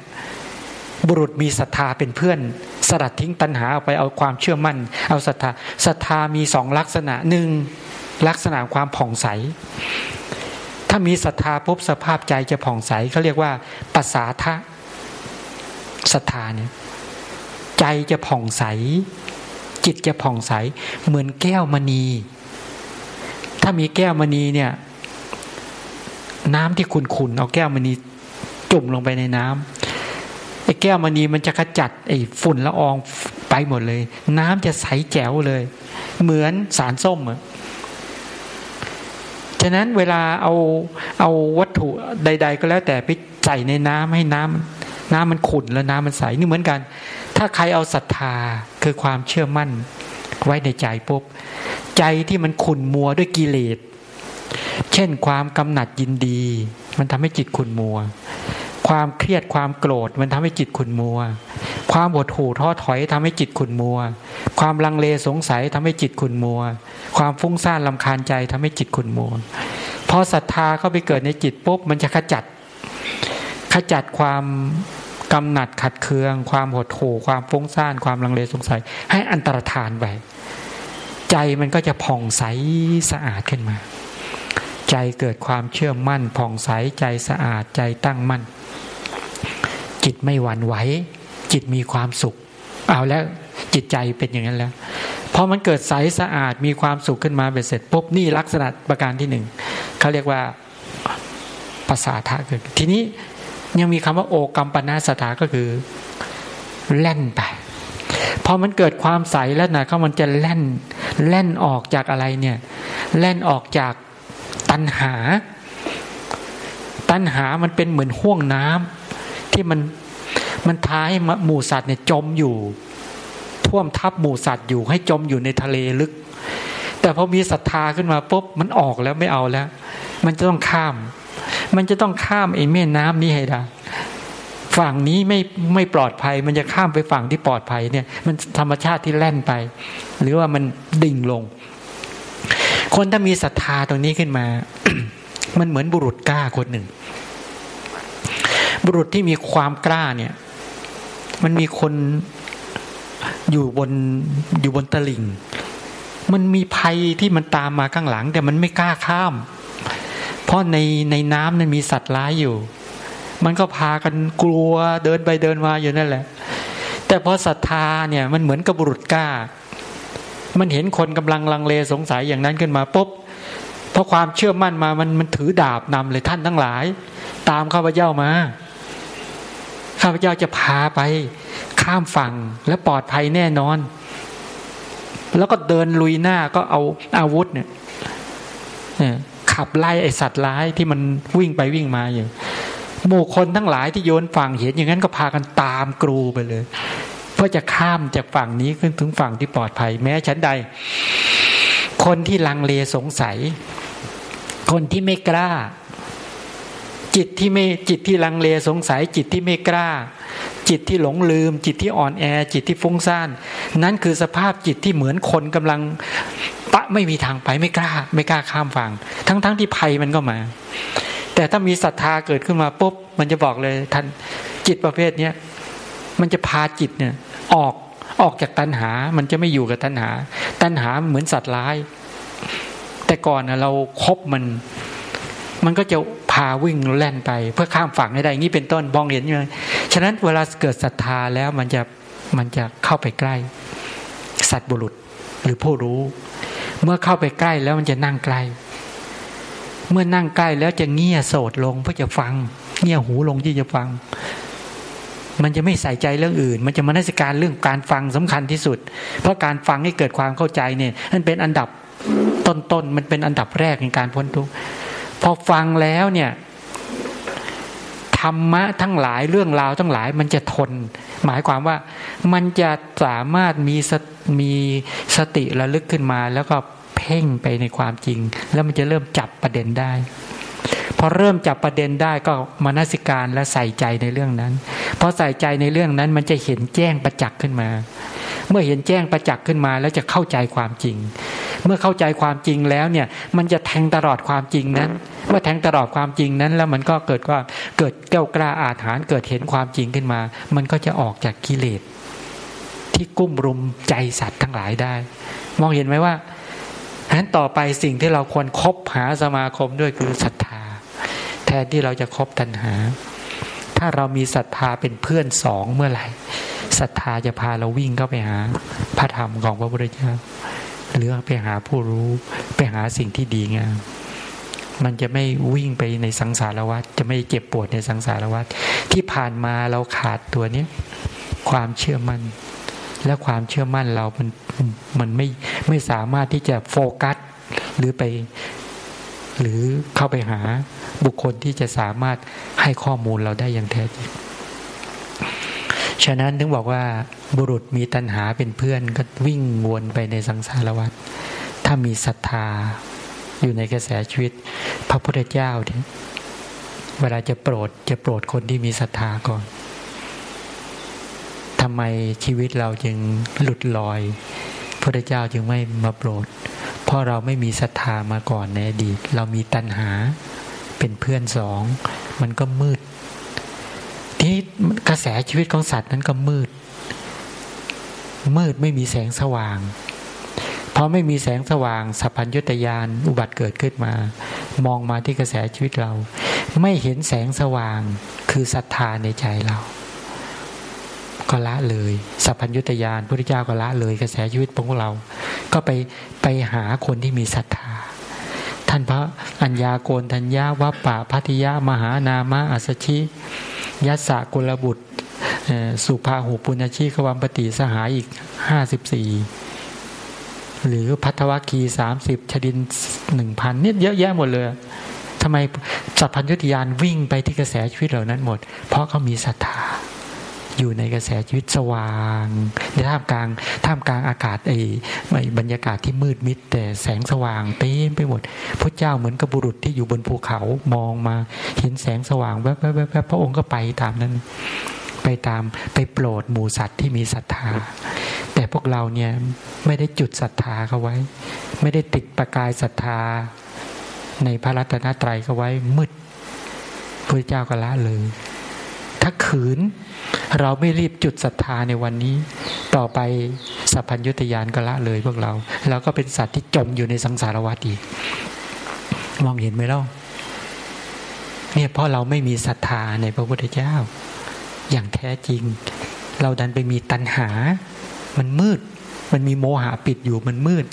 บุรุษมีศรัทธาเป็นเพื่อน สลัดทิ้งตัณหาออกไปเอาความเชื่อมั่น เอาศรัทธาศรัทธามีสองลักษณะหนึ่งลักษณะความผ่องใส ถ้ามีศรัทธาปุ๊บสภาพใจจะผ่องใสเขาเรียกว่าปัสสาทะศรัทธาเนี่ยใจจะผ่องใส จิตจะผ่องใส เหมือนแก้วมณี ถ้ามีแก้วมณีเนี่ย น้ำที่ขุนๆเอาแก้วมณีจุ่มลงไปในน้ำไอ้แก้วมณีมันจะขจัดไอ้ฝุ่นละอองไปหมดเลย น้ำจะใสแจ๋วเลย เหมือนสารส้มอะฉะนั้นเวลาเอาเอาวัตถุใด ๆ ก็แล้วแต่ไปใส่ในน้ำให้น้ำน้ำมันขุ่นแล้วน้ำมันใสนี่เหมือนกัน ถ้าใครเอาศรัทธาคือความเชื่อมั่น ไว้ในใจปุ๊บใจที่มันขุ่นมัวด้วยกิเลส เช่นความกำหนัดยินดี มันทำให้จิตขุนมัว ความเครียดความโกรธมันทำให้จิตขุนมัว ความหดหู่ท้อถอยทำให้จิตขุนมัว ความลังเลสงสัยทำให้จิตขุนมัว ความฟุ้งซ่านลำคาญใจทำให้จิตขุนมัวพอศรัทธาเข้าไปเกิดในจิตปุ๊บมันจะขจัด ขจัดความกำหนัดขัดเคือง ความหดหู่ ความฟุ้งซ่านความลังเลสงสัย ให้อันตรธานไปใจมันก็จะผ่องใสสะอาดขึ้นมา ใจเกิดความเชื่อมั่นผ่องใสใจสะอาดใจตั้งมั่น จิตไม่หวั่นไหวจิตมีความสุข เอาแล้วจิตใจเป็นอย่างนั้นแล้วพอมันเกิดใสสะอาดมีความสุขขึ้นมาเบ็ดเสร็จปุ๊บนี่ลักษณะประการที่หนึ่งเขาเรียกว่าภาษาทะเกิดทีนี้ยังมีคำว่าโอกรรมปนาสถาก็คือแล่นไปพอมันเกิดความใสแล้วนะเขามันจะแล่นแล่นออกจากอะไรเนี่ย แล่นออกจาก ตัณหา ตัณหามันเป็นเหมือนห่วงน้ำที่มันมันท้ายหมู่สัตว์เนี่ยจมอยู่ ท่วมทับหมู่สัตว์อยู่ให้จมอยู่ในทะเลลึก แต่พอมีศรัทธาขึ้นมาปุ๊บมันออกแล้วไม่เอาแล้ว มันจะต้องข้าม มันจะต้องข้ามไอ้แม่น้ำนี้ให้ได้ฝั่งนี้ไม่ไม่ปลอดภัย มันจะข้ามไปฝั่งที่ปลอดภัยเนี่ย มันธรรมชาติที่แล่นไป หรือว่ามันดิ่งลง คนถ้ามีศรัทธาตรงนี้ขึ้นมา มันเหมือนบุรุษกล้าคนหนึ่ง บุรุษที่มีความกล้าเนี่ย มันมีคนอยู่บนอยู่บนตลิ่ง มันมีภัยที่มันตามมาข้างหลัง แต่มันไม่กล้าข้าม เพราะในในน้ำนั้นมีสัตว์ร้ายอยู่ มันก็พากันกลัวเดินไปเดินมาอยู่นั่นแหละ แต่พอศรัทธาเนี่ยมันเหมือนกับบุรุษกล้า มันเห็นคนกำลังลังเลสงสัยอย่างนั้นขึ้นมาปุ๊บเพราะความเชื่อมั่นมามันมันถือดาบนำเลยท่านทั้งหลาย ตามข้าพเจ้ามาข้าพเจ้าจะพาไป ข้ามฝั่งและปลอดภัยแน่นอน แล้วก็เดินลุยหน้าก็เอาอาวุธเนี่ยขับไล่ไอสัตว์ร้ายที่มันวิ่งไปวิ่งมาอยู่หมู่คนทั้งหลายที่โยนฝั่งเห็นอย่างนั้นก็พากันตามกรูไปเลย เพื่อจะข้ามจากฝั่งนี้ขึ้นถึงฝั่งที่ปลอดภัย แม้ชั้นใด คนที่ลังเลสงสัย คนที่ไม่กล้า จิตที่ไม่จิตที่ลังเลสงสัย จิตที่ไม่กล้า จิตที่หลงลืม จิตที่อ่อนแอ จิตที่ฟุ้งซ่าน นั่นคือสภาพจิตที่เหมือนคนกำลังปะไม่มีทางไปไม่กล้า ไม่กล้าข้ามฝั่งทั้งๆทที่ภัยมันก็มา แต่ถ้ามีศรัทธาเกิดขึ้นมาปุ๊บมันจะบอกเลยท่านจิตประเภทเนี้ยมันจะพาจิตเนี่ย ออกออกจากตัณหา มันจะไม่อยู่กับตัณหา ตัณหาเหมือนสัตว์ร้าย แต่ก่อนนะเราครบมัน มันก็จะพาวิ่งแล่นไป เพื่อข้ามฝั่งให้ได้งี้เป็นต้นบองเห็นไหมฉะนั้นเวลาเกิดศรัทธาแล้วมันจะมันจะเข้าไปใกล้ สัตว์บุรุษหรือผู้รู้ เมื่อเข้าไปใกล้แล้วมันจะนั่งใกล้ เมื่อนั่งใกล้แล้วจะเงี่ยโสดลงเพื่อจะฟัง เงี่ยหูลงที่จะฟัง มันจะไม่ใส่ใจเรื่องอื่น มันจะมานัสการเรื่องการฟังสำคัญที่สุด เพราะการฟังให้เกิดความเข้าใจเนี่ยนั่นเป็นอันดับต้นๆมันเป็นอันดับแรกในการพ้นทุกข์พอฟังแล้วเนี่ยธรรมะทั้งหลายเรื่องราวทั้งหลายมันจะทน หมายความว่ามันจะสามารถมีมีสติระลึกขึ้นมา แล้วก็เพ่งไปในความจริง แล้วมันจะเริ่มจับประเด็นได้ พอเริ่มจับประเด็นได้ก็มานสิการและใส่ใจในเรื่องนั้นพอใส่ใจในเรื่องนั้นมันจะเห็นแจ้งประจักษ์ขึ้นมา เมื่อเห็นแจ้งประจักษ์ขึ้นมาแล้วจะเข้าใจความจริง เมื่อเข้าใจความจริงแล้วเนี่ย มันจะแทงตลอดความจริงนั้น เมื่อแทงตลอดความจริงนั้น แล้วมันก็เกิดว่าเกิดเก้ากล้าอาถรรพ์เกิดเห็นความจริงขึ้นมา มันก็จะออกจากกิเลสที่กุ้มรุมใจสัตว์ทั้งหลายได้ มองเห็นไหมว่าฉะนั้นต่อไปสิ่งที่เราควรครบหาสมาคมด้วยคือศรัทธา แทนที่เราจะคบตัณหา ถ้าเรามีศรัทธาเป็นเพื่อนสองเมื่อไหร่ศรัทธาจะพาเราวิ่งเข้าไปหา พระธรรมของพระพุทธเจ้าหรือไปหาผู้รู้ไปหาสิ่งที่ดีงามมันจะไม่วิ่งไปในสังสารวัฏจะไม่เจ็บปวดในสังสารวัฏที่ผ่านมาเราขาดตัวนี้ความเชื่อมัน่น และความเชื่อมั่นเรามันมันไม่ไม่สามารถที่จะโฟกัส หรือไป หรือเข้าไปหาบุคคลที่จะสามารถให้ข้อมูลเราได้อย่างแท้จริงฉะนั้นถึงบอกว่าบุรุษมีตัณหาเป็นเพื่อนก็วิ่งวนไปในสังสารวัฏถ้ามีศรัทธาอยู่ในกระแสชีวิต พระพุทธเจ้าเนี่ยเวลาจะโปรดจะโปรดคนที่มีศรัทธาก่อนทำไมชีวิตเราจึงหลุดลอยพระเจ้าจึงไม่มาโปรด เพราะเราไม่มีศรัทธามาก่อนในอดีต เรามีตัณหาเป็นเพื่อนสอง มันก็มืด ที่กระแสชีวิตของสัตว์นั้นก็มืด มืดไม่มีแสงสว่างพอไม่มีแสงสว่างสัพพัญญุตยานอุบัติเกิดขึ้นมา มองมาที่กระแสชีวิตเรา ไม่เห็นแสงสว่างคือศรัทธาในใจเรา ก็ละเลยสัพพัญญุตยานพระเจ้าก็ละเลยกระแสชีวิตของเรา ก็ไปไปหาคนที่มีศรัทธา ท่านพระอัญญาโกนทัญญาวัปปะพัทยามหานามะอัสชิยัสสะกุลบุตรสุภาหูปุณชีขวัมปติสหายอีกห้าสิบสี่หรือพัทวคีสามสิบชดินหนึ่งพันเนี่ยเยอะแยะหมดเลยทำไมสัพพัญญุตยานวิ่งไปที่กระแสชีวิตเหล่านั้นหมด เพราะเขามีศรัทธา อยู่ในกระแสชีวิตสว่างในท่ามกลางท่ามกลางอากาศไอ้บรรยากาศที่มืดมิด แต่แสงสว่างเต็มไปหมดพระเจ้าเหมือนกับบุรุษที่อยู่บนภูเขามองมาเห็นแสงสว่างแวบๆๆๆพระองค์ก็ไปตามนั้น ไปตามไปโปรดหมูสัตว์ที่มีศรัทธา แต่พวกเราเนี่ยไม่ได้จุดศรัทธาเขาไว้ ไม่ได้ติดประกายศรัทธา ในพระรัตนตรัยเขาไว้มืดพระเจ้าก็ละเลย ถ้าขืน เราไม่รีบจุดศรัทธาในวันนี้ ต่อไปสัพพัญญุตยานก็ละเลยพวกเรา แล้วก็เป็นสัตว์ที่จมอยู่ในสังสารวัฏอีก มองเห็นไหมล่าเนี่ยเพราะเราไม่มีศรัทธาในพระพุทธเจ้า อย่างแท้จริง เราดันไปมีตัณหา มันมืด มันมีโมหะปิดอยู่มันมืด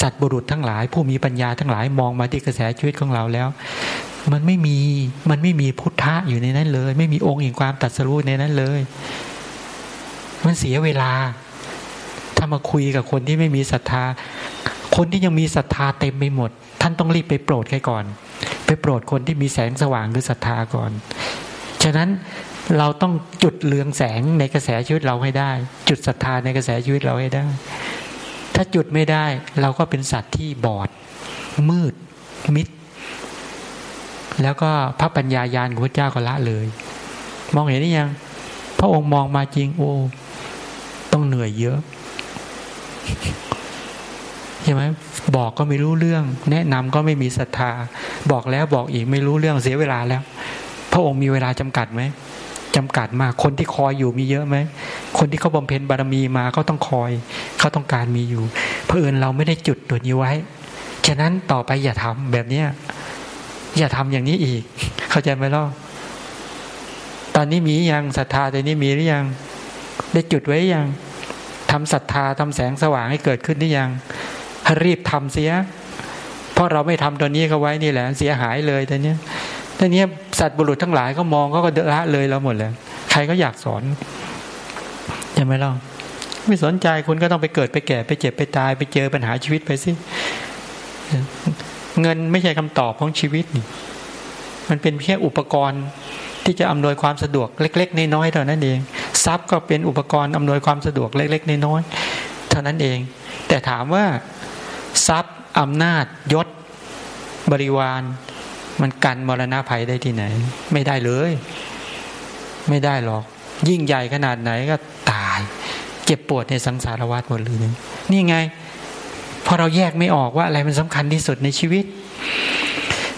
สัตว์บุรุษทั้งหลาย ผู้มีปัญญาทั้งหลายมองมาที่กระแสชีวิตของเราแล้ว มันไม่มีมันไม่มีพุทธะอยู่ในนั้นเลย ไม่มีองค์แห่งความตัดสรู้ในนั้นเลย มันเสียเวลา ถ้ามาคุยกับคนที่ไม่มีศรัทธา คนที่ยังมีศรัทธาเต็มไปหมด ท่านต้องรีบไปโปรดใครก่อน ไปโปรดคนที่มีแสงสว่างคือศรัทธาก่อน ฉะนั้นเราต้องจุดเรืองแสงในกระแสชีวิตเราให้ได้ จุดศรัทธาในกระแสชีวิตเราให้ได้ ถ้าจุดไม่ได้ เราก็เป็นสัตว์ที่บอด มืด มิด แล้วก็พระปัญญายาณของพระเจ้าก็ละเลย มองเห็นหรือยัง พระองค์มองมาจริง โอ้ต้องเหนื่อยเยอะใช่ไหมบอกก็ไม่รู้เรื่อง แนะนำก็ไม่มีศรัทธา บอกแล้วบอกอีกไม่รู้เรื่องเสียเวลาแล้ว พระองค์มีเวลาจำกัดไหม จำกัดมาก คนที่คอยอยู่มีเยอะไหม คนที่เขาบำเพ็ญบารมีมาเขาต้องคอย เขาต้องการมีอยู่ เพอเอิญเราไม่ได้จุดตัวนี้ไว้ ฉะนั้นต่อไปอย่าทำแบบเนี้ยอย่าทำอย่างนี้อีก เข้าใจไหมล่ะ ตอนนี้มียังศรัทธาตอนนี้มีหรือยัง ได้จุดไว้ยังทำศรัทธาทำแสงสว่างให้เกิดขึ้นหรือยัง รีบทำเสีย เพราะเราไม่ทำตัวนี้เขาไว้นี่แหละเสียหายเลยตอนนี้ต อนนี้สัตว์บุรุษทั้งหลายก็มองก็ก็เดละเลยเราหมดเลยใครก็อยากสอนใช่ไหมล่ะไม่สนใจคุณก็ต้องไปเกิดไปแก่ไปเจ็บไปตาย ไปเจอปัญหาชีวิตไปสิเงินไม่ใช่คำตอบของชีวิตนี่มันเป็นแค่อุปกรณ์ที่จะอำนวยความสะดวกเล็ก ๆ น้อยๆเท่านั้นเองทรัพย์ก็เป็นอุปกรณ์อำนวยความสะดวกเล็ก ๆ น้อยๆเท่านั้นเอง แต่ถามว่า ทรัพย์อำนาจยศ บริวาร มันกันมรณะภัยได้ที่ไหน ไม่ได้เลย ไม่ได้หรอก ยิ่งใหญ่ขนาดไหนก็ตาย เจ็บปวดในสังสารวัฏหมดเลยนี่ไงพอเราแยกไม่ออกว่าอะไรมันสำคัญที่สุดในชีวิต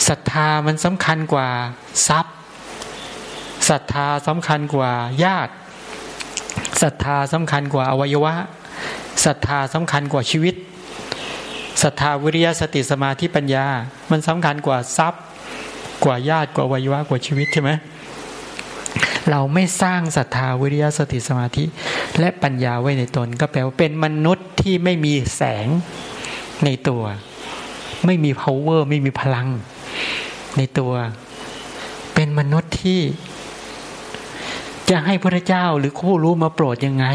ศรัทธามันสำคัญกว่าทรัพย์ศรัทธาสำคัญกว่าญาติศรัทธาสำคัญกว่าอวัยวะศรัทธาสำคัญกว่าชีวิตศรัทธาวิริยสติสมาธิปัญญา มันสำคัญกว่าทรัพย์ กว่าญาติกว่าวัยวะกว่าชีวิตใช่ไหมเราไม่สร้างศรัทธาวิริยะสติสมาธิ และปัญญาไว้ในตน ก็แปลว่าเป็นมนุษย์ที่ไม่มีแสงในตัว ไม่มี power ไม่มีพลังในตัว เป็นมนุษย์ที่จะให้พระเจ้าหรือคู่รู้มาโปรดยังไง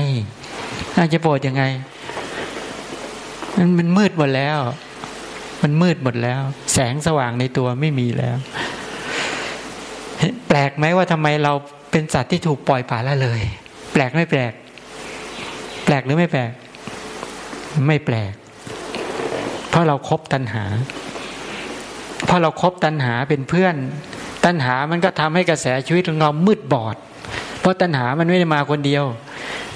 อาจจะโปรดยังไง มันมืดหมดแล้ว มันมืดหมดแล้ว แสงสว่างในตัวไม่มีแล้ว แปลกไหมว่าทำไมเราเป็นสัตว์ที่ถูกปล่อยป่าละเลย แปลกไม่แปลก แปลกหรือไม่แปลก ไม่แปลก เพราะเราครบตัณหา เพราะเราครบตัณหาเป็นเพื่อน ตัณหามันก็ทำให้กระแสชีวิตของเรามืดบอด เพราะตัณหามันไม่ได้มาคนเดียว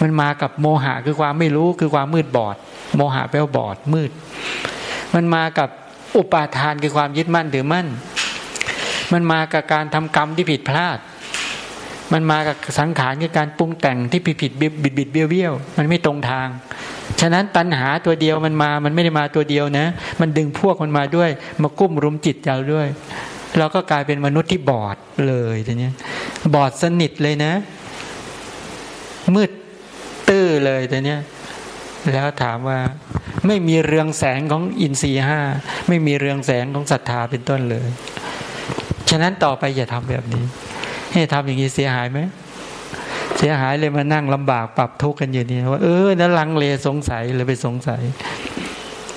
มันมากับโมหะคือความไม่รู้คือความมืดบอด โมหะแปลว่าบอดมืด มันมากับอุปาทานคือความยึดมั่นถือมั่น มันมากับการทำกรรมที่ผิดพลาด มันมากับสังขารคือการปรุงแต่งที่ผิดผิดบิดบิดเบี้ยวเบี้ยวมันไม่ตรงทาง ฉะนั้นตัณหาตัวเดียวมันมา มันไม่ได้มาตัวเดียวนะ มันดึงพวกมันมาด้วย มากุ้มรุมจิตเราด้วย เราก็กลายเป็นมนุษย์ที่บอดเลยทีนี้บอดสนิทเลยนะ มืดตื้อเลยแต่เนี้ยแล้วถามว่า ไม่มีเรืองแสงของอินทรีห้าไม่มีเรืองแสงของศรัทธาเป็นต้นเลย ฉะนั้นต่อไปอย่าทำแบบนี้ ให้ทำอย่างนี้เสียหายไหมเสียหายเลยมานั่งลำบากปรับทุกข์กันอยู่นี่ว่าเออนั้นลังเลสงสัยเลยไปสงสัย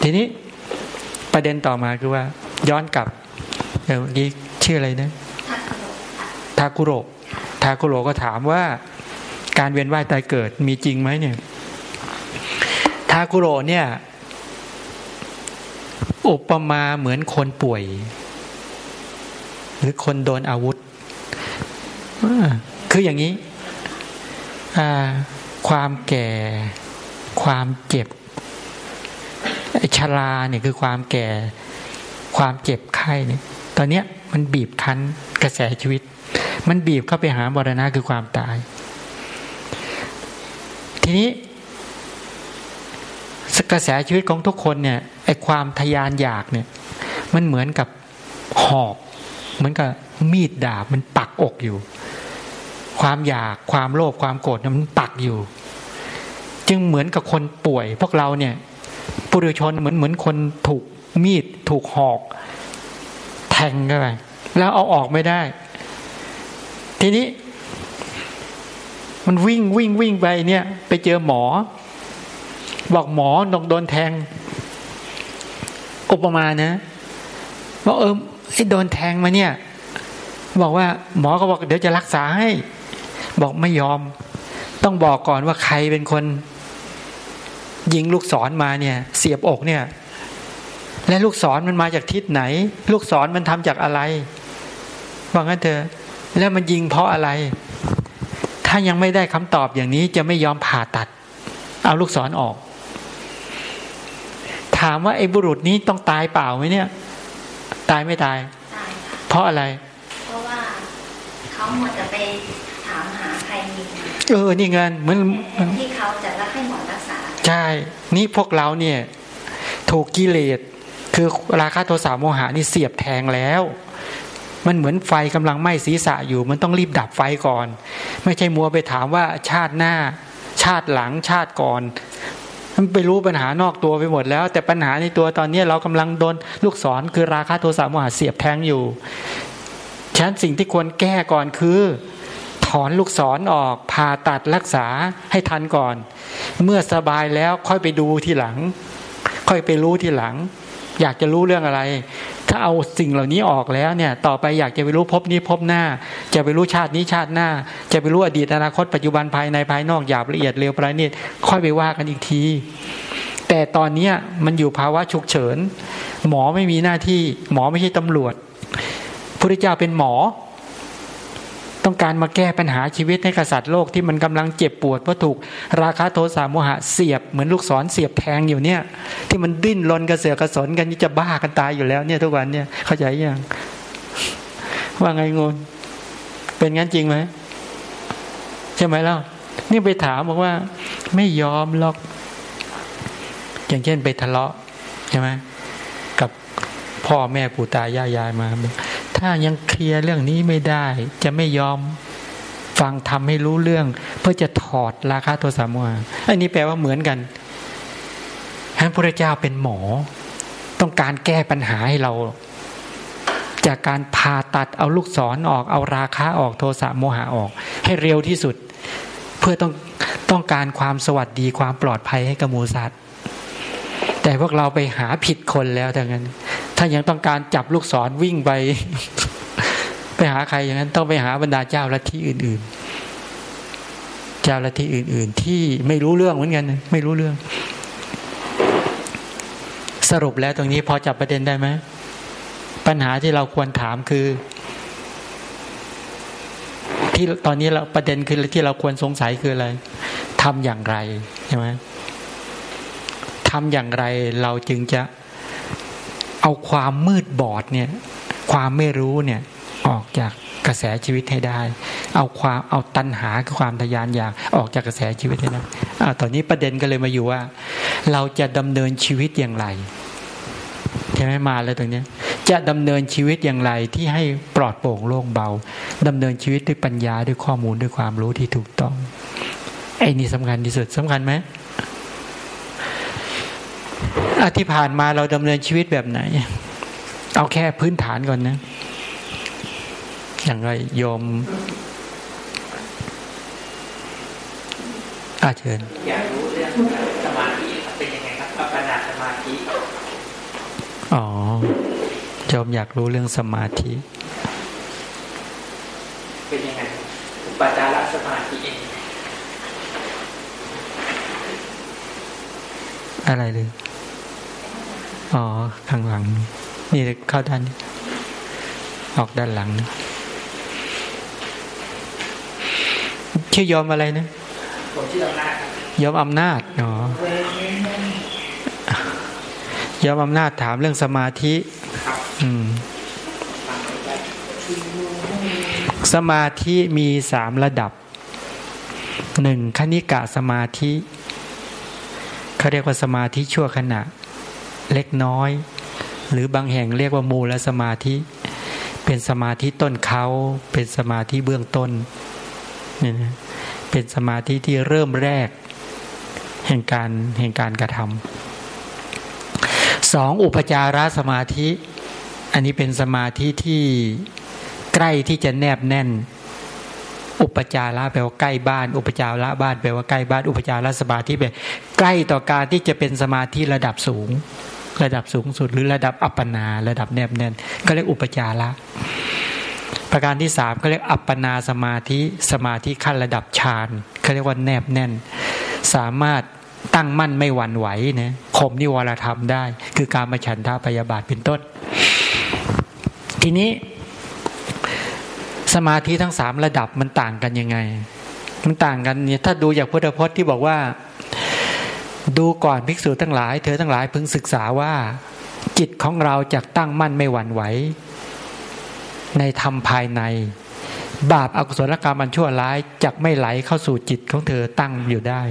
ทีนี้ประเด็นต่อมาคือว่า ย้อนกลับเดี๋ยวนี้ชื่ออะไรนะทากุโรทากุโรก็ถามว่า การเวียนว่ายตายเกิดมีจริงไหมเนี่ยทากุโรเนี่ย อุปมาเหมือนคนป่วย หรือคนโดนอาวุธ คืออย่างนี้ ความแก่ ความเจ็บชราเนี่ยคือความแก่ ความเจ็บไข้เนี่ยตอนเนี้ยมันบีบคั้นกระแสชีวิต มันบีบเข้าไปหาบรณะคือความตาย ทีนี้ กระแสชีวิตของทุกคนเนี่ยไอความทยานอยากเนี่ย มันเหมือนกับหอกเหมือนกับมีดดาบมันปักอกอยู่ ความอยากความโลภความโกรธมันปักอยู่ จึงเหมือนกับคนป่วย พวกเราเนี่ยปุถุชนเหมือนเหมือนคนถูกมีดถูกหอก แทงเข้าไปแล้วเอาออกไม่ได้ ทีนี้ มันวิ่งวิ่งวิ่งไปเนี่ย ไปเจอหมอ บอกหมอโดนโดนแทง อุปมานะบอกเออไอ้โดนแทงมาเนี่ย บอกว่าหมอก็บอกเดี๋ยวจะรักษาให้ บอกไม่ยอม ต้องบอกก่อนว่าใครเป็นคน ยิงลูกศรมาเนี่ย เสียบอกเนี่ย และลูกศรมันมาจากทิศไหน ลูกศรมันทำจากอะไรบอกงั้นเถอะแล้วมันยิงเพราะอะไร ถ้ายังไม่ได้คำตอบอย่างนี้จะไม่ยอมผ่าตัด เอาลูกศรอออก ถามว่าไอ้บุรุษนี้ต้องตายเปล่าไหมเนี่ย ตายไม่ตาย ตายเพราะอะไร เพราะว่าเขาหมดจะไปถามหาใครมีเออ นี่เงินเหมือนที่เขาจะรักให้หมอรักษา ใช่ นี่พวกเราเนี่ย ถูกกิเลสคือราคาโทสะโมหะนี่เสียบแทงแล้ว มันเหมือนไฟกำลังไหม้ศีรษะอยู่ มันต้องรีบดับไฟก่อน ไม่ใช่มัวไปถามว่าชาติหน้า ชาติหลังชาติก่อน มันไปรู้ปัญหานอกตัวไปหมดแล้ว แต่ปัญหาในตัวตอนนี้เรากำลังโดนลูกศรคือราคาโทสะโมหะเสียบแทงอยู่ฉะนั้นสิ่งที่ควรแก้ก่อนคือ ถอนลูกศรอออกผ่าตัดรักษาให้ทันก่อน เมื่อสบายแล้วค่อยไปดูทีหลัง ค่อยไปรู้ทีหลัง อยากจะรู้เรื่องอะไร ถ้าเอาสิ่งเหล่านี้ออกแล้วเนี่ย ต่อไปอยากจะไปรู้พบนี้พบหน้า จะไปรู้ชาตินี้ชาติหน้า จะไปรู้อดีตอนาคตปัจจุบันภายในภายนอกหยาบละเอียดเร็วประณีตค่อยไปว่ากันอีกที แต่ตอนนี้มันอยู่ภาวะฉุกเฉิน หมอไม่มีหน้าที่ หมอไม่ใช่ตำรวจพระเจ้าเป็นหมอ ต้องการมาแก้ปัญหาชีวิตให้กษัตริย์โลกที่มันกำลังเจ็บปวดเพราะถูกราคาโทสะโมหะเสียบเหมือนลูกศรเสียบแทงอยู่เนี่ย ที่มันดิ้นรนกระเสือกกระสนกันจะบ้ากันตายอยู่แล้วเนี่ยทุกวันเนี่ยเข้าใจยังว่าไงงนเป็นงั้นจริงไหมใช่ไหมล่ะนี่ไปถามบอกว่า ไม่ยอมหรอก อย่างเช่นไปทะเลาะใช่ไหมกับพ่อแม่ปู่ตายายยายมา ถ้ายังเคลียร์เรื่องนี้ไม่ได้ จะไม่ยอมฟังทำให้รู้เรื่อง เพื่อจะถอดราคาโทสะโมหะอันนี้แปลว่าเหมือนกันท่านพระเจ้าเป็นหมอ ต้องการแก้ปัญหาให้เรา จากการผ่าตัดเอาลูกศรอออกเอาราคาออกโทสะโมหะออก ให้เร็วที่สุด เพื่อต้องต้องการความสวัสดีความปลอดภัยให้กับมูสัตว์ แต่พวกเราไปหาผิดคนแล้วทั้งนั้น ถ้ายังต้องการจับลูกศรวิ่งไป ไปหาใครอย่างนั้น ต้องไปหาบรรดาเจ้าลัทธิอื่น ๆ เจ้าลัทธิอื่น ๆ ที่ไม่รู้เรื่องเหมือนกัน ไม่รู้เรื่อง สรุปแล้วตรงนี้พอจับประเด็นได้ไหมปัญหาที่เราควรถามคือ ที่ตอนนี้เราประเด็นคือที่เราควรสงสัยคืออะไรทำอย่างไรใช่ไหม ทำอย่างไรเราจึงจะเอาความมืดบอดเนี่ย ความไม่รู้เนี่ยออกจากกระแสชีวิตให้ได้ เอาความเอาตัณหาคือความทยานอยากออกจากกระแสชีวิตให้ได้อ่าตอนนี้ประเด็นก็เลยมาอยู่ว่า เราจะดำเนินชีวิตอย่างไรใช่ไหมมาแล้วตรงนี้จะดำเนินชีวิตอย่างไรที่ให้ปลอดโปร่งโล่งเบาดำเนินชีวิตด้วยปัญญาด้วยข้อมูลด้วยความรู้ที่ถูกต้องไอ้นี่สำคัญที่สุดสำคัญไหม อที่ผ่านมาเราดำเนินชีวิตแบบไหน เอาแค่พื้นฐานก่อนนะ อย่างไรโยมอาเชิญอยากรู้เรื่องสมาธิเป็นยังไงครับอัปปนาสมาธิ อ๋อโยมอยากรู้เรื่องสมาธิ เป็นยังไงอุปจารสมาธิเองอะไรเลย อ๋อ ข้างหลัง นี่เข้าด้านนี้ออกด้านหลังนะชื่อยอมอะไรนะผมชื่ออำนาจครับยอมอำนาจอ๋อยอมอำนาจถามเรื่องสมาธิครับอืมฟังไปได้สมาธิมีสามระดับหนึ่งคณิกะสมาธิเขาเรียกว่าสมาธิชั่วขณะ เล็กน้อย หรือบางแห่งเรียกว่ามูลสมาธิ เป็นสมาธิต้นเขาเป็นสมาธิเบื้องต้นเนี่ยนะเป็นสมาธิที่เริ่มแรก แห่งการแห่งการกระทำสองอุปจารสมาธิ อันนี้เป็นสมาธิที่ใกล้ที่จะแนบแน่น อุปจาระแปลว่าใกล้บ้าน อุปจาระบ้านแปลว่าใกล้บ้าน อุปจารสมาธิแปลใกล้ต่อการที่จะเป็นสมาธิระดับสูง ระดับสูงสุด หรือระดับอัปปนาระดับแนบแน่นก็เรียกอุปจาระประการที่สามก็เรียกอัปปนาสมาธิสมาธิขั้นระดับฌานเขาเรียกว่าแนบแน่น สามารถตั้งมั่นไม่หวั่นไหวนะข่มนิวรธรรมได้ คือการมาฉันทาพยาบาทเป็นต้น ทีนี้ สมาธิทั้งสามระดับมันต่างกันยังไง มันต่างกันเนี่ยถ้าดูจากพุทธพจน์ที่บอกว่า ดูก่อนภิกษุทั้งหลาย เธอทั้งหลายพึงศึกษาว่า จิตของเราจะตั้งมั่นไม่หวั่นไหวในธรรมภายใน บาปอากุศลกรรมอันชั่วร้ายจะไม่ไหลเข้าสู่จิตของเธอตั้งอยู่ได้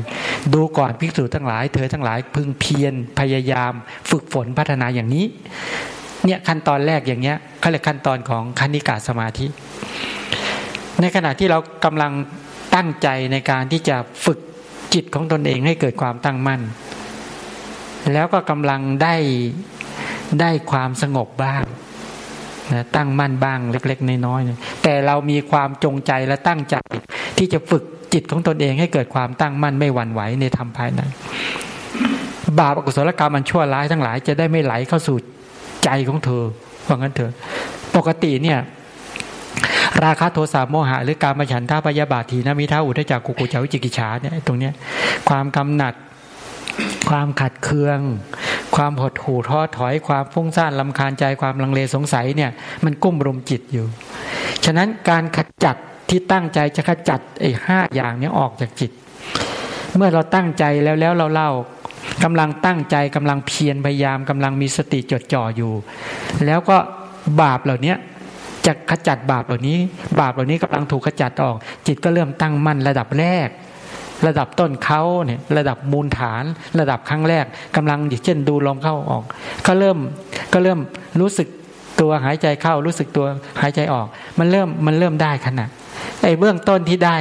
ดูก่อนภิกษุทั้งหลาย เธอทั้งหลายพึงเพียรพยายาม ฝึกฝนพัฒนาอย่างนี้ เนี่ยขั้นตอนแรกอย่างเงี้ยเขาเรียกขั้นตอนของคณิกาสมาธิ ในขณะที่เรากำลังตั้งใจในการที่จะฝึก จิตของตนเองให้เกิดความตั้งมั่น แล้วก็กำลังได้ได้ความสงบบ้างนะตั้งมั่นบ้างเล็ก ๆ น้อยๆแต่เรามีความจงใจและตั้งใจ ที่จะฝึกจิตของตนเองให้เกิดความตั้งมั่นไม่หวั่นไหวในธรรมภายในบาปอกุศลกรรมมันชั่วร้ายทั้งหลายจะได้ไม่ไหลเข้าสู่ใจของเธอว่างั้นเถอะปกติเนี่ย ราคะโทสะโมหะหรือการมาฉันท่าพยาบาทีนะมิท้าอุทจักกุกุจาวิจิกิจฉาเนี่ยตรงเนี้ยความกำหนัด ความขัดเคือง ความหดหู่ท้อถอยความฟุ้งซ่านลำคาญใจความลังเลสงสัยเนี่ย มันกุ้มรุมจิตอยู่ ฉะนั้นการขจัดที่ตั้งใจจะขจัดไอ้ห้าอย่างนี้ออกจากจิต เมื่อเราตั้งใจแล้วแล้วเราเล่ากำลังตั้งใจกำลังเพียรพยายามกำลังมีสติจดจ่ออยู่ แล้วก็บาปเหล่านี้ จะขจัดบาปเหล่านี้ บาปเหล่านี้กำลังถูกขจัดออก จิตก็เริ่มตั้งมั่นระดับแรก ระดับต้นเขาเนี่ยระดับมูลฐาน ระดับครั้งแรกกำลังอย่างเช่นดูลมเข้าออก ก็เริ่มก็เริ่มรู้สึกตัวหายใจเข้ารู้สึกตัวหายใจออก มันเริ่มมันเริ่มได้ขนาดไอ้เบื้องต้นที่ได้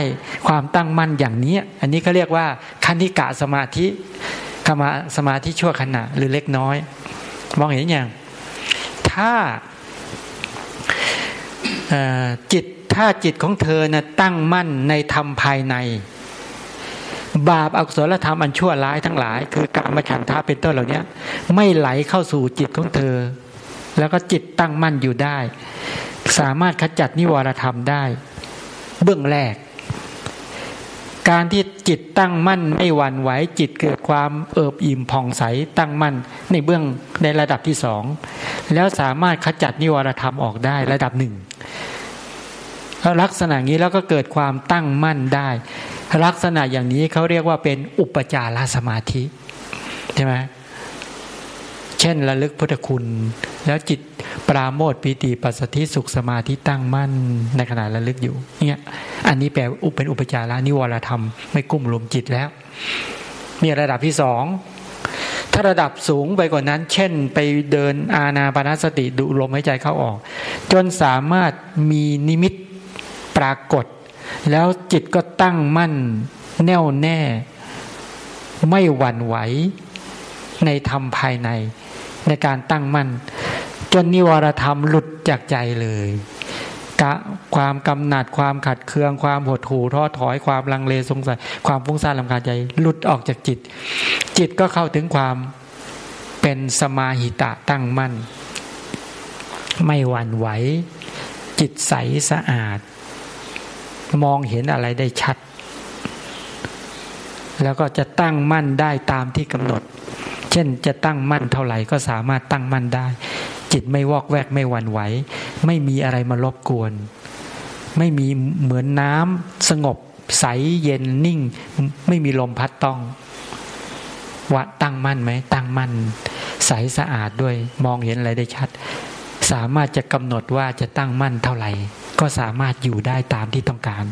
ความตั้งมั่นอย่างนี้ อันนี้เขาเรียกว่าคันิกะสมาธิคมาสมาธิชั่วขณะหรือเล็กน้อย มองเห็นอย่าง ถ้า จิตถ้าจิตของเธอนะตั้งมั่นในธรรมภายใน บาปอกุศลธรรมอันชั่วร้ายทั้งหลาย คือการมาฉันทาเป็นต้นเหล่านี้ไม่ไหลเข้าสู่จิตของเธอ แล้วก็จิตตั้งมั่นอยู่ได้ สามารถขจัดนิวรธรรมได้ เบื้องแรก การที่จิตตั้งมั่นไม่หวั่นไหวจิตเกิดความเอิบอิ่มผ่องใสตั้งมั่น ในเบื้องในระดับที่สองแล้วสามารถขจัดนิวรธรรมออกได้ระดับหนึ่งลักษณะนี้แล้วก็เกิดความตั้งมั่นได้ ลักษณะอย่างนี้เขาเรียกว่าเป็นอุปจารสมาธิใช่ไหม เช่นระลึกพุทธคุณ แล้วจิตปราโมทปีติปัสสติสุขสมาธิตั้งมั่นในขณะระลึกอยู่เนี่ยอันนี้แปลอุเป็นอุปจาระนิวรธรรมไม่กุ้มรวมจิตแล้วมีระดับที่สองถ้าระดับสูงไปกว่านั้น เช่น ไปเดินอาณาปณสติดูลมหายใจเข้าออก จนสามารถมีนิมิตปรากฏ แล้วจิตก็ตั้งมั่น แน่วแน่ ไม่หวั่นไหวในธรรมภายใน ในการตั้งมั่น จนนิวรธรรมหลุดจากใจเลยกะความกำหนัดความขัดเคืองความหดหู่ท้อถอยความลังเลสงสัย ความฟุ้งซ่านลำคาญใจหลุดออกจากจิต จิตก็เข้าถึงความเป็นสมาหิตะตั้งมั่น ไม่หวั่นไหว จิตใสสะอาด มองเห็นอะไรได้ชัด แล้วก็จะตั้งมั่นได้ตามที่กำหนด ช่นจะตั้งมั่นเท่าไหร่ก็สามารถตั้งมั่นได้ จิตไม่วอกแวกไม่หวั่นไหว ไม่มีอะไรมารบกวน ไม่มีเหมือนน้ำสงบ ใสเย็นนิ่ง ไม่มีลมพัดต้องว่าตั้งมั่นไหมตั้งมั่น ใสสะอาดด้วยมองเห็นอะไรได้ชัด สามารถจะกำหนดว่าจะตั้งมั่นเท่าไหร่ ก็สามารถอยู่ได้ตามที่ต้องการ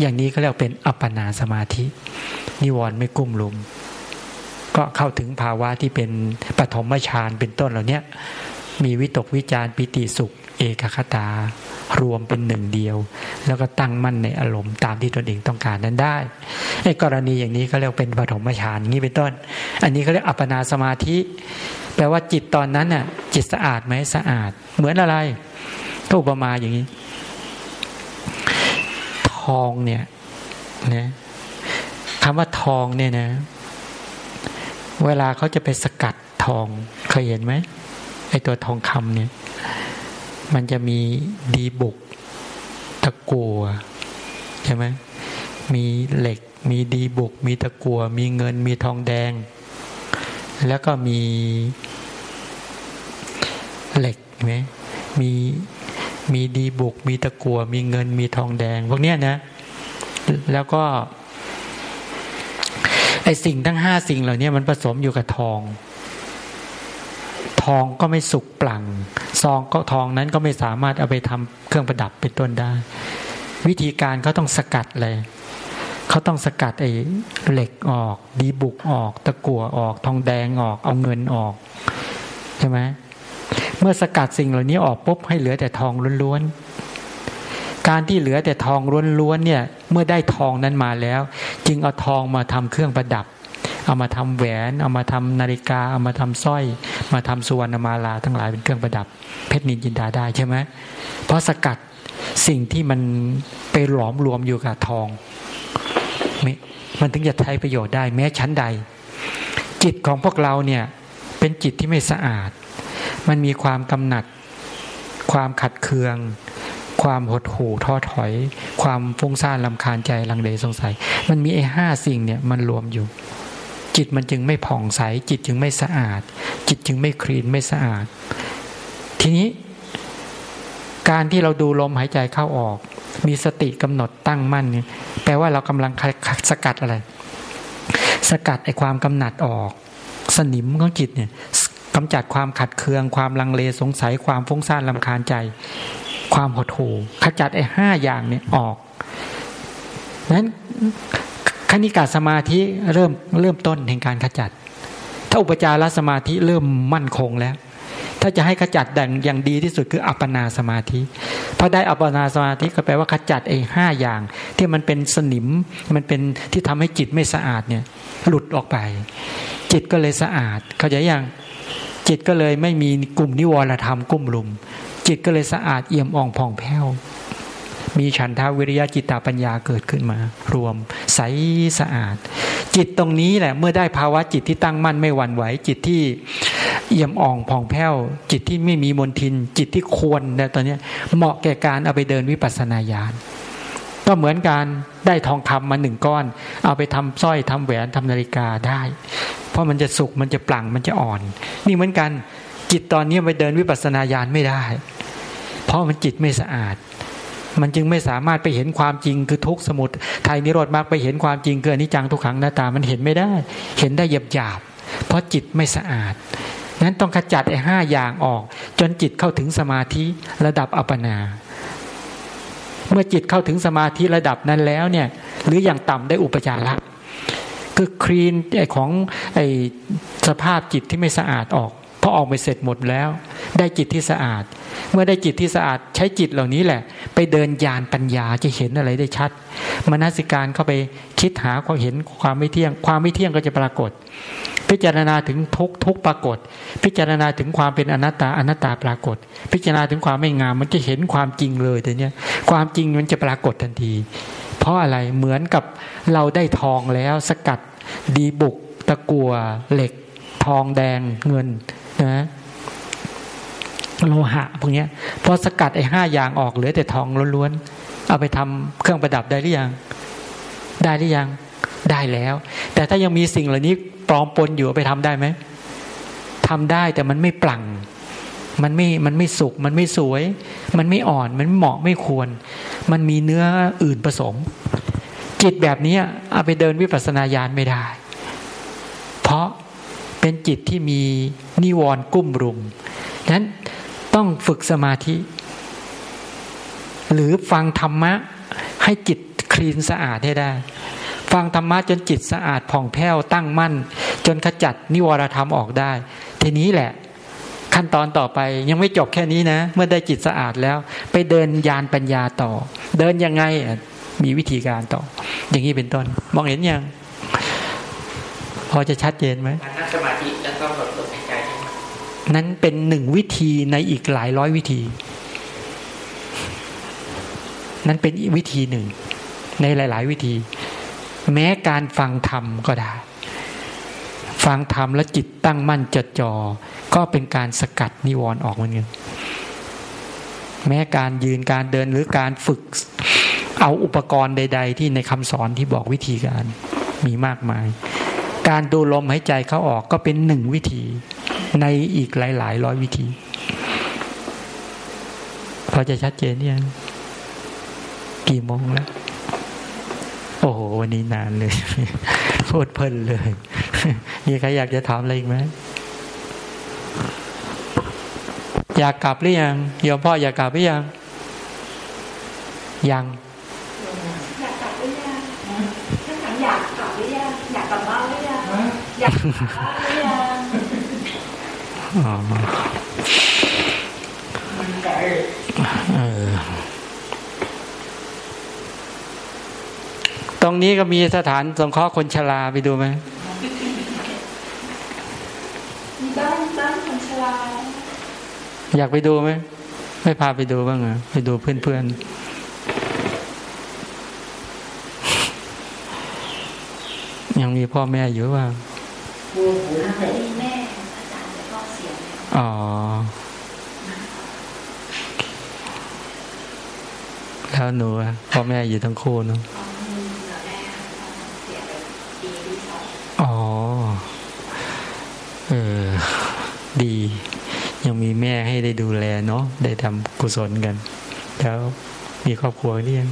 อย่างนี้ก็เรียกเป็นอัปปนาสมาธิ นิวรณ์ไม่กุ้มลุม ก็เข้าถึงภาวะที่เป็นปฐมฌานเป็นต้นเหล่านี้มีวิตกวิจารปิติสุข เอกคตา รวมเป็นหนึ่งเดียว แล้วก็ตั้งมั่นในอารมณ์ตามที่ตนเองต้องการนั้นได้ไอ้กรณีอย่างนี้ก็เรียกเป็นปฐมฌานอย่างนี้เป็นต้น อันนี้เขาเรียกอัปปนาสมาธิ แปลว่าจิตตอนนั้นน่ะ จิตสะอาดไหมสะอาด เหมือนอะไรก็อุปมาอย่างนี้ ทองเนี่ยนะคำว่าทองเนี่ยนะ เวลาเขาจะไปสกัดทองเคยเห็นไหมไอตัวทองคำเนี่ย มันจะมีดีบุก ตะกัวใช่ไหมมีเหล็ก มีดีบุก มีตะกัว มีเงิน มีทองแดง แล้วก็มีเหล็กไหมมีมีดีบุก มีตะกัว มีเงิน มีทองแดง พวกเนี้ยนะ แล้วก็ ไอสิ่งทั้งห้าสิ่งเหล่านี้มันผสมอยู่กับทอง ทองก็ไม่สุกปลั่งซองก็ทองนั้นก็ไม่สามารถเอาไปทำเครื่องประดับเป็นต้นได้ วิธีการเขาต้องสกัดเลยเขาต้องสกัดไอ้เหล็กออก ดีบุกออก ตะกั่วออก ทองแดงออก เอาเงินออกใช่ไหมเมื่อสกัดสิ่งเหล่านี้ออกปุ๊บให้เหลือแต่ทองล้วนๆ การที่เหลือแต่ทองล้วนๆเนี่ย เมื่อได้ทองนั้นมาแล้ว จึงเอาทองมาทำเครื่องประดับ เอามาทำแหวน เอามาทำนาฬิกา เอามาทำสร้อย มาทำสุวรรณมาลาทั้งหลายเป็นเครื่องประดับ เพชรนินจินดาได้ใช่ไหมเพราะสกัดสิ่งที่มันไปหลอมรวมอยู่กับทองมันถึงจะใช้ประโยชน์ได้แม้ชั้นใด จิตของพวกเราเนี่ยเป็นจิตที่ไม่สะอาด มันมีความกำหนัด ความขัดเคือง ความหดหู่ท้อถอย ความฟุ้งซ่านลำคาญใจลังเลสงสัย มันมีไอ้ห้าสิ่งเนี่ยมันรวมอยู่ จิตมันจึงไม่ผ่องใส จิตจึงไม่สะอาด จิตจึงไม่คลีนไม่สะอาด ทีนี้ การที่เราดูลมหายใจเข้าออก มีสติกำหนดตั้งมั่นเนี่ยแปลว่าเรากำลังสกัดอะไร สกัดไอ้ความกำหนัดออก สนิมของจิตเนี่ยกำจัดความขัดเคือง ความลังเลสงสัยความฟุ้งซ่านลำคาญใจ ความหดหู่ขจัดไอ้ห้าอย่างเนี่ยออกนั้นคณิกาสมาธิเริ่มเริ่มต้นแห่งการขจัด ถ้าอุปจารสมาธิเริ่มมั่นคงแล้ว ถ้าจะให้ขจัดดังอย่างดีที่สุดคืออัปปนาสมาธิพอได้อัปปนาสมาธิก็แปลว่าขจัดไอ้ห้าอย่าง ที่มันเป็นสนิมมันเป็นที่ทำให้จิตไม่สะอาดเนี่ยหลุดออกไป จิตก็เลยสะอาด เข้าใจยังจิตก็เลยไม่มีกลุ่มนิวรธรรมกุ้มลุม จิตก็เลยสะอาดเอี่ยมอ่องผ่องแผ้ว มีฉันทาวิริยะจิตตาปัญญาเกิดขึ้นมา รวมใสสะอาด จิตตรงนี้แหละเมื่อได้ภาวะจิตที่ตั้งมั่นไม่หวั่นไหว จิตที่เอี่ยมอ่องผ่องแผ้ว จิตที่ไม่มีมนทิน จิตที่ควรเนี่ยตอนนี้เหมาะแก่การเอาไปเดินวิปัสสนาญาณก็เหมือนการได้ทองคำมาหนึ่งก้อน เอาไปทำสร้อยทำแหวนทำนาฬิกาได้ เพราะมันจะสุกมันจะปลั่งมันจะอ่อน นี่เหมือนกันจิตตอนนี้ไปเดินวิปัสสนาญาณไม่ได้ เพราะมันจิตไม่สะอาด มันจึงไม่สามารถไปเห็นความจริงคือทุกสมุดไทยนิโรธมากไปเห็นความจริงคืออนิจจังทุกขังหน้าตามันเห็นไม่ได้ เห็นได้หยาบหยาบเพราะจิตไม่สะอาดนั้นต้องขจัดไอ้ห้าอย่างออก จนจิตเข้าถึงสมาธิระดับอัปปนา เมื่อจิตเข้าถึงสมาธิระดับนั้นแล้วเนี่ย หรืออย่างต่ำได้อุปจาระคือคลีนไอ้ของไอ้สภาพจิตที่ไม่สะอาดออก พอออกไปเสร็จหมดแล้ว ได้จิตที่สะอาด เมื่อได้จิตที่สะอาดใช้จิตเหล่านี้แหละ ไปเดินญาณปัญญาจะเห็นอะไรได้ชัดมนสิการเข้าไปคิดหาความเห็นความไม่เที่ยง ความไม่เที่ยงก็จะปรากฏ พิจารณาถึงทุกทุกปรากฏ พิจารณาถึงความเป็นอนัตตาอนัตตาปรากฏ พิจารณาถึงความไม่งาม มันจะเห็นความจริงเลยแต่เนี้ยความจริงมันจะปรากฏทันที เพราะอะไรเหมือนกับเราได้ทองแล้วสกัดดีบุกตะกัวเหล็ก ทองแดงเงิน นะโลหะพวกนี้พอสกัดไอ้ห้าอย่างออกเหลือแต่ทองล้วนๆ เอาไปทำเครื่องประดับได้หรือยัง ได้หรือยัง ได้แล้ว แต่ถ้ายังมีสิ่งเหล่านี้ปลอมปนอยู่เอาไปทำได้ไหมทำได้แต่มันไม่ปลังมันไม่ มันไม่สุก มันไม่สวย มันไม่อ่อน มันไม่เหมาะไม่ควร มันมีเนื้ออื่นผสม จิตแบบนี้เอาไปเดินวิปัสสนาญาณไม่ได้ เพราะ เป็นจิตที่มีนิวรณ์กุ้มรุมนั้นต้องฝึกสมาธิ หรือฟังธรรมะให้จิตคลีนสะอาดให้ได้ ฟังธรรมะจนจิตสะอาดผ่องแผ้วตั้งมั่น จนขจัดนิวรธรรมออกได้ ทีนี้แหละ ขั้นตอนต่อไปยังไม่จบแค่นี้นะ เมื่อได้จิตสะอาดแล้ว ไปเดินยานปัญญาต่อ เดินยังไงมีวิธีการต่อ อย่างนี้เป็นต้น มองเห็นยัง พอจะชัดเจนไหมการนั่งสมาธิแล้วก็แบบลมหายใจใช่ไหมนั้นเป็นหนึ่งวิธีในอีกหลายร้อยวิธี นั้นเป็นวิธีหนึ่ง ในหลาย ๆ วิธี แม้การฟังธรรมก็ได้ ฟังธรรมแล้วจิตตั้งมั่นจดจอ่อก็เป็นการสกัดนิวรณ์ออกเหมือนกันแม้การยืนการเดินหรือการฝึกเอาอุปกรณ์ใด ๆ ที่ในคำสอนที่บอกวิธีการมีมากมาย การดูลมหายใจเข้าออกก็เป็นหนึ่งวิธี ในอีกหลาย ๆ ร้อยวิธี พอจะชัดเจนยังกี่โมงแล้ว โอ้โห วันนี้นานเลยพูดเพลินเลย มีใครอยากจะถามอะไรอีกไหมอยากกลับหรือยังโยมพ่ออยากกลับหรือยังยัง ตรงนี้ก็มีสถานสงเคราะห์คนชราไปดูไหมมีบ้านบ้านคนชราอยากไปดูไหมไม่พาไปดูบ้างเหรอไปดูเพื่อนๆยังมีพ่อแม่อยู่ว่า มีแม่อาจารย์แต่ก็เสียแล้วอ๋อแล้วหนูพ่อแม่อยู่ทั้งคู่เนอะอ๋อ เออ ดี ยังมีแม่ให้ได้ดูแลเนาะ ได้ทำกุศลกัน แล้วมีครอบครัวหรือยัง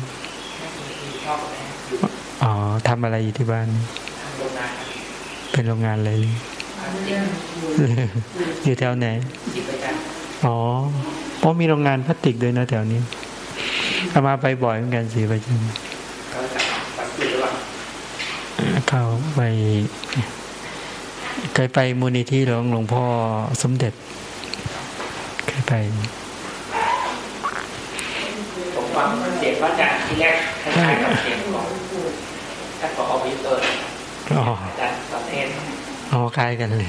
อ๋อทำอะไรอยู่ที่บ้าน เป็นโรงงานอะไรเลยอยู่แถวไหนจิตประจันอ๋อเพราะมีโรงงานพลาสติกด้วยนะแถวนี้เอามาไปบ่อยเหมือนกันสิไปจังก็จะปัดอยู่ระหว่างเข้าไปเคยไปมูลนิธิหลวงหลวงพ่อสมเด็จเคยไปผมฟังเสียงว่าอาจารย์ที่แรกคล้ายๆกับเสียงของท่านผอวิเตอร์อ๋ออาจารย์ประเทศ อ๋อคล้ายกันเลย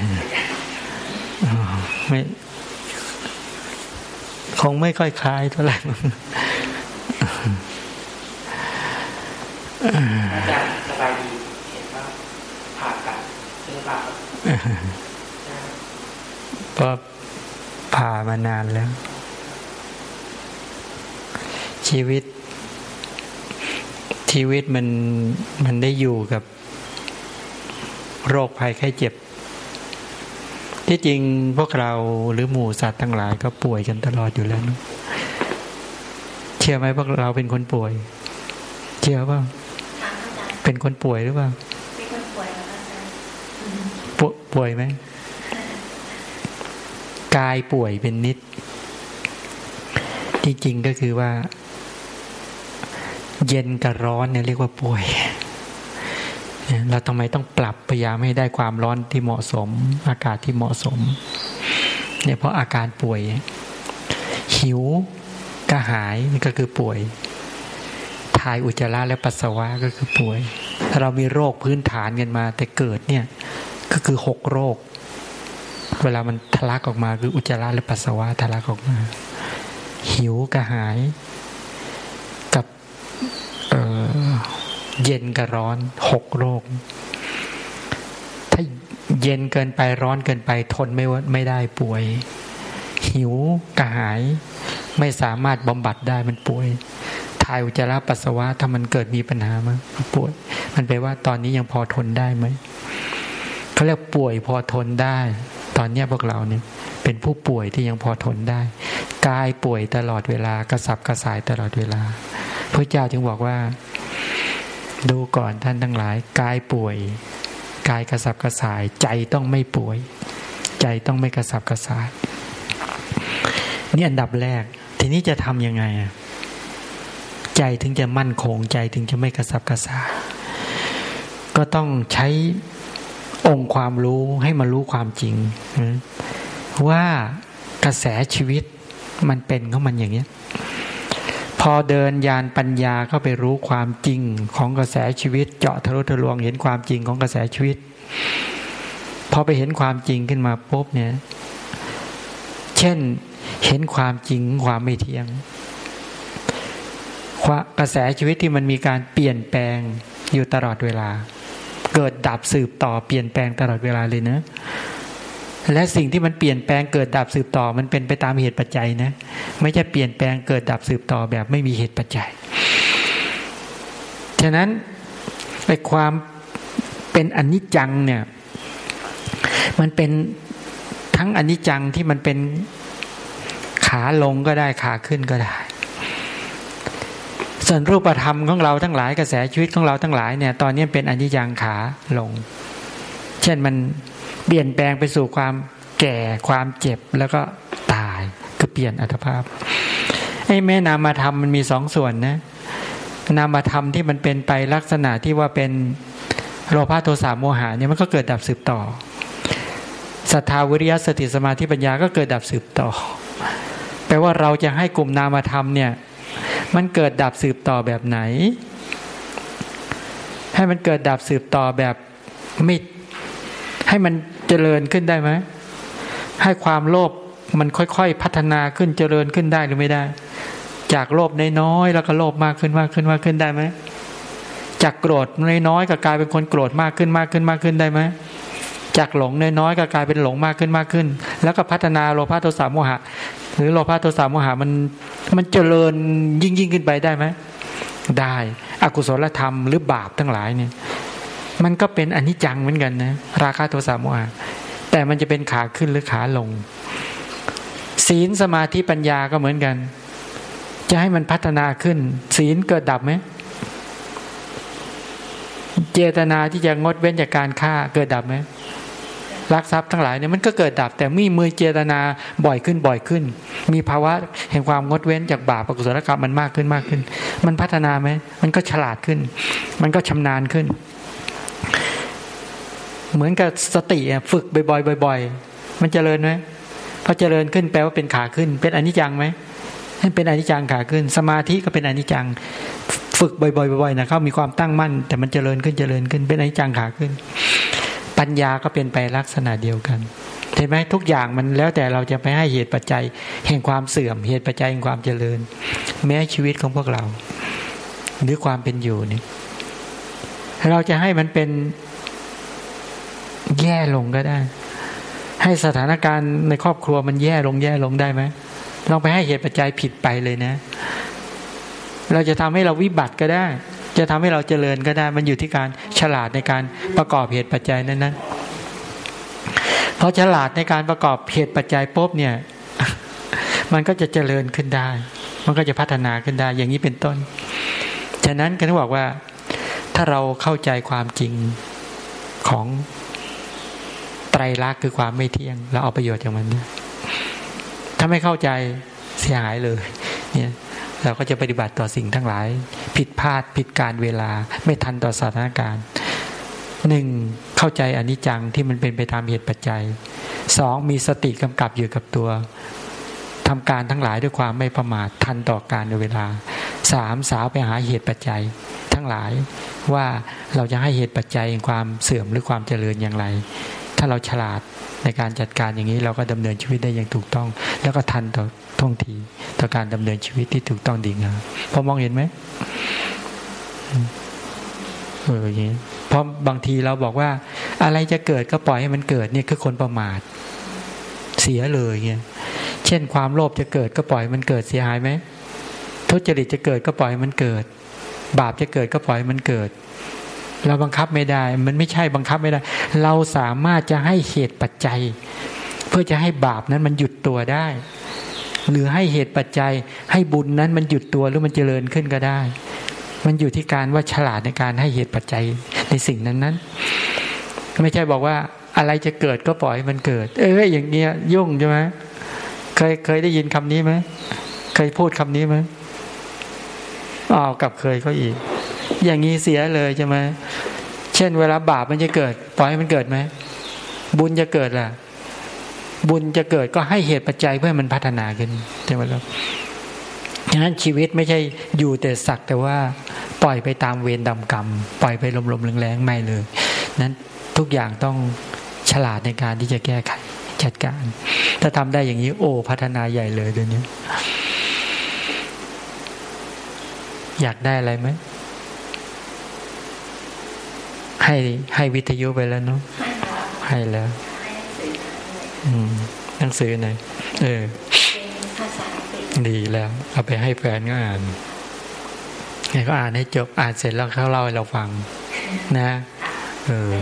ไม่คงไม่ค่อยคล้ายเท่าไหร่อาจารย์สบายดีเห็นว่าผ่าตัดหรือเปล่าเพราะผ่ามานานแล้ว ชีวิต ชีวิตมันมันได้อยู่กับ โรคภัยไข้เจ็บ ที่จริงพวกเราหรือหมู่สัตว์ทั้งหลายก็ป่วยกันตลอดอยู่แล้วเนอะเชื่อไหมพวกเราเป็นคนป่วย เชื่อเปล่าถามอาจารย์เป็นคนป่วยหรือเปล่าเป็นคนป่วยแล้วอาจารย์ป่วยป่วยไหมกายป่วยเป็นนิด ที่จริงก็คือว่า เย็นกับร้อนเนี่ยเรียกว่าป่วย เราทำไมต้องปรับพยายามให้ได้ความร้อนที่เหมาะสม อากาศที่เหมาะสมเนี่ยเพราะอาการป่วย หิวกระหายนี่ก็คือป่วยถ่ายอุจจาระและปัสสาวะก็คือป่วย ถ้าเรามีโรคพื้นฐานกันมา แต่เกิดเนี่ยก็คือหกโรค เวลามันทะลักออกมาคืออุจจาระและปัสสาวะทะลักออกมา หิวกระหาย เย็นกับร้อนหกโรค ถ้าเย็นเกินไปร้อนเกินไปทนไม่ไม่ได้ป่วย หิวกระหาย ไม่สามารถบำบัดได้มันป่วยถ่ายอุจจาระปัสสาวะถ้ามันเกิดมีปัญหามันป่วย มันแปลว่าตอนนี้ยังพอทนได้ไหมเขาเรียกป่วยพอทนได้ ตอนนี้พวกเราเนี่ยเป็นผู้ป่วยที่ยังพอทนได้กายป่วยตลอดเวลากระสับกระส่ายตลอดเวลาพระเจ้าจึงบอกว่า ดูก่อนท่านทั้งหลายกายป่วย กายกระสับกระส่าย ใจต้องไม่ป่วย ใจต้องไม่กระสับกระส่าย นี่อันดับแรก ทีนี้จะทำยังไงอะใจถึงจะมั่นคงใจถึงจะไม่กระสับกระส่ายก็ต้องใช้องค์ความรู้ให้มารู้ความจริง ว่ากระแสชีวิตมันเป็นของมันอย่างนี้ พอเดินยานปัญญาเข้าไปรู้ความจริงของกระแสชีวิต เจาะทะลุทะลวงเห็นความจริงของกระแสชีวิต พอไปเห็นความจริงขึ้นมาปุ๊บเนี่ย เช่นเห็นความจริงความไม่เที่ยงกระแสชีวิตที่มันมีการเปลี่ยนแปลงอยู่ตลอดเวลา เกิดดับสืบต่อเปลี่ยนแปลงตลอดเวลาเลยเนะ และสิ่งที่มันเปลี่ยนแปลงเกิดดับสืบต่อ มันเป็นไปตามเหตุปัจจัยนะ ไม่ใช่เปลี่ยนแปลงเกิดดับสืบต่อแบบไม่มีเหตุปัจจัย ฉะนั้นไอ้ความเป็นอนิจจังเนี่ย มันเป็นทั้งอนิจจังที่มันเป็นขาลงก็ได้ขาขึ้นก็ได้ ส่วนรูปธรรมของเราทั้งหลายกระแสชีวิตของเราทั้งหลายเนี่ย ตอนนี้เป็นอนิจจังขาลง เช่นมัน เปลี่ยนแปลงไปสู่ความแก่ความเจ็บแล้วก็ตายก็เปลี่ยนอัตภาพไอ้แม่นามธรรมมันมีสองส่วนนะ นามธรรมที่มันเป็นไปลักษณะที่ว่าเป็นโลภะโทสะโมหะเนี่ยมันก็เกิดดับสืบต่อศรัทธาวิริยะสติสมาธิปัญญาก็เกิดดับสืบต่อ แปลว่าเราจะให้กลุ่มนามธรรมเนี่ย มันเกิดดับสืบต่อแบบไหน ให้มันเกิดดับสืบต่อแบบไม่ให้มัน เจริญขึ้นได้ไหมให้ความโลภมันค่อยๆ พัฒนาขึ้นเจริญขึ้นได้หรือไม่ได้ จากโลภน้อยๆแล้วก็โลภมากขึ้นมากขึ้นมากขึ้นได้ไหมจากโกรธน้อยๆก็กลายเป็นคนโกรธมากขึ้นมากขึ้นมากขึ้นได้ไหมจากหลงน้อยๆก็กลายเป็นหลงมากขึ้นมากขึ้น แล้วก็พัฒนาโลภะโทสะโมหะ หรือโลภะโทสะโมหะมันมันเจริญยิ่งยิ่งขึ้นไปได้ไหมได้ อกุศลธรรมหรือบาปทั้งหลายเนี่ย มันก็เป็นอนิจจังเหมือนกันนะ ราคาโทสะโมหะแต่มันจะเป็นขาขึ้นหรือขาลง ศีลสมาธิปัญญาก็เหมือนกัน จะให้มันพัฒนาขึ้น ศีลเกิดดับไหมเจตนาที่จะงดเว้นจากการฆ่าเกิดดับไหมรักทรัพย์ทั้งหลายเนี่ยมันก็เกิดดับ แต่มีมือเจตนาบ่อยขึ้นบ่อยขึ้น มีภาวะแห่งความงดเว้นจากบาปกุศลกรรมมันมากขึ้นมากขึ้น มันพัฒนาไหมมันก็ฉลาดขึ้น มันก็ชำนาญขึ้น เหมือนกับสติฝึกบ่อยๆบ่อยๆ มันเจริญไหมพอเจริญขึ้นแปลว่าเป็นขาขึ้น เป็นอนิจจังไหมให้เป็นอนิจจังขาขึ้น สมาธิก็เป็นอนิจจัง ฝึกบ่อยๆบ่อยๆนะเขามีความตั้งมั่น แต่มันเจริญขึ้นเจริญขึ้น เป็นอนิจจังขาขึ้น ปัญญาก็เป็นไปลักษณะเดียวกันเห็นไหมทุกอย่างมันแล้วแต่เราจะไปให้เหตุปัจจัยแห่งความเสื่อม เหตุปัจจัยแห่งความเจริญ แม้ชีวิตของพวกเรา หรือความเป็นอยู่นี่เราจะให้มันเป็น แย่ลงก็ได้ ให้สถานการณ์ในครอบครัวมันแย่ลงแย่ลงได้ไหมลองไปให้เหตุปัจจัยผิดไปเลยนะ เราจะทำให้เราวิบัติก็ได้ จะทำให้เราเจริญก็ได้ มันอยู่ที่การฉลาดในการประกอบเหตุปัจจัยนั้นนะพอฉลาดในการประกอบเหตุปัจจัยปุ๊บเนี่ย มันก็จะเจริญขึ้นได้ มันก็จะพัฒนาขึ้นได้ อย่างนี้เป็นต้น ฉะนั้นก็ต้องบอกว่าถ้าเราเข้าใจความจริงของ รลักษณ์คือความไม่เที่ยง เราเอาประโยชน์จากมัน ถ้าไม่เข้าใจเสียหายเลย เนี่ยเราก็จะปฏิบัติต่อสิ่งทั้งหลาย ผิดพลาดผิดการเวลา ไม่ทันต่อสถานการณ์หนึ่งเข้าใจอนิจจังที่มันเป็นไปตามเหตุปัจจัยสองมีสติกำกับอยู่กับตัวทำการทั้งหลายด้วยความไม่ประมาททันต่อการในเวลาสามสาวไปหาเหตุปัจจัย ทั้งหลายว่าเราจะให้เหตุปัจจัยแห่งความเสื่อมหรือความเจริญอย่างไร ถ้าเราฉลาดในการจัดการอย่างนี้เราก็ดำเนินชีวิตได้อย่างถูกต้อง แล้วก็ทันต่อท่องทีต่อการดำเนินชีวิตที่ถูกต้องดีงามพอมองเห็นไหมเอออย่างนี้เพราะบางทีเราบอกว่า อะไรจะเกิดก็ปล่อยให้มันเกิดเนี่ยคือคนประมาท เสียเลยเงี้ยเช่นความโลภจะเกิดก็ปล่อยมันเกิดเสียหายไหมทุจริตจะเกิดก็ปล่อยมันเกิด บาปจะเกิดก็ปล่อยมันเกิด เราบังคับไม่ได้ มันไม่ใช่บังคับไม่ได้ เราสามารถจะให้เหตุปัจจัย เพื่อจะให้บาปนั้นมันหยุดตัวได้ หรือให้เหตุปัจจัย ให้บุญนั้นมันหยุดตัวหรือมันเจริญขึ้นก็ได้ มันอยู่ที่การว่าฉลาดในการให้เหตุปัจจัยในสิ่งนั้นนั้นไม่ใช่บอกว่าอะไรจะเกิดก็ปล่อยมันเกิด เอ้ยอย่างเงี้ยยุ่งใช่ไหมเคยเคยได้ยินคำนี้ไหมเคยพูดคำนี้ไหมอ๋อกับเคยก็อีก อย่างนี้เสียเลยใช่ไหมเช่น เวลาบาปมันจะเกิด ปล่อยให้มันเกิดไหมบุญจะเกิดล่ะ บุญจะเกิดก็ให้เหตุปัจจัยเพื่อมันพัฒนาขึ้นใช่ไหมครับฉะนั้นชีวิตไม่ใช่อยู่แต่สักแต่ว่าปล่อยไปตามเวรดำกรรม ปล่อยไปลมๆแรงๆไม่เลยนั้นทุกอย่างต้องฉลาดในการที่จะแก้ไขจัดการ ถ้าทำได้อย่างนี้ โอ้พัฒนาใหญ่เลยเดี๋ยวนี้ อยากได้อะไรไหม ให้ให้วิทยุไปแล้วเนาะให้แล้วให้แล้วให้หนังสือมาด้วยอืมหนังสือไหนเออเป็นภาษาอังกฤษดีแล้ว เอาไปให้แฟนก็อ่านให้เขาอ่านให้จบอ่านเสร็จแล้วเขาเล่าให้เราฟัง นะ เออ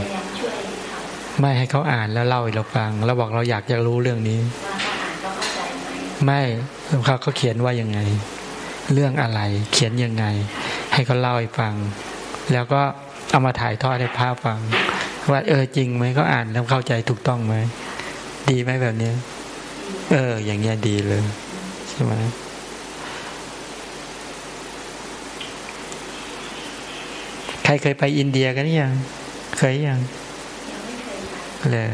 ไม่ให้เขาอ่านแล้วเล่าให้เราฟัง แล้วบอกเราอยากจะรู้เรื่องนี้ว่าเขาอ่านก็เขาใจไหมไม่เขาเขาเขียนว่ายังไง เรื่องอะไร เขียนยังไง ให้เขาเล่าให้ฟัง แล้วก็ เอามาถ่ายทอดให้ภาพฟัง ว่า เออจริงไหมเขาอ่านแล้วเข้าใจถูกต้องไหมดีไหมแบบเนี้ยเออ อย่างเงี้ยดีเลย ใช่ไหมใครเคยไปอินเดียกันหรือยังเคยยังยังไม่เคยไปเลย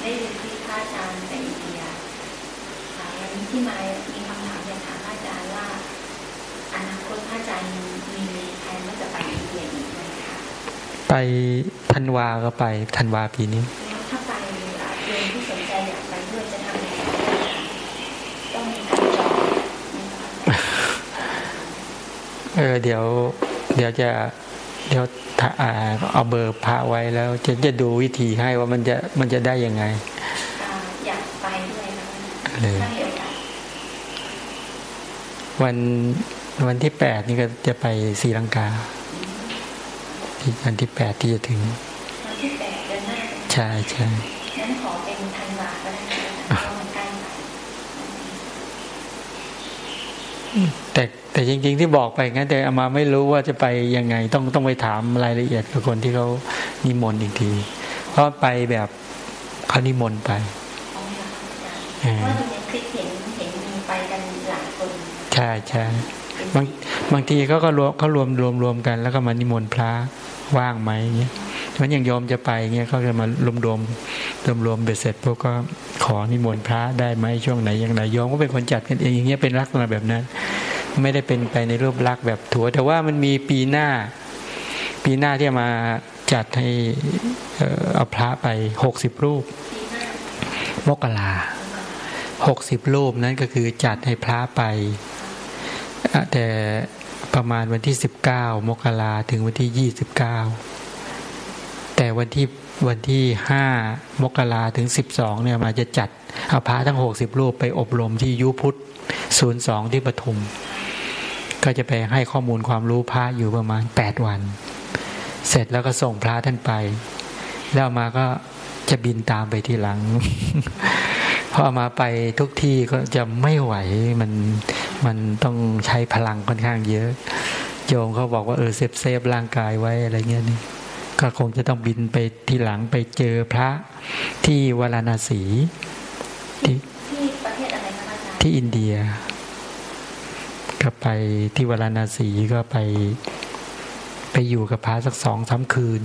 ได้ยินที่พระอาจารย์ไปอินเดียค่ะวันนี้ที่มา ไปธันวาก็ไปธันวาปีนี้แล้วถ้าไปอะโยมที่สนใจอยากไปด้วยจะทำยังไงต้องมีการจองไหมคะเออเดี๋ยว เดี๋ยวจะเดี๋ยวถ้าอ่าเอาเบอร์พระไว้แล้วจะจะดูวิธีให้ว่ามันจะมันจะได้ยังไงอ่าอยากไปด้วยนะเลยถ้ามีโอกาสวันวันที่แปดนี่ก็จะไปศรีลังกา ที่วันที่แปดที่จะถึงวันที่แปดเดือนหน้าใช่ใช่งั้นขอเป็นธันวาก็ได้นะคะเพราะมันใกล้ไปแต่แต่จริง ๆ ที่บอกไปงั้นแต่อามาไม่รู้ว่าจะไปยังไง ต้องต้องไปถามรายละเอียดกับคนที่เขานิมนต์อีกที เพราะไปแบบเขานิมนต์ไปของหลักอาจารย์เพราะว่าในคลิปเห็นเห็นมีไปกันหลายคนใช่ใช่ บางบางทีเขาก็รวมเขารวมรวมรวมกัน แล้วก็มานิมนต์พระว่างไหมเงี้ยมันอย่างโยมจะไปเงี้ยเขาจะมารวมรวมรวมรวมเบ็ดเสร็จพวกก็ขอนิมนต์พระได้ไหมช่วงไหนอย่างไรโยมก็เป็นคนจัดกันเองอย่างเงี้ยเป็นลักษณะแบบนั้น ไม่ได้เป็นไปในรูปลักษณ์แบบถัวแต่ว่ามันมีปีหน้า ปีหน้าที่มาจัดให้เอาพระไปหกสิบรูปปีหน้ามกราหกสิบรูปนั้นก็คือจัดให้พระไป แต่ประมาณวันที่สิบเก้ามกราถึงวันที่ยี่สิบเก้าแต่วันที่วันที่ห้ามกราถึงสิบสองเนี่ยมาจะจัดเอาพระทั้งหกสิบรูปไปอบรมที่ยุพุทธศูนย์สองที่ปทุม ก็จะไปให้ข้อมูลความรู้พระอยู่ประมาณแปดวัน เสร็จแล้วก็ส่งพระท่านไป แล้วมาก็จะบินตามไปทีหลัง พอเอามาไปทุกที่ก็จะไม่ไหวมันมันต้องใช้พลังค่อนข้างเยอะ โยมเขาบอกว่าเออ save save ร่างกายไว้อะไรเงี้ยนี่ก็คงจะต้องบินไปทีหลังไปเจอพระที่วาราณสีที่ที่ประเทศอะไรคะอาจารย์ที่อินเดีย ก็ไปที่วาราณสีก็ไปไปอยู่กับพระสักสองสามคืน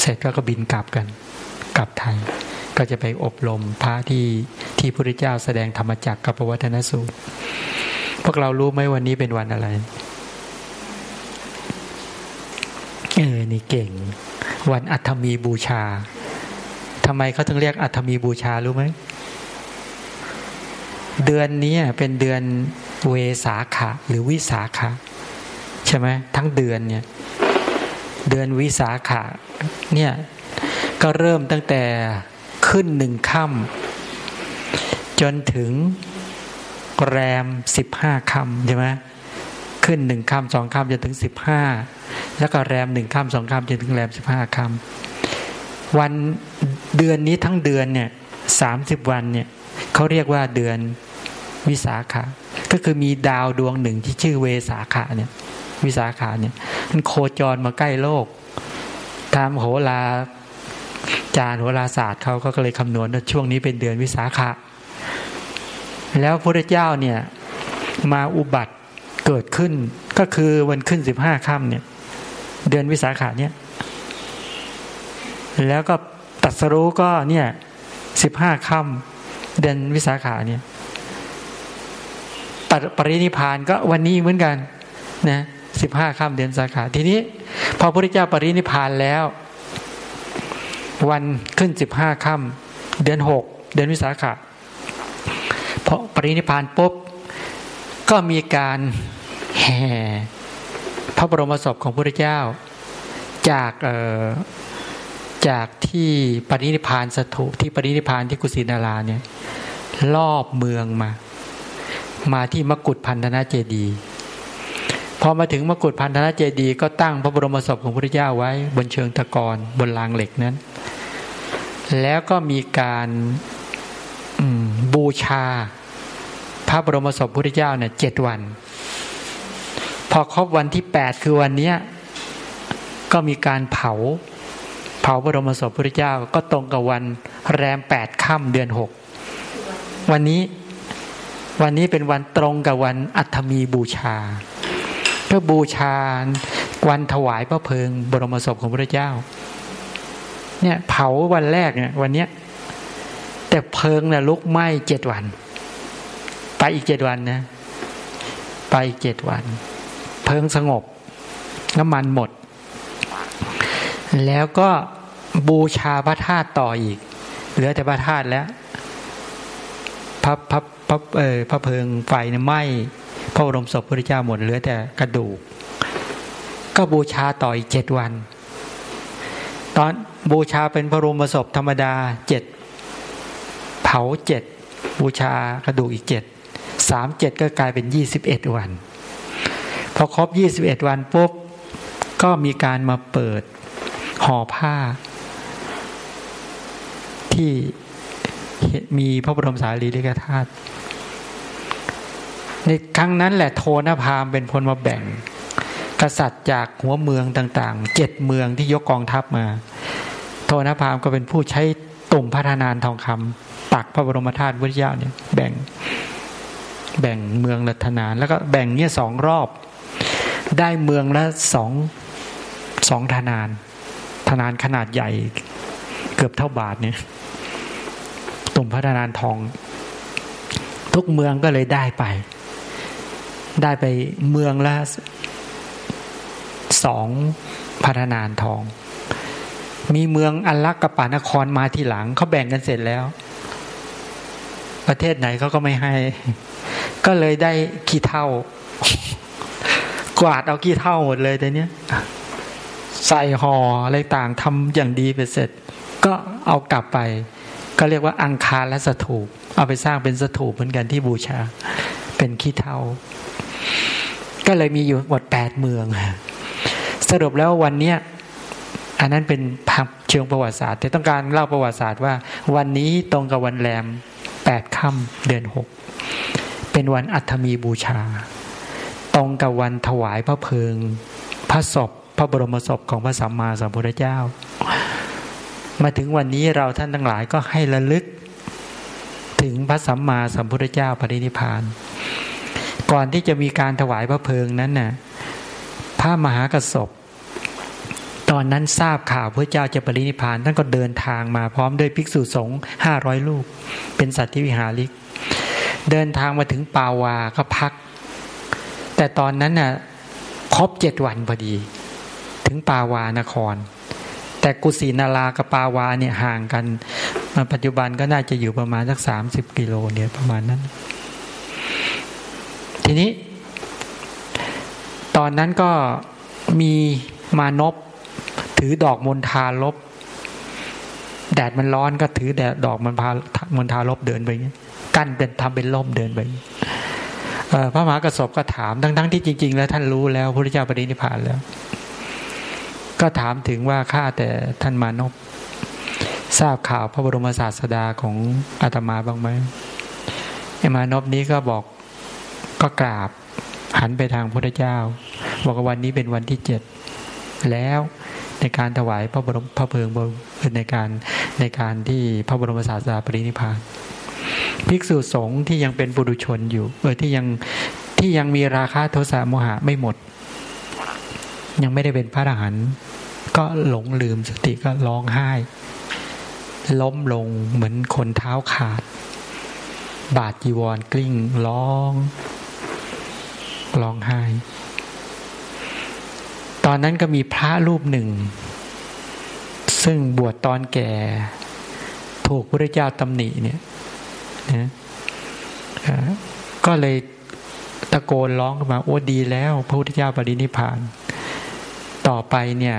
เสร็จก็ก็บินกลับกัน กลับไทย ก็จะไปอบรมพระที่ที่พระพุทธเจ้าแสดงธรรมจักกัปปวัตนสูตร พวกเรารู้ไหมวันนี้เป็นวันอะไร เออ นี่เก่ง วันอัฐมีบูชาทำไมเขาถึงเรียกอัฐมีบูชารู้ไหม เดือนนี้เป็นเดือนเวสาขะหรือวิสาขะใช่ไหมทั้งเดือนเนี่ย เดือนวิสาขะเนี่ยก็เริ่มตั้งแต่ ขึ้นหนึ่งค่ำจนถึงแรมสิบห้าค่ำใช่ไหมขึ้นหนึ่งค่ำสองค่ำจนถึงสิบห้าแล้วก็แรมหนึ่งค่ำสองค่ำจนถึงแรมสิบห้าค่ำวันเดือนนี้ทั้งเดือนเนี่ยสามสิบวันเนี่ยเขาเรียกว่าเดือนวิสาขะก็คือมีดาวดวงหนึ่งที่ชื่อเวสาขะเนี่ยวิสาขาเนี่ยมันโคจรมาใกล้โลก ตามโหรา จารย์โหราศาสตร์เขาก็เลยคำนวณว่าช่วงนี้เป็นเดือนวิสาขะ แล้วพระเจ้าเนี่ยมาอุบัติเกิดขึ้นก็คือวันขึ้นสิบห้าค่ำเนี่ย เดือนวิสาขาเนี่ย แล้วก็ตัดสรู้ก็เนี่ยสิบห้าค่ำเดือนวิสาขาเนี่ยตัดปรินิพานก็วันนี้เหมือนกันนะสิบห้าค่ำเดือนสาขา ทีนี้ พอพระพุทธเจ้าปรินิพานแล้ว วันขึ้นสิบห้าค่ำเดือนหกเดือนวิสาขะพอปรินิพานปุ๊บ ก็มีการแห่พระบรมศพของพระพุทธเจ้า จากเอ่อจากที่ปรินิพานสถูที่ปรินิพานที่กุสินาราเนี่ยรอบเมืองมา มาที่มกุฏพันธนาเจดีย์ พอมาถึงมกุฏพันธนาเจดีย์ก็ตั้งพระบรมศพของพระพุทธเจ้าไว้ บนเชิงตะกอนบนรางเหล็กนั้น แล้วก็มีการบูชา พระบรมศพพระพุทธเจ้าเนี่ยเจ็ดวัน พอครบวันที่แปดคือวันนี้ก็มีการเผา เผาพระบรมศพพระพุทธเจ้าก็ตรงกับวันแรมแปดค่ำเดือนหกวันนี้วันนี้เป็นวันตรงกับวันอัฐมีบูชา เพื่อบูชาวันถวายพระเพลิง บรมศพของพระเจ้า เนี่ย เผาวันแรกเนี่ยวันเนี้ยแต่เพลิงเนี่ยลุกไหม้เจ็ดวัน ไปอีกเจ็ดวันนะ ไปอีกเจ็ดวัน เพลิงสงบ น้ำมันหมด แล้วก็บูชาพระธาตุต่ออีก เหลือแต่พระธาตุแล้วพระพระพระเออพระเพลิงไฟเนี่ยไหม้ พระบรมศพพระเจ้าหมดเหลือแต่กระดูก ก็บูชาต่ออีกเจ็ดวัน ตอนบูชาเป็นพระบรมศพธรรมดาเจ็ดเผาเจ็ดบูชากระดูกอีกเจ็ดสามเจ็ดก็กลายเป็นยี่สิบเอ็ดวัน พอครบยี่สิบเอ็ดวันปุ๊บก็มีการมาเปิดห่อผ้า ที่มีพระบรมสารีริกธาตุ ในครั้งนั้นแหละโทนพามเป็นคนมาแบ่ง กษัตริย์จากหัวเมืองต่างๆเจ็ดเมืองที่ยกกองทัพมา โทนพามก็เป็นผู้ใช้ตุ่มพัฒนานทองคำตักพระบรมธาตุวิทยาเนี่ยแบ่งแบ่งเมืองรัตนานแล้วก็แบ่งเนี่ยสองรอบ ได้เมืองละสองสองธนาน ธนานขนาดใหญ่ เกือบเท่าบาทเนี่ยตุ่มพัฒนานทอง ทุกเมืองก็เลยได้ไป ได้ไปเมืองละสองพัฒนานทอง มีเมืองอัลลักกปานครมาทีหลังเขาแบ่งกันเสร็จแล้ว ประเทศไหนเขาก็ไม่ให้ ก็เลยได้ขี้เท่ากวาดเอาขี้เท่าหมดเลยแต่เนี้ยใส่ห่ออะไรต่างทำอย่างดีไปเสร็จ ก็เอากลับไป ก็เรียกว่าอังคารและสถูปเอาไปสร้างเป็นสถูปเหมือนกันที่บูชา เป็นขี้เท่า ก็เลยมีอยู่หมดแปดเมือง สรุปแล้ววันเนี้ยอันนั้นเป็นพับเชิงประวัติศาสตร์ แต่ต้องการเล่าประวัติศาสตร์ว่า วันนี้ตรงกับวันแรมแปดค่ำเดือนหกเป็นวันอัฐมีบูชา ตรงกับวันถวายพระเพลิง พระศพพระบรมศพของพระสัมมาสัมพุทธเจ้า มาถึงวันนี้เราท่านทั้งหลายก็ให้ระลึก ถึงพระสัมมาสัมพุทธเจ้าปรินิพาน ก่อนที่จะมีการถวายพระเพลิงนั้นน่ะพระมหากระสบตอนนั้นทราบข่าวพระเจ้าจะปรินิพานท่านก็เดินทางมาพร้อมด้วยภิกษุสงฆ์ห้าร้อยลูก เป็นสัตว์ที่วิหาริก เดินทางมาถึงปาวาก็พัก แต่ตอนนั้นน่ะครบเจ็ดวันพอดี ถึงปาวานคร แต่กุสินารากับปาวาเนี่ยห่างกันมาปัจจุบันก็น่าจะอยู่ประมาณสักสามสิบกิโลเนี่ยประมาณนั้น ทีนี้ ตอนนั้นก็มีมานพถือดอกมณฑาลบ แดดมันร้อนก็ถือแดดดอกมันพามณฑาลบเดินไปกั้นเป็นทำเป็นล่มเดินไปพระมหากระสบก็ถามทั้งๆทที่จริง ๆ แล้วท่านรู้แล้วพระพุทธเจ้าปรินิพพานแล้ว ก็ถามถึงว่าข้าแต่ท่านมานพทราบข่าวพระบรมศาสดาของอาตมาบ้างไหมไอ้มานพนี้ก็บอก ก็กราบหันไปทางพระเจ้าบอกว่าวันนี้เป็นวันที่เจ็ดแล้วในการถวายพระบรมพระเพลิงในการในการที่พระบรมศาสดาปรินิพพานภิกษุสงฆ์ที่ยังเป็นบุรุชนอยู่เออที่ยังที่ยังมีราคะโทสะโมหะไม่หมด ยังไม่ได้เป็นพระอรหันต์ก็หลงลืมสติก็ร้องไห้ ล้มลงเหมือนคนเท้าขาด บาดจีวรกลิ้งร้อง ร้องไห้ ตอนนั้นก็มีพระรูปหนึ่ง ซึ่งบวชตอนแก่ ถูกพระเจ้าตำหนิเนี่ยนะก็เลยตะโกนร้องมาโอ้ดีแล้ว พระพุทธเจ้าปรินิพาน ต่อไปเนี่ย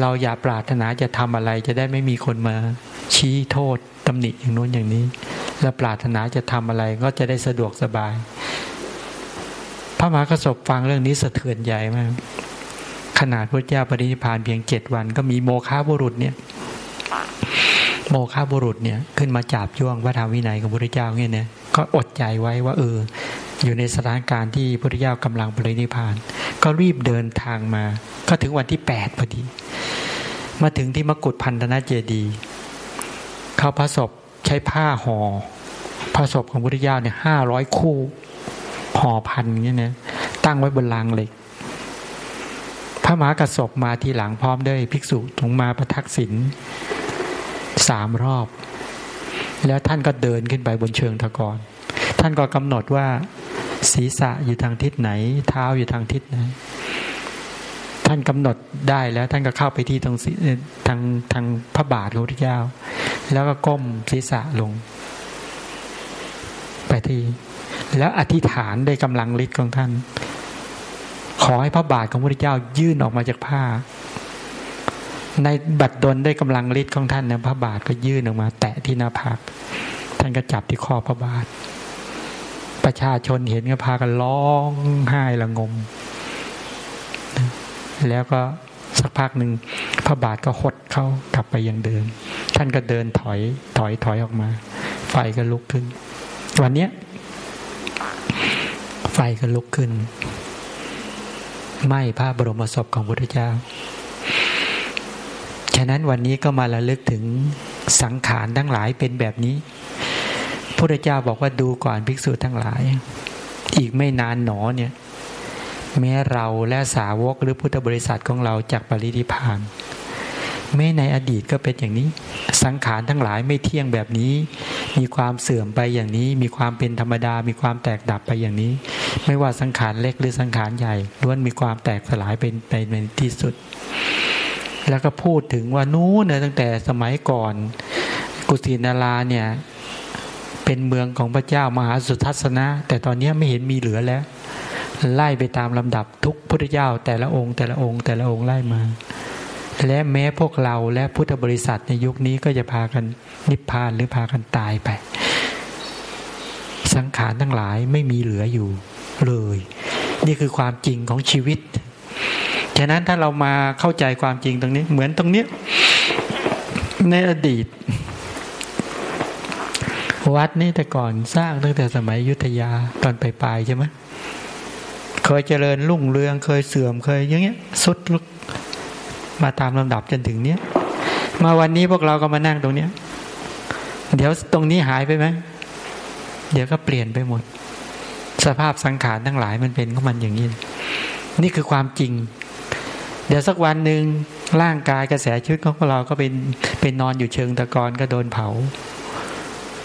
เราอย่าปรารถนาจะทำอะไรจะได้ไม่มีคนมาชี้โทษตำหนิอย่างโน้นอย่างนี้ และปรารถนาจะทำอะไรก็จะได้สะดวกสบาย พระมหากระสบฟังเรื่องนี้สะเทือนใหญ่มาก ขนาดพระเจ้าปรินิพานเพียงเจ็ดวัน ก็มีโมฆะบุรุษเนี่ย โมฆะบุรุษเนี่ย ขึ้นมาจับย่วงพระธรรมวินัยของพระเจ้าเนี่ยเนี่ยก็อดใจไว้ว่า เออ อยู่ในสถานการณ์ที่พระเจ้ากำลังปรินิพาน ก็รีบเดินทางมา ก็ถึงวันที่แปดพอดี มาถึงที่มกุฏพันธนเจดีเข้าพระศพใช้ผ้าหอ่อพระศพของพุทธเจ้าเนี่ยห้าร้อยคู่ ห่อพันเนี่ยนะตั้งไว้บนรางเหล็ก พระมหากระสบมาทีหลังพร้อมด้วยภิกษุถงมาประทักษิณสามรอบ แล้วท่านก็เดินขึ้นไปบนเชิงตะกอนท่านก็กำหนดว่าศีรษะอยู่ทางทิศไหน เท้าอยู่ทางทิศไหนท่านกำหนดได้แล้วท่านก็เข้าไปที่ตรงทางทางพระบาทของพระเจ้า แล้วก็ก้มศีรษะลง ไปที่ แล้วอธิษฐานได้กำลังฤทธิ์ของท่าน ขอให้พระบาทของพระเจ้ายื่นออกมาจากผ้า ในบัดดลได้กำลังฤทธิ์ของท่านเนี่ยพระบาทก็ยื่นออกมา แตะที่หน้าผากท่านก็จับที่คอพระบาท ประชาชนเห็นก็พากันร้องไห้ละงม แล้วก็สักพักหนึ่งพระบาทก็หดเข้ากลับไปยังเดิม ท่านก็เดินถอยถอยถอยออกมา ไฟก็ลุกขึ้น วันเนี้ย ไฟก็ลุกขึ้นไหม้พระบรมศพของพระพุทธเจ้า ฉะนั้นวันนี้ก็มาระลึกถึงสังขารทั้งหลายเป็นแบบนี้พระพุทธเจ้าบอกว่าดูก่อนภิกษุทั้งหลาย อีกไม่นานหนอเนี่ย แม้เราและสาวกหรือพุทธบริษัทของเราจากปริธิพาน แม้ในอดีตก็เป็นอย่างนี้ สังขารทั้งหลายไม่เที่ยงแบบนี้ มีความเสื่อมไปอย่างนี้ มีความเป็นธรรมดา มีความแตกดับไปอย่างนี้ ไม่ว่าสังขารเล็กหรือสังขารใหญ่ล้วนมีความแตกสลายเป็นไปในที่สุด แล้วก็พูดถึงว่านู้นเนี่ยตั้งแต่สมัยก่อน กุสินาราเนี่ยเป็นเมืองของพระเจ้ามหาสุทัศนะ แต่ตอนนี้ไม่เห็นมีเหลือแล้ว ไล่ไปตามลำดับทุกพุทธเจ้าแต่ละองค์แต่ละองค์แต่ละองค์ไล่มา และแม้พวกเราและพุทธบริษัทในยุคนี้ก็จะพากันนิพพานหรือพากันตายไป สังขารทั้งหลายไม่มีเหลืออยู่เลย นี่คือความจริงของชีวิต ฉะนั้นถ้าเรามาเข้าใจความจริงตรงนี้ เหมือนตรงนี้ในอดีต วัดนี้แต่ก่อนสร้างตั้งแต่สมัยยุทธยาตอนปลายๆใช่ไหมเคยเจริญรุ่งเรืองเคยเสื่อมเคยอย่างเงี้ยสุดลุก มาตามลำดับจนถึงเนี้ยมาวันนี้พวกเราก็มานั่งตรงเนี้ย เดี๋ยวตรงนี้หายไปไหมเดี๋ยวก็เปลี่ยนไปหมด สภาพสังขารทั้งหลายมันเป็นของมันอย่างนี้ นี่คือความจริง เดี๋ยวสักวันหนึ่งร่างกายกระแสชีวิตของเราก็เป็นเป็นนอนอยู่เชิงตะกอนก็โดนเผา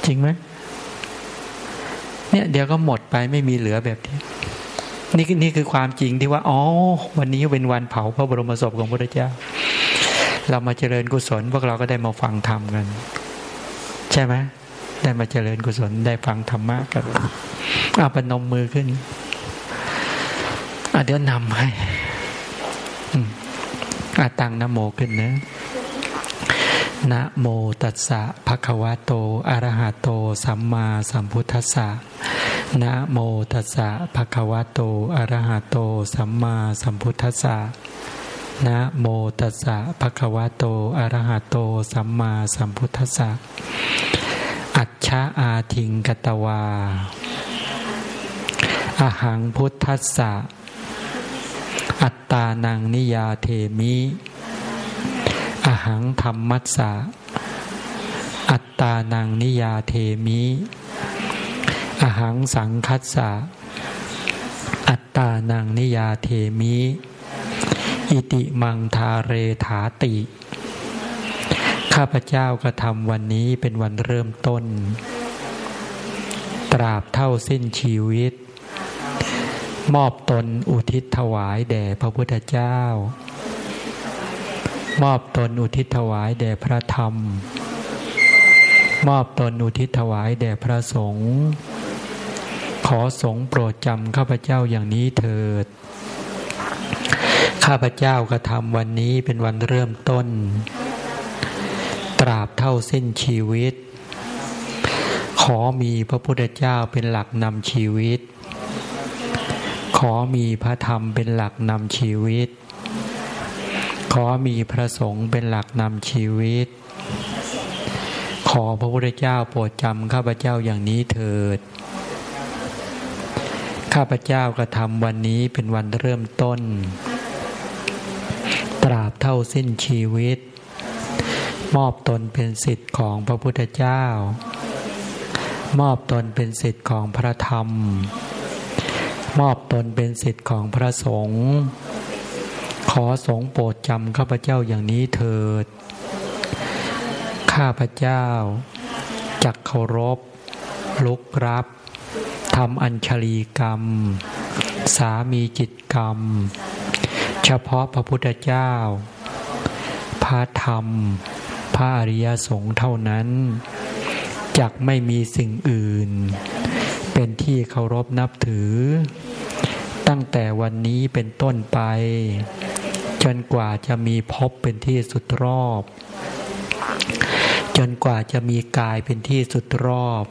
จริงไหมเนี่ยเดี๋ยวก็หมดไปไม่มีเหลือแบบนี้ นี่นี่คือความจริงที่ว่า อ๋อ วันนี้เป็นวันเผาพระบรมศพของพระเจ้า เรามาเจริญกุศล พวกเราก็ได้มาฟังธรรมกัน ใช่ไหมได้มาเจริญกุศลได้ฟังธรรมะกันอาปนมมือขึ้นอะเดี๋ยวนำให้อาตังนโมขึ้นนะ นะโมตัสสะภะคะวะโต อะระหะโต สัมมาสัมพุทธัสสะนะโมตัสสะภะคะวะโต อะระหะโต สัมมาสัมพุทธัสสะนะโมตัสสะภะคะวะโต อะระหะโต สัมมาสัมพุทธัสสะอัจฉาอาทิงกตวา อหังพุทธัสสะ อัตตานังนิยาเทมิ หังธรรมัสสะอัตตานังนิยาเทมิ อหังสังคัสสะอัตตานังนิยาเทมิ อิติมังทาเรถาติ ข้าพเจ้ากระทำวันนี้เป็นวันเริ่มต้น ตราบเท่าสิ้นชีวิต มอบตนอุทิศถวายแด่พระพุทธเจ้า มอบตนอุทิศถวายแด่พระธรรม มอบตนอุทิศถวายแด่พระสงฆ์ขอสงฆ์โปรดจำข้าพเจ้าอย่างนี้เถิด ข้าพเจ้ากระทำวันนี้เป็นวันเริ่มต้น ตราบเท่าสิ้นชีวิต ขอมีพระพุทธเจ้าเป็นหลักนำชีวิต ขอมีพระธรรมเป็นหลักนำชีวิต ขอมีพระสงฆ์เป็นหลักนำชีวิต ขอพระพุทธเจ้าโปรดจำข้าพเจ้าอย่างนี้เถิด ข้าพเจ้ากระทำวันนี้เป็นวันเริ่มต้น ตราบเท่าสิ้นชีวิต มอบตนเป็นสิทธิ์ของพระพุทธเจ้า มอบตนเป็นสิทธิ์ของพระธรรม มอบตนเป็นสิทธิ์ของพระสงฆ์ อสงโปรดจำข้าพเจ้าอย่างนี้เถิด ข้าพเจ้าจักเคารพลุกรับทำอัญชลีกรรม สามีจิตกรรม เฉพาะพระพุทธเจ้า พระธรรม พระอริยสงฆ์เท่านั้นจักไม่มีสิ่งอื่น เป็นที่เคารพนับถือ ตั้งแต่วันนี้เป็นต้นไป จนกว่าจะมีภพเป็นที่สุดรอบ จนกว่าจะมีกายเป็นที่สุดรอบ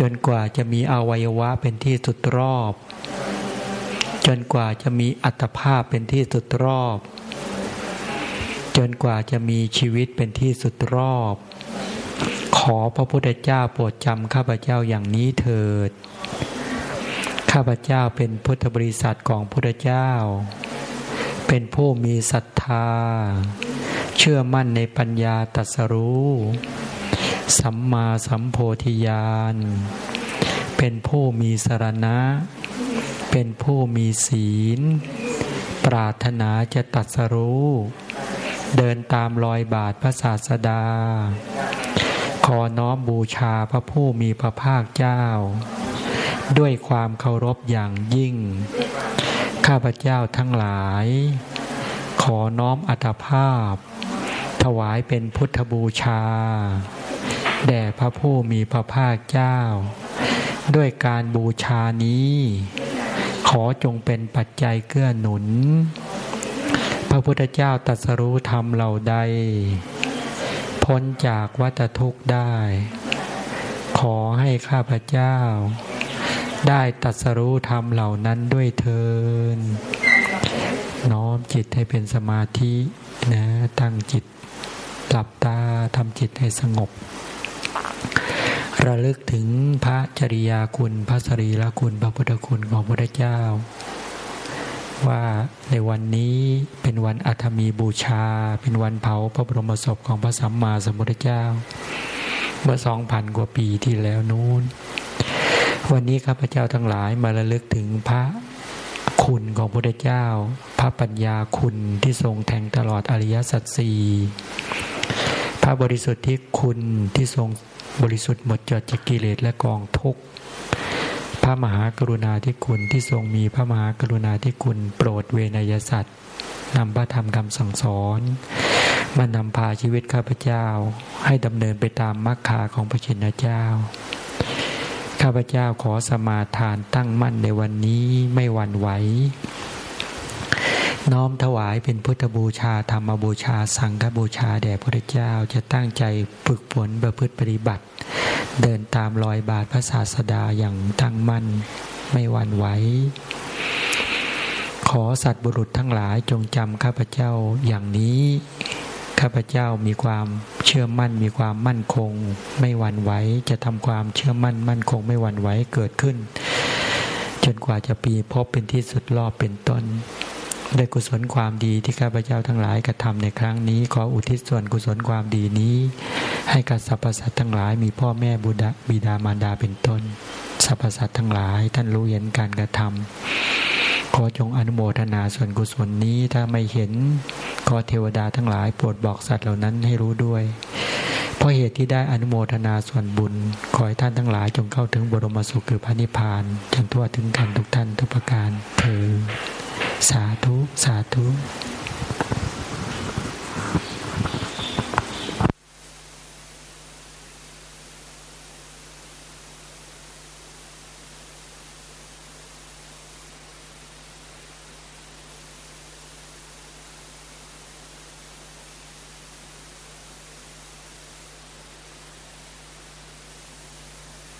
จนกว่าจะมีอวัยวะเป็นที่สุดรอบ จนกว่าจะมีอัตภาพเป็นที่สุดรอบ จนกว่าจะมีชีวิตเป็นที่สุดรอบ ขอพระพุทธเจ้าโปรดจำข้าพเจ้าอย่างนี้เถิด ข้าพเจ้าเป็นพุทธบริษัทของพุทธเจ้า เป็นผู้มีศรัทธา เชื่อมั่นในปัญญาตัสรู้ สัมมาสัมโพธิญาณ เป็นผู้มีสรณะ เป็นผู้มีศีล ปรารถนาจะตัสรู้ เดินตามรอยบาทพระศาสดา ขอน้อมบูชาพระผู้มีพระภาคเจ้า ด้วยความเคารพอย่างยิ่ง ข้าพเจ้าทั้งหลาย ขอน้อมอัตภาพ ถวายเป็นพุทธบูชา แด่พระผู้มีพระภาคเจ้า ด้วยการบูชานี้ ขอจงเป็นปัจจัยเกื้อหนุน พระพุทธเจ้าตรัสรู้ธรรมเหล่าใด พ้นจากวัฏทุกข์ได้ ขอให้ข้าพเจ้า ได้ตัสรู้ธรรมเหล่านั้นด้วยเทินน้อมจิตให้เป็นสมาธินะตั้งจิตหลับตาทำจิตให้สงบ ระลึกถึงพระจริยาคุณ พระสรีระคุณ พระพุทธคุณของพระพุทธเจ้า ว่าในวันนี้เป็นวันอัฐมีบูชา เป็นวันเผาพระบรมศพของพระสัมมาสัมพุทธเจ้า เมื่อสองพันกว่าปีที่แล้วนู้น วันนี้ข้าพเจ้าทั้งหลายมาระลึกถึงพระคุณของพระเจ้า พระปัญญาคุณที่ทรงแทงตลอดอริยสัจสี่พระบริสุทธิ์ที่คุณที่ทรงบริสุทธิ์หมดจดจากกิเลสและกองทุกข์พระมหากรุณาธิคุณที่ทรงมีพระมหากรุณาธิคุณโปรดเวนยสัตว์นำพระธรรมคำสั่งสอนมานำพาชีวิตข้าพเจ้า ให้ดำเนินไปตามมรรคาของพระชินเจ้า ข้าพเจ้าขอสมาทานตั้งมั่นในวันนี้ไม่หวั่นไหว น้อมถวายเป็นพุทธบูชาธรรมบูชา สังฆบูชาแด่พระเจ้าจะตั้งใจฝึกฝนประพฤติปฏิบัติ เดินตามรอยบาทพระศาสดาอย่างตั้งมั่นไม่หวั่นไหวขอสัตว์บุรุษทั้งหลายจงจำข้าพเจ้าอย่างนี้ ข้าพเจ้ามีความเชื่อมั่น มีความมั่นคง ไม่หวั่นไหวจะทำความเชื่อมั่นมั่นคงไม่หวั่นไหวเกิดขึ้น จนกว่าจะปีพบเป็นที่สุดรอบเป็นต้นด้วยกุศลความดีที่ข้าพเจ้าทั้งหลายกระทำในครั้งนี้ ขออุทิศส่วนกุศลความดีนี้ ให้กับสรรพสัตว์ทั้งหลายมีพ่อแม่บุดาบิดามารดาเป็นต้น สรรพสัตว์ทั้งหลายท่านรู้เห็นการกระทำ ขอจงอนุโมทนาส่วนกุศลนี้ถ้าไม่เห็นขอเทวดาทั้งหลายโปรดบอกสัตว์เหล่านั้นให้รู้ด้วย เพราะเหตุที่ได้อนุโมทนาส่วนบุญ ขอให้ท่านทั้งหลายจงเข้าถึงบรมสุขคือพระนิพพานจนทั่วถึงกันทุกท่านทุกประการเธอสาธุ สาธุ